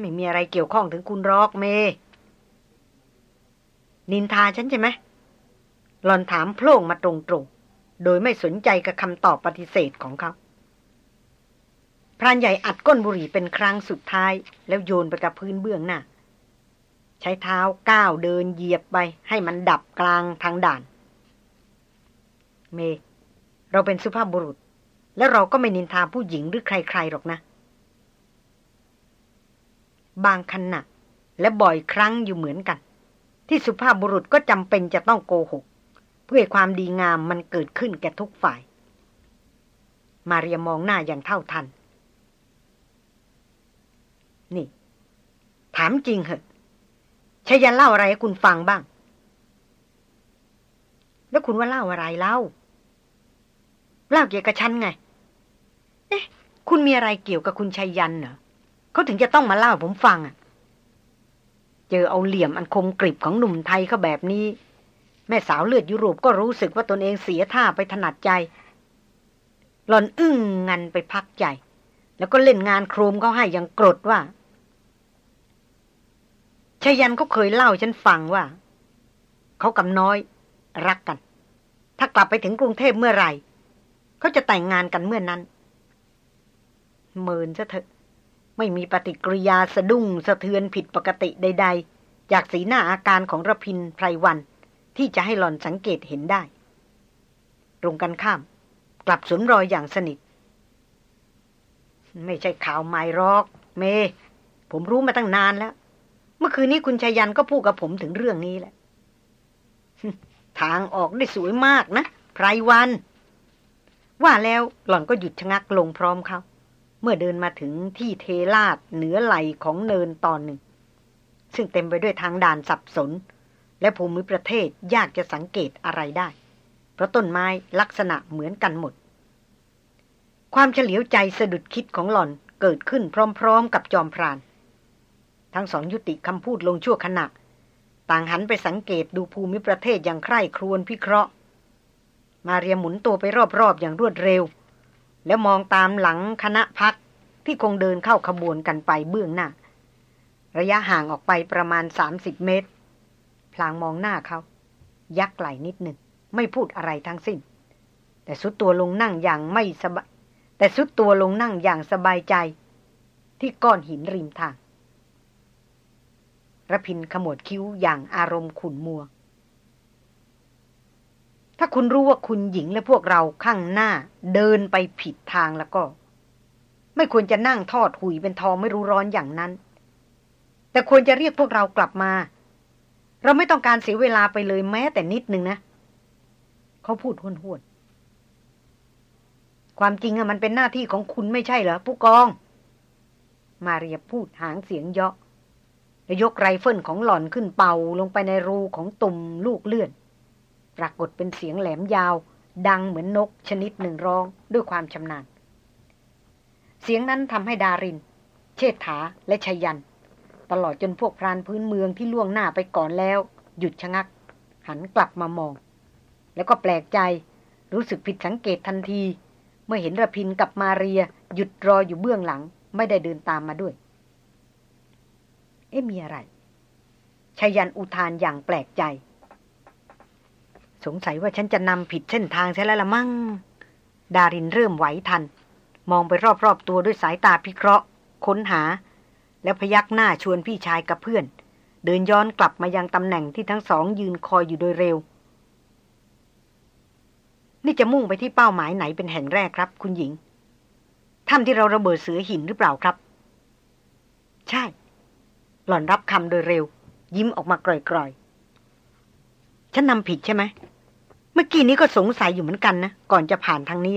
ไม่มีอะไรเกี่ยวข้องถึงคุณรอกเม นินทาฉันใช่ไหมหลอนถามโพล่งมาตรงๆ โดยไม่สนใจกับคำตอบปฏิเสธของเขาพรานใหญ่อัดก้นบุหรี่เป็นครั้งสุดท้าย แล้วโยนไปกับพื้นเบื้องหน้า ใช้เท้าก้าวเดินเหยียบไป ให้มันดับกลางทางด่าน เม เราเป็นสุภาพบุรุษ แล้วเราก็ไม่นินทาผู้หญิงหรือใครๆหรอกนะ บางขณะและบ่อยครั้งอยู่เหมือนกัน ที่สุภาพบุรุษก็จำเป็นจะต้องโกหก เพื่อความดีงามมันเกิดขึ้นแก่ทุกฝ่าย มาเรียมองหน้าอย่างเท่าทัน นี่ ถามจริงเหอะชยันเล่าอะไรให้คุณฟังบ้าง แล้วคุณว่าเล่าอะไรเล่า เล่าเกี่ยวกับฉันไง เอ๊ะ คุณมีอะไรเกี่ยวกับคุณชัยยันเหรอเขาถึงจะต้องมาเล่าผมฟังอะเจอเอาเหลี่ยมอันคมกริบของหนุ่มไทยเขาแบบนี้ แม่สาวเลือดยุโรปก็รู้สึกว่าตนเองเสียท่าไปถนัดใจ หลอนอึ้งงันไปพักใจ แล้วก็เล่นงานโครมเขาให้อย่างกรดว่าชยันเขาเคยเล่าฉันฟังว่า เขากับน้อย รักกัน ถ้ากลับไปถึงกรุงเทพเมื่อไหร่ เขาจะแต่งงานกันเมื่อนนั้นเมินซะเถอะ ไม่มีปฏิกิริยาสะดุ้งสะเทือนผิดปกติใด ๆ จากสีหน้าอาการของระพินไพรวัน ที่จะให้หล่อนสังเกตเห็นได้ ตรงกันข้าม กลับสวนรอยอย่างสนิท ไม่ใช่ข่าวใหม่รอก เม ผมรู้มาตั้งนานแล้ว เมื่อคืนนี้คุณชายันก็พูดกับผมถึงเรื่องนี้แหละ ทางออกได้สวยมากนะไพรวัน ว่าแล้วหล่อนก็หยุดชะงักลงพร้อมเขา เมื่อเดินมาถึงที่เทลาดเหนือไหลของเนินตอนหนึ่ง ซึ่งเต็มไปด้วยทางด่านสับสน และภูมิประเทศยากจะสังเกตอะไรได้ เพราะต้นไม้ลักษณะเหมือนกันหมด ความเฉลียวใจสะดุดคิดของหล่อนเกิดขึ้นพร้อม ๆ กับจอมพราน ทั้งสองยุติคำพูดลงชั่วขณะ ต่างหันไปสังเกตดูภูมิประเทศอย่างใคร่ครวญพิเคราะห์ มาเรียหมุนตัวไปรอบๆอย่างรวดเร็ว แล้วมองตามหลังคณะพักที่คงเดินเข้าขบวนกันไปเบื้องหน้า ระยะห่างออกไปประมาณสามสิบเมตร พลางมองหน้าเขา ยักไหลนิดหนึ่ง ไม่พูดอะไรทั้งสิ้น แต่สุดตัวลงนั่งอย่างไม่สบายแต่สุดตัวลงนั่งอย่างสบายใจ ที่ก้อนหินริมทางระพินขมวดคิ้วอย่างอารมณ์ขุนมัว ถ้าคุณรู้ว่าคุณหญิงและพวกเราข้างหน้า เดินไปผิดทางแล้วก็ ไม่ควรจะนั่งทอดหุ่ยเป็นทองไม่รู้ร้อนอย่างนั้น แต่ควรจะเรียกพวกเรากลับมา เราไม่ต้องการเสียเวลาไปเลยแม้แต่นิดนึงนะ เขาพูดห้วนห้วนความจริงอะมันเป็นหน้าที่ของคุณไม่ใช่เหรอผู้กอง มาเรียพูดหางเสียงเยาะแล้วยกไรเฟิลของหล่อนขึ้นเป่าลงไปในรูของตุ่มลูกเลื่อน ปรากฏเป็นเสียงแหลมยาว ดังเหมือนนกชนิดหนึ่งร้องด้วยความชำนาญ เสียงนั้นทำให้ดาริน เชษฐาและชยัน ตลอดจนพวกพรานพื้นเมืองที่ล่วงหน้าไปก่อนแล้ว หยุดชะงัก หันกลับมามอง แล้วก็แปลกใจรู้สึกผิดสังเกตทันที เมื่อเห็นระพินกับมาเรีย หยุดรออยู่เบื้องหลัง ไม่ได้เดินตามมาด้วย เอ๊ะมีอะไรชายันอุทานอย่างแปลกใจ สงสัยว่าฉันจะนำผิดเส้นทางใช่แล้วละมั่ง ดารินเริ่มไหวทัน มองไปรอบๆตัวด้วยสายตาพิเคราะห์ ค้นหา แล้วพยักหน้าชวนพี่ชายกับเพื่อน เดินย้อนกลับมายังตำแหน่งที่ทั้งสองยืนคอยอยู่โดยเร็ว นี่จะมุ่งไปที่เป้าหมายไหนเป็นแห่งแรกครับ คุณหญิงถ้ำที่เราระเบิดเสือหินหรือเปล่าครับ ใช่ หล่อนรับคำโดยเร็ว ยิ้มออกมากร่อยๆ ฉันนำผิดใช่ไหม เมื่อกี้นี้ก็สงสัยอยู่เหมือนกันนะ ก่อนจะผ่านทางนี้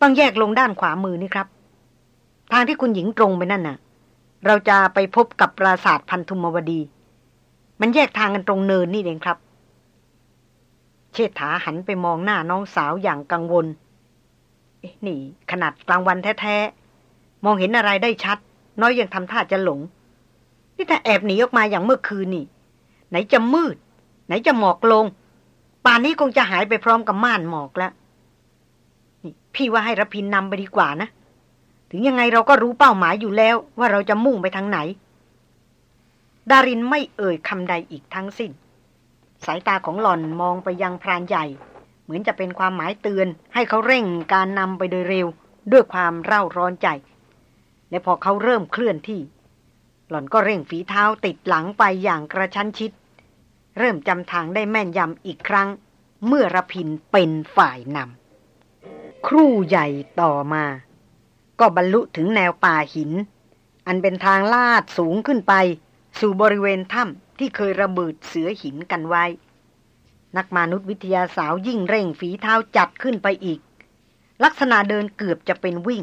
ต้องแยกลงด้านขวามือนี่ครับ ทางที่คุณหญิงตรงไปนั่นน่ะ เราจะไปพบกับปราสาทพันธุมวดี มันแยกทางกันตรงเนินนี่เองครับ เชษฐาหันไปมองหน้าน้องสาวอย่างกังวลเอ๊นี่ ขนาดกลางวันแท้ๆ มองเห็นอะไรได้ชัด น้อยยังทำท่าจะหลง นี่ถ้าแอบหนีออกมาอย่างเมื่อคืนนี่ ไหนจะมืด ไหนจะหมอกลง ป่านนี้คงจะหายไปพร้อมกับม่านหมอกแล้วนี่พี่ว่าให้รพินนำไปดีกว่านะ ถึงยังไงเราก็รู้เป้าหมายอยู่แล้ว ว่าเราจะมุ่งไปทางไหน ดารินไม่เอ่ยคำใดอีกทั้งสิ้น สายตาของหล่อนมองไปยังพรานใหญ่ เหมือนจะเป็นความหมายเตือน ให้เขาเร่งการนำไปโดยเร็ว ด้วยความเร่าร้อนใจ และพอเขาเริ่มเคลื่อนที่ หล่อนก็เร่งฝีเท้าติดหลังไปอย่างกระชั้นชิด เริ่มจำทางได้แม่นยำอีกครั้ง เมื่อระพินเป็นฝ่ายนำครู่ใหญ่ต่อมา ก็บรรลุถึงแนวป่าหิน อันเป็นทางลาดสูงขึ้นไป สู่บริเวณถ้ำที่เคยระเบิดเสือหินกันไว้ นักมนุษยวิทยาสาวยิ่งเร่งฝีเท้าจัดขึ้นไปอีก ลักษณะเดินเกือบจะเป็นวิ่ง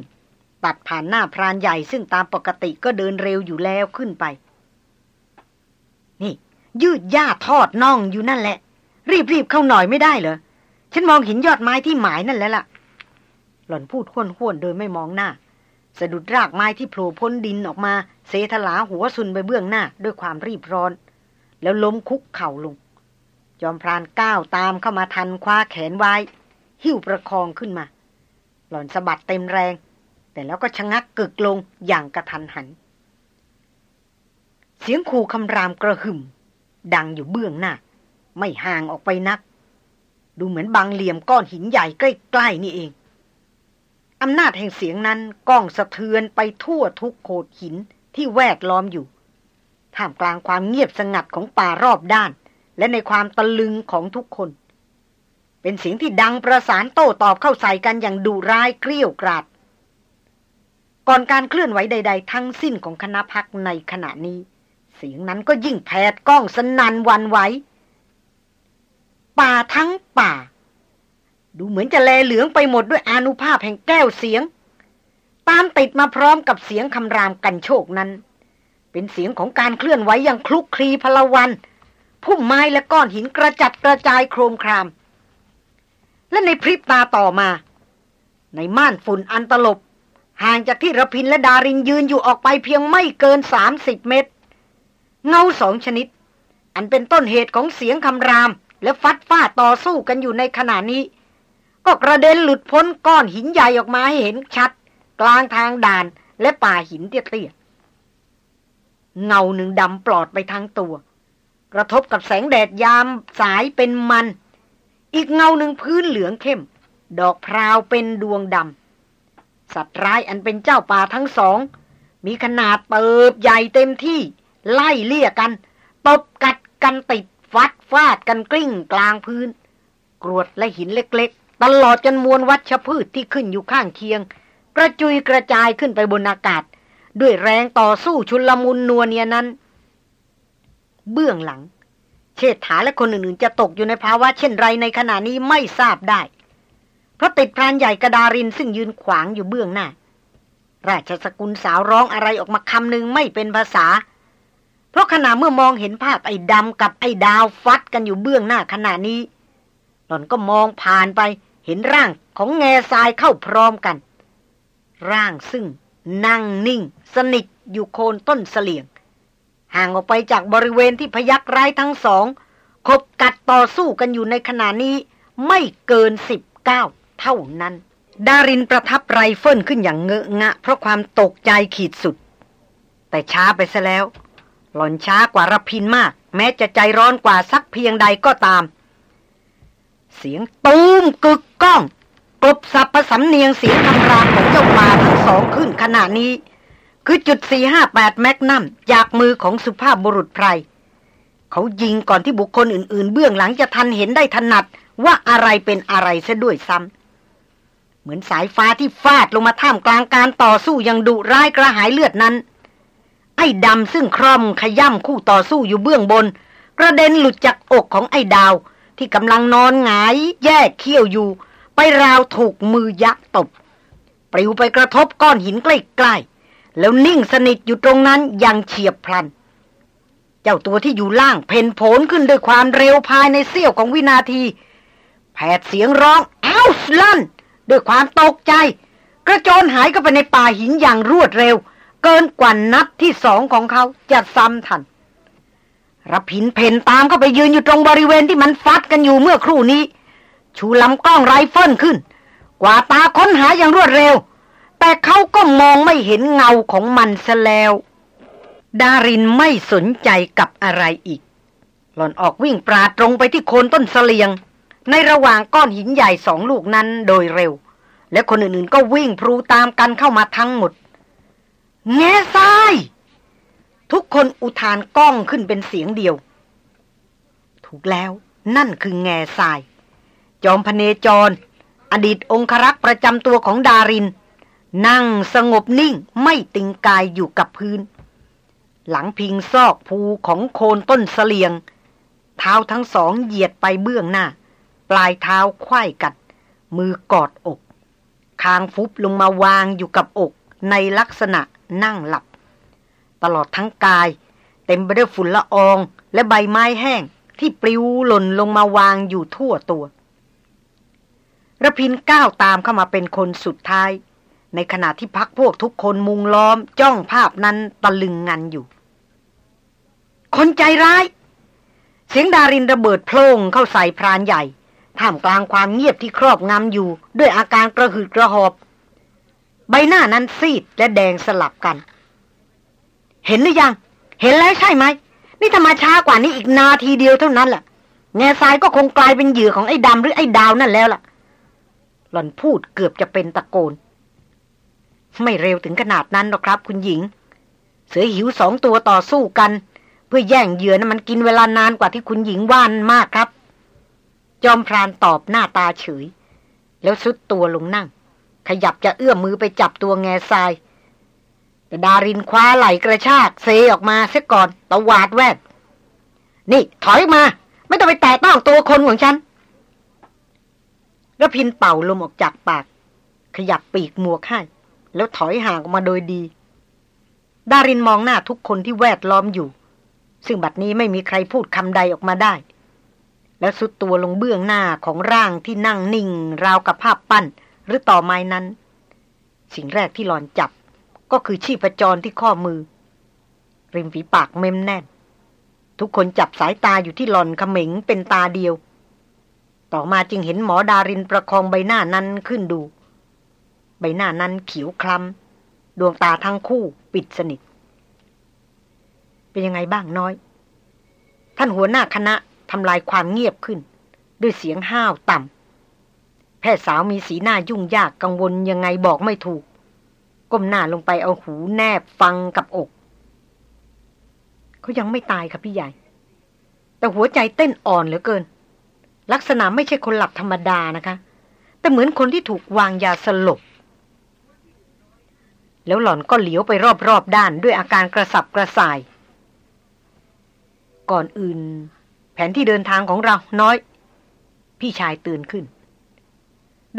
ตัดผ่านหน้าพรานใหญ่ซึ่งตามปกติก็เดินเร็วอยู่แล้วขึ้นไป นี่ ยืดหญ้าทอดน่องอยู่นั่นแหละ รีบๆเข้าหน่อยไม่ได้เหรอ ฉันมองเห็นยอดไม้ที่หมายนั่นแล้วล่ะ หล่อนพูดห้วนๆโดยไม่มองหน้า สะดุดรากไม้ที่โผล่พ้นดินออกมา เสถลาหัวซุนไปเบื้องหน้าด้วยความรีบร้อน แล้วล้มคุกเข่าลง จอมพรานก้าวตามเข้ามาทันคว้าแขนไว้ หิ้วประคองขึ้นมา หล่อนสะบัดเต็มแรง แต่แล้วก็ชะงักกึกลงอย่างกระทันหัน เสียงขู่คำรามกระหึ่ม ดังอยู่เบื้องหน้า ไม่ห่างออกไปนัก ดูเหมือนบางเหลี่ยมก้อนหินใหญ่ใกล้ๆนี่เองอำนาจแห่งเสียงนั้นก้องสะเทือนไปทั่วทุกโขดหินที่แวดล้อมอยู่ ท่ามกลางความเงียบสงัดของป่ารอบด้าน และในความตะลึงของทุกคน เป็นเสียงที่ดังประสานโต้ตอบเข้าใส่กันอย่างดุร้ายเกลี้ยวกราด ก่อนการเคลื่อนไหวใด ๆ ทั้งสิ้นของคณะพักในขณะนี้ สียงนั้นก็ยิ่งแผดก้องสนันวันไหวป่าทั้งป่า ดูเหมือนจะแลเหลืองไปหมดด้วยอนุภาพแห่งแก้วเสียง ตามติดมาพร้อมกับเสียงคำรามกันโชคนั้น เป็นเสียงของการเคลื่อนไหวอย่างคลุกคลีพลวันพุ่มไม้และก้อนหินกระจัดกระจายโครมคราม และในพริบตาต่อมา ในม่านฝุ่นอันตลบห่างจากที่ระพินและดารินยืนอยู่ออกไปเพียงไม่เกินสามสิบเมตร เงาสองชนิด อันเป็นต้นเหตุของเสียงคำราม และฟัดฟ้าต่อสู้กันอยู่ในขณะนี้ ก็กระเด็นหลุดพ้นก้อนหินใหญ่ออกมาให้เห็นชัด กลางทางด่านและป่าหินเตี้ยๆเงาหนึ่งดำปลอดไปทั้งตัว กระทบกับแสงแดดยามสายเป็นมัน อีกเงาหนึ่งพื้นเหลืองเข้ม ดอกพราวเป็นดวงดำสัตว์ร้ายอันเป็นเจ้าป่าทั้งสอง มีขนาดเติบใหญ่เต็มที่ ไล่เลี่ยกัน ตบกัดกันติดฟัดฟาดกันกลิ้งกลางพื้น กรวดและหินเล็กๆ ตลอดจนมวลวัชพืชที่ขึ้นอยู่ข้างเคียง กระจุยกระจายขึ้นไปบนอากาศ ด้วยแรงต่อสู้ชุลมุนนัวเนียนั้น เบื้องหลัง เชษฐาและคนอื่นๆ จะตกอยู่ในภาวะเช่นไรในขณะนี้ไม่ทราบได้ เพราะติดพรานใหญ่กระดารินซึ่งยืนขวางอยู่เบื้องหน้า ราชสกุลสาวร้องอะไรออกมาคำหนึ่งไม่เป็นภาษา เพราะขณะเมื่อมองเห็นภาพไอ้ดำกับไอ้ดาวฟัดกันอยู่เบื้องหน้าขณะนี้ หล่อนก็มองผ่านไปเห็นร่างของแง่ทรายเข้าพร้อมกัน ร่างซึ่งนั่งนิ่ง สนิทอยู่โคนต้นเสลียง ห่างออกไปจากบริเวณที่พยักไร้ทั้งสองคบกัดต่อสู้กันอยู่ในขณะนี้ไม่เกินสิบเก้าเท่านั้น ดารินประทับไรเฟิลขึ้นอย่างเงอะงะ เพราะความตกใจขีดสุด แต่ช้าไปซะแล้ว หล่อนช้ากว่ารพินมาก แม้จะใจร้อนกว่าสักเพียงใดก็ตาม เสียงตูมกึกก้องกลบสับประสำเนียงเสียงคำรามของเจ้าป่าทั้งสองขึ้นขณะนี้ คือจุด 458 แมกนัมจากมือของสุภาพบุรุษไพร เขายิงก่อนที่บุคคลอื่น ๆ เบื้องหลังจะทันเห็นได้ถนัดว่าอะไรเป็นอะไรซะด้วยซ้ำเหมือนสายฟ้าที่ฟาดลงมาท่ามกลางการต่อสู้ยังดุร้ายกระหายเลือดนั้น ไอ้ดำซึ่งคร่อมขย่ำคู่ต่อสู้อยู่เบื้องบน กระเด็นหลุดจากอกของไอ้ดาว ที่กำลังนอนหงายแยกเขี้ยวอยู่ ไปราวถูกมือยักษ์ตบ ปลิวไปกระทบก้อนหินใกล้ๆ แล้วนิ่งสนิทอยู่ตรงนั้นอย่างเฉียบพลัน เจ้าตัวที่อยู่ล่างเพนโผลขึ้นด้วยความเร็วภายในเสี้ยวของวินาที แผดเสียงร้องอ้าวลั่นด้วยความตกใจ กระโจนหายเข้าไปในป่าหินอย่างรวดเร็ว เกินกว่านัดที่สองของเขาจะซ้ำทันรพินเพนตามเข้าไปยืนอยู่ตรงบริเวณที่มันฟัดกันอยู่เมื่อครู่นี้ ชูลำกล้องไรเฟิลขึ้น กว่าตาค้นหาอย่างรวดเร็ว แต่เขาก็มองไม่เห็นเงาของมันซะแล้ว ดารินไม่สนใจกับอะไรอีก หล่อนออกวิ่งปราดตรงไปที่โคนต้นเสลียง ในระหว่างก้อนหินใหญ่สองลูกนั้นโดยเร็ว และคนอื่นๆก็วิ่งพลูตามกันเข้ามาทั้งหมด แง่ทราย ทุกคนอุทานก้องขึ้นเป็นเสียงเดียว ถูกแล้วนั่นคือแง่ทราย จอมพเนจร อดีตองครักษ์ประจำตัวของดาริน นั่งสงบนิ่งไม่ติงกายอยู่กับพื้น หลังพิงซอกภูของโคนต้นเสลียง เท้าทั้งสองเหยียดไปเบื้องหน้า ปลายเท้าควยกัด มือกอดอก คางฟุบลงมาวางอยู่กับอกในลักษณะ นั่งหลับ ตลอดทั้งกาย เต็มไปด้วยฝุ่นละอองและใบไม้แห้งที่ปลิวหล่นลงมาวางอยู่ทั่วตัวระพินก้าวตามเข้ามาเป็นคนสุดท้าย ในขณะที่พักพวกทุกคนมุงล้อมจ้องภาพนั้นตะลึงงันอยู่ คนใจร้าย เสียงดารินระเบิดโพล่งเข้าใส่พรานใหญ่ ท่ามกลางความเงียบที่ครอบงำอยู่ ด้วยอาการกระหืดกระหอบ ใบหน้านั้นซีดและแดงสลับกัน เห็นหรือยัง เห็นแล้วใช่ไหม นี่ถ้ามาช้ากว่านี้อีกนาทีเดียวเท่านั้นแหละแง่ทรายก็คงกลายเป็นเหยื่อของไอ้ดำหรือไอ้ดาวนั่นแล้วล่ะ หล่อนพูดเกือบจะเป็นตะโกน ไม่เร็วถึงขนาดนั้นหรอกครับ คุณหญิง เสือหิวสองตัวต่อสู้กัน เพื่อแย่งเหยื่อนะมันกินเวลานานกว่าที่คุณหญิงว่านมากครับ จอมพรานตอบหน้าตาเฉย แล้วซุดตัวลงนั่ง ขยับจะเอื้อมมือไปจับตัวแง่ทราย แต่ดารินคว้าไหลกระชากเซออกมาเสียก่อนตะวาดแวด นี่ถอยมา ไม่ต้องไปแตะต้องตัวคนของฉันระพินเป่าลมออกจากปาก ขยับปีกหมวกให้แล้วถอยห่างออกมาโดยดี ดารินมองหน้าทุกคนที่แวดล้อมอยู่ ซึ่งบัดนี้ไม่มีใครพูดคำใดออกมาได้ แล้วสุดตัวลงเบื้องหน้าของร่างที่นั่งนิ่ง ราวกับภาพปั้น หรือต่อไม้นั้น สิ่งแรกที่หลอนจับ ก็คือชีพจรที่ข้อมือ ริมฝีปากเม้มแน่น ทุกคนจับสายตาอยู่ที่หลอนขมิงเป็นตาเดียว ต่อมาจึงเห็นหมอดารินประคองใบหน้านั้นขึ้นดู ใบหน้านั้นเขียวคล้ำดวงตาทั้งคู่ปิดสนิท เป็นยังไงบ้างน้อย ท่านหัวหน้าคณะทำลายความเงียบขึ้น ด้วยเสียงห้าวต่ำ แพทย์สาวมีสีหน้ายุ่งยากกังวลยังไงบอกไม่ถูก ก้มหน้าลงไปเอาหูแนบฟังกับอก เขายังไม่ตายค่ะพี่ใหญ่ แต่หัวใจเต้นอ่อนเหลือเกิน ลักษณะไม่ใช่คนหลับธรรมดานะคะ แต่เหมือนคนที่ถูกวางยาสลบ แล้วหล่อนก็เหลียวไปรอบๆด้านด้วยอาการกระสับกระส่าย ก่อนอื่น แผนที่เดินทางของเราน้อย พี่ชายตื่นขึ้น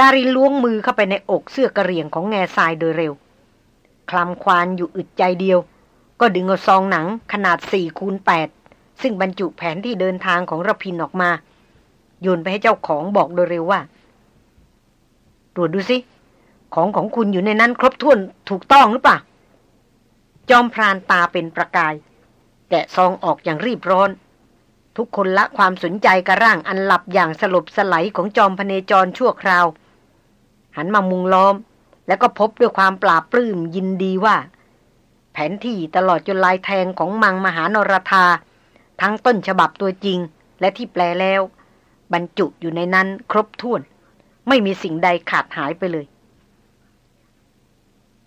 ดารินล้วงมือเข้าไปในอกเสื้อกระเรียงของแง่ทรายโดยเร็ว คลำควานอยู่อึดใจเดียว ก็ดึงเอาซองหนังขนาดสี่คูณแปดซึ่งบรรจุแผนที่เดินทางของระพินออกมาโยนไปให้เจ้าของบอกโดยเร็วว่า ตรวจดูสิ ของของคุณอยู่ในนั้นครบถ้วนถูกต้องหรือเปล่า จอมพรานตาเป็นประกาย แกะซองออกอย่างรีบร้อน ทุกคนละความสนใจกระร่างอันหลับอย่างสลบสลของจอมพเนจรชั่วคราว หันมามุงล้อม แล้วก็พบด้วยความปราบปลื้มยินดีว่า แผนที่ตลอดจนลายแทงของมังมหานรธา ทั้งต้นฉบับตัวจริงและที่แปลแล้ว บรรจุอยู่ในนั้นครบถ้วน ไม่มีสิ่งใดขาดหายไปเลย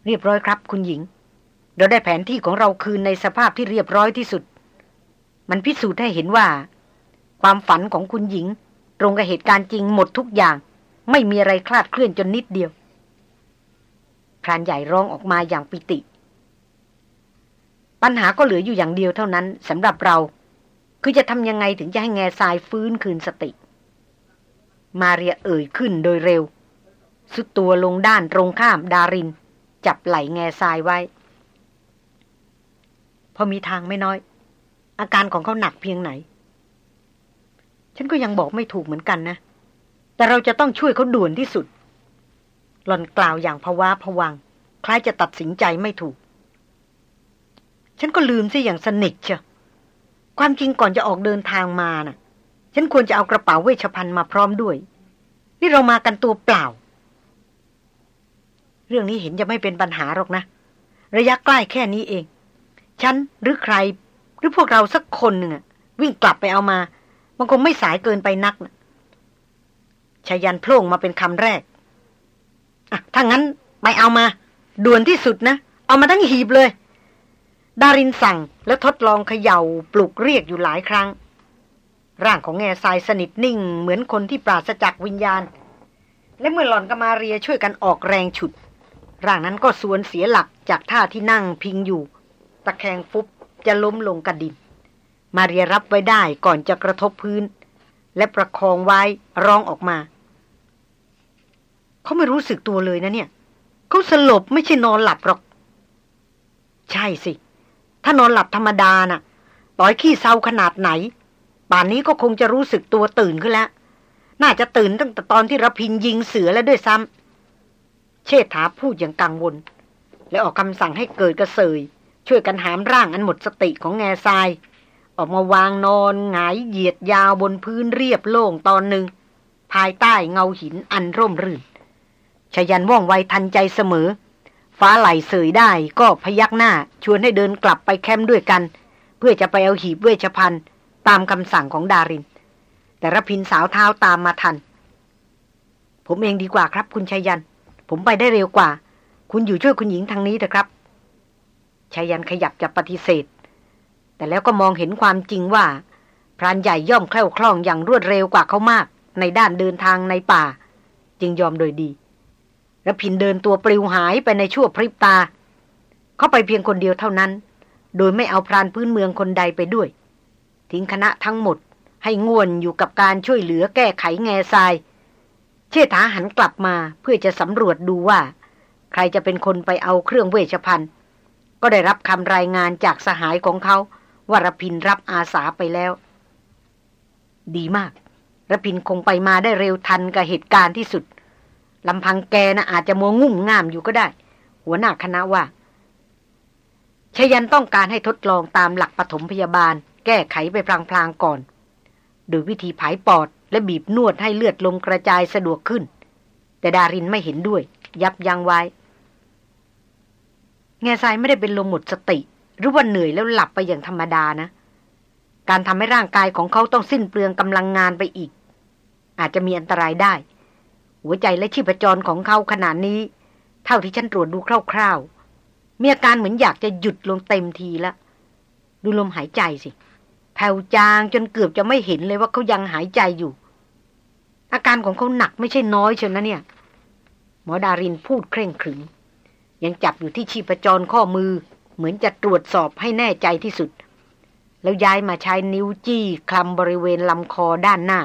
เรียบร้อยครับคุณหญิง เราได้แผนที่ของเราคืนในสภาพที่เรียบร้อยที่สุด มันพิสูจน์ให้เห็นว่า ความฝันของคุณหญิง ตรงกับเหตุการณ์จริงหมดทุกอย่าง ไม่มีอะไรคลาดเคลื่อนจนนิดเดียวพรานใหญ่ร้องออกมาอย่างปิติ ปัญหาก็เหลืออยู่อย่างเดียวเท่านั้นสำหรับเรา คือจะทำยังไงถึงจะให้แง่ทรายฟื้นคืนสติ มาเรียเอ่ยขึ้นโดยเร็ว สุดตัวลงด้านตรงข้ามดาริน จับไหล่แง่ทรายไว้ พอมีทางไม่น้อย อาการของเขาหนักเพียงไหน ฉันก็ยังบอกไม่ถูกเหมือนกันนะ แต่เราจะต้องช่วยเขาด่วนที่สุด หล่อนกล่าวอย่างภาวะผวัง คล้ายจะตัดสินใจไม่ถูก ฉันก็ลืมซิอย่างสนิทเชียวความจริงก่อนจะออกเดินทางมานะ่ะ ฉันควรจะเอากระเป๋าเวชภัณฑ์มาพร้อมด้วย นี่เรามากันตัวเปล่า เรื่องนี้เห็นจะไม่เป็นปัญหาหรอกนะ ระยะใกล้แค่นี้เอง ฉันหรือใคร หรือพวกเราสักคนหนึ่งวิ่งกลับไปเอามา มันคงไม่สายเกินไปนักนะ ชายันโพล่งมาเป็นคำแรกอะถ้างั้นไปเอามา ด่วนที่สุดนะ เอามาทั้งหีบเลย ดารินสั่งแล้วทดลองเขย่าปลุกเรียกอยู่หลายครั้ง ร่างของแง่ทรายสนิทนิ่ง เหมือนคนที่ปราศจากวิญญาณ และเมื่อหล่อนกับมาเรียช่วยกันออกแรงฉุด ร่างนั้นก็สวนเสียหลักจากท่าที่นั่งพิงอยู่ ตะแคงฟุบจะล้มลงกระดิน มาเรียรับไว้ได้ก่อนจะกระทบพื้น และประคองไว้ร้องออกมา เขาไม่รู้สึกตัวเลยนะเนี่ย เขาสลบไม่ใช่นอนหลับหรอก ใช่สิ ถ้านอนหลับธรรมดานะ่ะต่อยขี้เศร้าขนาดไหน ป่านนี้ก็คงจะรู้สึกตัวตื่นขึ้นแล้ว น่าจะตื่นตั้งแต่ตอนที่รพินยิงเสือแล้วด้วยซ้ำเชษฐาพูดอย่างกังวล และออกคำสั่งให้เกิดกระเสย ช่วยกันหามร่างอันหมดสติของแง่ทราย ออกมาวางนอนหงายเหยียดยาวบนพื้นเรียบโล่งตอนหนึ่งภายใต้เงาหินอันร่มรื่น ชยันว่องไวทันใจเสมอ ฟ้าไหลเสยได้ก็พยักหน้าชวนให้เดินกลับไปแคมป์ด้วยกัน เพื่อจะไปเอาหีบเวชภัณฑ์ตามคำสั่งของดาริน แต่ระพินสาวเท้าตามมาทัน ผมเองดีกว่าครับ คุณชายัน ผมไปได้เร็วกว่า คุณอยู่ช่วยคุณหญิงทางนี้เถอะครับชายันขยับจะปฏิเสธ แต่แล้วก็มองเห็นความจริงว่า พรานใหญ่ย่อมแคล่วคล่องอย่างรวดเร็วกว่าเขามาก ในด้านเดินทางในป่า จึงยอมโดยดี ระพินเดินตัวปลิวหายไปในชั่วพริบตา เขาไปเพียงคนเดียวเท่านั้น โดยไม่เอาพรานพื้นเมืองคนใดไปด้วย ทิ้งคณะทั้งหมดให้ง่วนอยู่กับการช่วยเหลือแก้ไขแง่ทราย เชษฐาหันกลับมาเพื่อจะสำรวจดูว่า ใครจะเป็นคนไปเอาเครื่องเวชภัณฑ์ก็ได้รับคำรายงานจากสหายของเขาว่ารพินรับอาสาไปแล้ว ดีมากรพินคงไปมาได้เร็วทันกับเหตุการณ์ที่สุด ลำพังแกนะอาจจะมัวงุ่มง่ามอยู่ก็ได้ หัวหน้าคณะว่าชยันต้องการให้ทดลองตามหลักปฐมพยาบาล แก้ไขไปพลางๆก่อน โดยวิธีผายปอดและบีบนวดให้เลือดลมกระจายสะดวกขึ้น แต่ดารินไม่เห็นด้วย ยับยั้งไว้ แง่ทรายไม่ได้เป็นลมหมดสติ หรือว่าเหนื่อยแล้วหลับไปอย่างธรรมดานะ การทำให้ร่างกายของเขาต้องสิ้นเปลืองกำลังงานไปอีก อาจจะมีอันตรายได้ หัวใจและชีพจรของเขาขนาดนี้ เท่าที่ฉันตรวจดูคร่าวๆมีอาการเหมือนอยากจะหยุดลงเต็มทีละ ดูลมหายใจสิ แผ่วจางจนเกือบจะไม่เห็นเลยว่าเขายังหายใจอยู่ อาการของเขาหนักไม่ใช่น้อยเชียวนะเนี่ย หมอดารินพูดเคร่งขรึมยังจับอยู่ที่ชีพจรข้อมือ เหมือนจะตรวจสอบให้แน่ใจที่สุด แล้วย้ายมาใช้นิ้วจี้คลำบริเวณลำคอด้านหน้า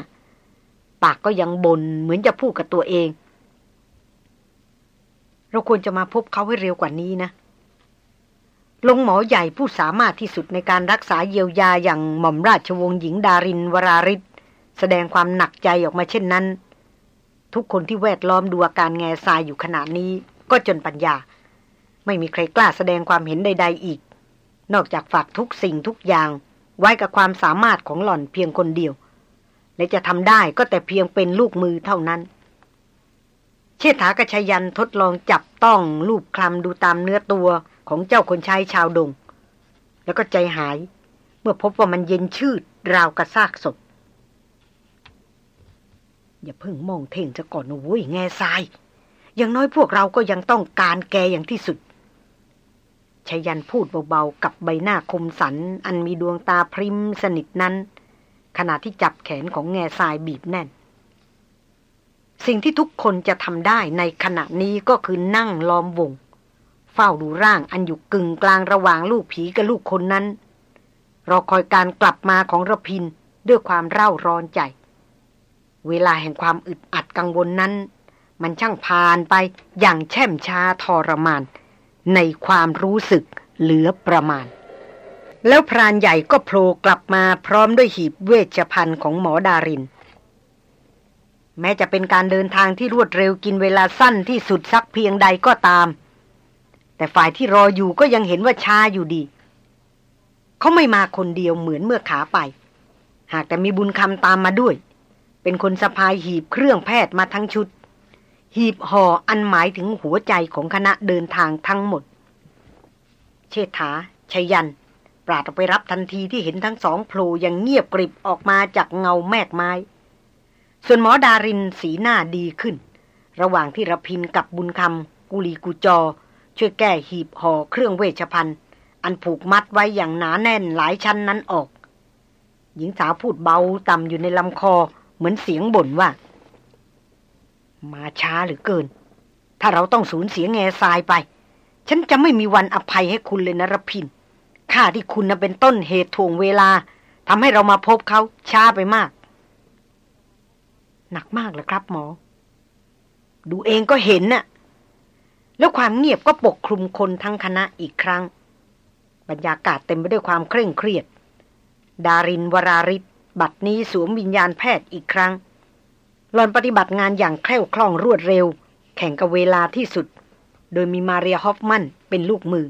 ปากก็ยังบนเหมือนจะพูดกับตัวเอง เราควรจะมาพบเขาให้เร็วกว่านี้นะลงหมอใหญ่ผู้สามารถที่สุดในการรักษาเยียวยาอย่างหม่อมราชวงศ์หญิงดารินวราริศแสดงความหนักใจออกมาเช่นนั้น ทุกคนที่แวดล้อมดูอาการแง่ทรายอยู่ขณะนี้ ก็จนปัญญา ไม่มีใครกล้าแสดงความเห็นใด ๆ อีก นอกจากฝากทุกสิ่งทุกอย่าง ไว้กับความสามารถของหล่อนเพียงคนเดียว และจะทำได้ก็แต่เพียงเป็นลูกมือเท่านั้น เชษฐากระชยันทดลองจับต้องรูปคลำดูตามเนื้อตัวของเจ้าคนชายชาวดง แล้วก็ใจหาย เมื่อพบว่ามันเย็นชืดราวกระซากศพอย่าเพิ่งมองเท่งจะก่อนนะเว้ยแง่ทราย อย่างน้อยพวกเราก็ยังต้องการแกอย่างที่สุดชายันพูดเบาๆกับใบหน้าคมสัน อันมีดวงตาพริมสนิทนั้น ขณะที่จับแขนของแง่ทรายบีบแน่น สิ่งที่ทุกคนจะทำได้ในขณะนี้ก็คือนั่งล้อมวง เฝ้าดูร่างอันอยู่กึ่งกลางระหว่างลูกผีกับลูกคนนั้น รอคอยการกลับมาของระพินด้วยความเร่าร้อนใจ เวลาแห่งความอึดอัดกังวลนั้น มันช่างผ่านไปอย่างแช่มช้าทรมาน ในความรู้สึกเหลือประมาณ แล้วพรานใหญ่ก็โผล่กลับมาพร้อมด้วยหีบเวชภัณฑ์ของหมอดาริน แม้จะเป็นการเดินทางที่รวดเร็วกินเวลาสั้นที่สุดสักเพียงใดก็ตาม แต่ฝ่ายที่รออยู่ก็ยังเห็นว่าช้าอยู่ดี เขาไม่มาคนเดียวเหมือนเมื่อขาไป หากแต่มีบุญคำตามมาด้วย เป็นคนสะพายหีบเครื่องแพทย์มาทั้งชุด หีบห่ออันหมายถึงหัวใจของคณะเดินทางทั้งหมด เชษฐาชยัน ปราดออกไปรับทันทีที่เห็นทั้งสองโผล่อย่างเงียบกริบออกมาจากเงาแมกไม้ ส่วนหมอดารินสีหน้าดีขึ้น ระหว่างที่ระพินกับบุญคำกุลีกุจอ ช่วยแก้หีบห่อเครื่องเวชภัณฑ์อันผูกมัดไว้อย่างหนาแน่นหลายชั้นนั้นออก หญิงสาวพูดเบาต่ำอยู่ในลำคอเหมือนเสียงบ่นว่า มาช้าหรือเกิน ถ้าเราต้องสูญเสียแง่ทรายไป ฉันจะไม่มีวันอภัยให้คุณเลยนะรพิน ข้าที่คุณนะเป็นต้นเหตุถ่วงเวลาทำให้เรามาพบเขาช้าไปมาก หนักมากเลยครับหมอ ดูเองก็เห็นน่ะ แล้วความเงียบก็ปกคลุมคนทั้งคณะอีกครั้ง บรรยากาศเต็มไปด้วยความเคร่งเครียด ดารินวราริศบัดนี้สวมวิญญาณแพทย์อีกครั้ง หลอนปฏิบัติงานอย่างแคล่วคล่องรวดเร็ว แข่งกับเวลาที่สุด โดยมีมาเรียฮอฟมันเป็นลูกมือ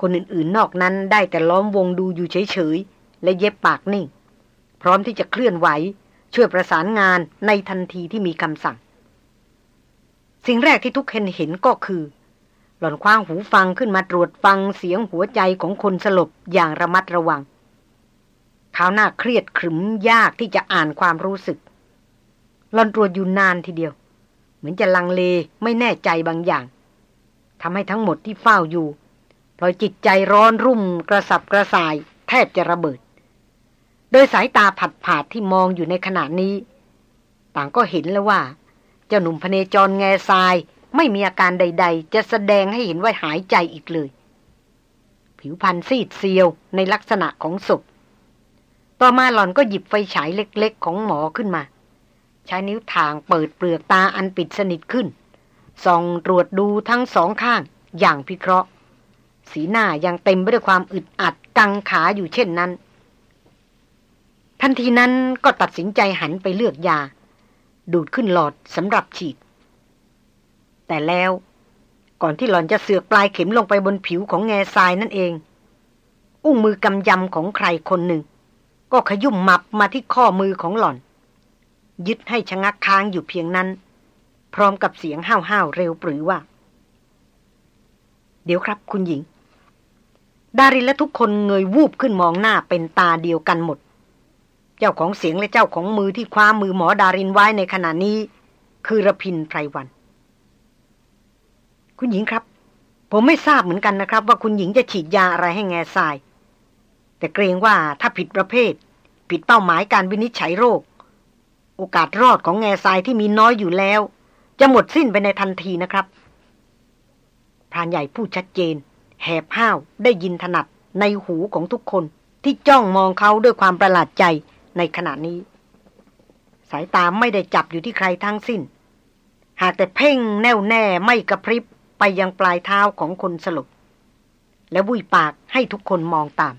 คนอื่นๆ นอกนั้นได้แต่ล้อมวงดูอยู่เฉยๆ และเย็บปากนิ่ง พร้อมที่จะเคลื่อนไหว ช่วยประสานงานในทันทีที่มีคำสั่ง สิ่งแรกที่ทุกคนเห็นก็คือ หล่อนคว้างหูฟังขึ้นมาตรวจฟังเสียงหัวใจของคนสลบอย่างระมัดระวังขาวหน้าเครียดขรึมยากที่จะอ่านความรู้สึกหลอนตรวจอยู่นานทีเดียว เหมือนจะลังเลไม่แน่ใจบางอย่างทำให้ทั้งหมดที่เฝ้าอยู่ พลอยจิตใจร้อนรุ่มกระสับกระส่าย แทบจะระเบิด โดยสายตาผัดผาดที่มองอยู่ในขณะนี้ ต่างก็เห็นแล้วว่า เจ้าหนุ่มพเนจรแง่ทราย ไม่มีอาการใด ๆ จะแสดงให้เห็นว่าหายใจอีกเลย ผิวพรรณซีดเซียวในลักษณะของศพต่อมาหล่อนก็หยิบไฟฉายเล็ก ๆ ของหมอขึ้นมา ใช้นิ้วทางเปิดเปลือกตาอันปิดสนิทขึ้นส่องตรวจดูทั้งสองข้างอย่างพิเคราะห์ สีหน้ายังเต็มไปด้วยความอึดอัดกังขาอยู่เช่นนั้น ทันทีนั้นก็ตัดสินใจหันไปเลือกยา ดูดขึ้นหลอดสำหรับฉีด แต่แล้วก่อนที่หล่อนจะเสือกปลายเข็มลงไปบนผิวของแง่ทรายนั่นเอง อุ้งมือกำยำของใครคนหนึ่ง ก็ขยุ่มมับมาที่ข้อมือของหล่อน ยึดให้ชะงักค้างอยู่เพียงนั้น พร้อมกับเสียงห้าวๆเร็วปรือว่า เดี๋ยวครับคุณหญิง ดารินและทุกคนเงยวูบขึ้นมองหน้าเป็นตาเดียวกันหมด เจ้าของเสียงและเจ้าของมือที่คว้ามือหมอดารินไว้ในขณะนี้ คือระพินไพรวัน คุณหญิงครับ ผมไม่ทราบเหมือนกันนะครับ ว่าคุณหญิงจะฉีดยาอะไรให้แง่ทราย แต่เกรงว่าถ้าผิดประเภท ผิดเป้าหมายการวินิจฉัยโรค โอกาสรอดของแง่ทรายที่มีน้อยอยู่แล้ว จะหมดสิ้นไปในทันทีนะครับพรานใหญ่พูดชัดเจน แหบห้าวได้ยินถนัดในหูของทุกคน ที่จ้องมองเขาด้วยความประหลาดใจในขณะนี้ สายตาไม่ได้จับอยู่ที่ใครทั้งสิ้น หากแต่เพ่งแน่วแน่ไม่กระพริบไปยังปลายเท้าของคนสลบและบุยปากให้ทุกคนมองตาม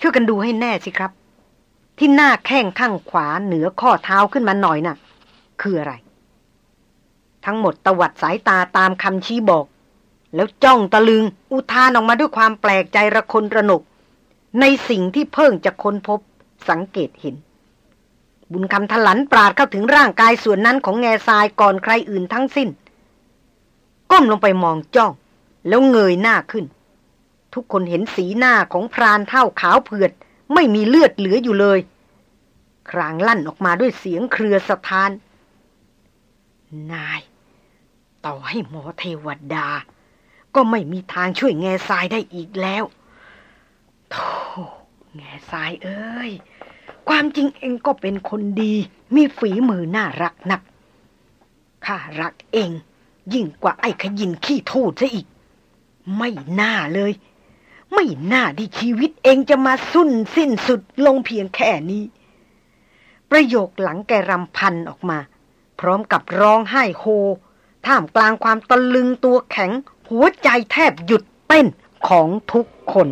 ช่วยกันดูให้แน่สิครับ ที่หน้าแข้งข้างขวาเหนือข้อเท้าขึ้นมาหน่อยนะ่ะ คืออะไร ทั้งหมดตวัดสายตาตามคำชี้บอก แล้วจ้องตะลึงอุทานออกมาด้วยความแปลกใจระคนระหนก ในสิ่งที่เพิ่งจะค้นพบสังเกตเห็น บุญคำทลันปราดเข้าถึงร่างกายส่วนนั้นของแง่ทรายก่อนใครอื่นทั้งสิ้น ก้มลงไปมองจ้อง แล้วเงยหน้าขึ้น ทุกคนเห็นสีหน้าของพรานเท่าขาวเผือด ไม่มีเลือดเหลืออยู่เลย ครางลั่นออกมาด้วยเสียงเครือสะท้าน นาย ต่อให้หมอเทวดา ก็ไม่มีทางช่วยแง่ทรายได้อีกแล้วโธ่แง่ทรายเอ้ย ความจริงเองก็เป็นคนดี มีฝีมือน่ารักนัก ข้ารักเอง ยิ่งกว่าไอ้ขยินขี้ทูดซะอีก ไม่น่าเลย ไม่น่าที่ชีวิตเองจะมาสุ่นสิ้นสุดลงเพียงแค่นี้ ประโยคหลังแกรำพันออกมา พร้อมกับร้องไห้โฮท่ามกลางความตะลึงตัวแข็ง หัวใจแทบหยุดเต้นของทุกคน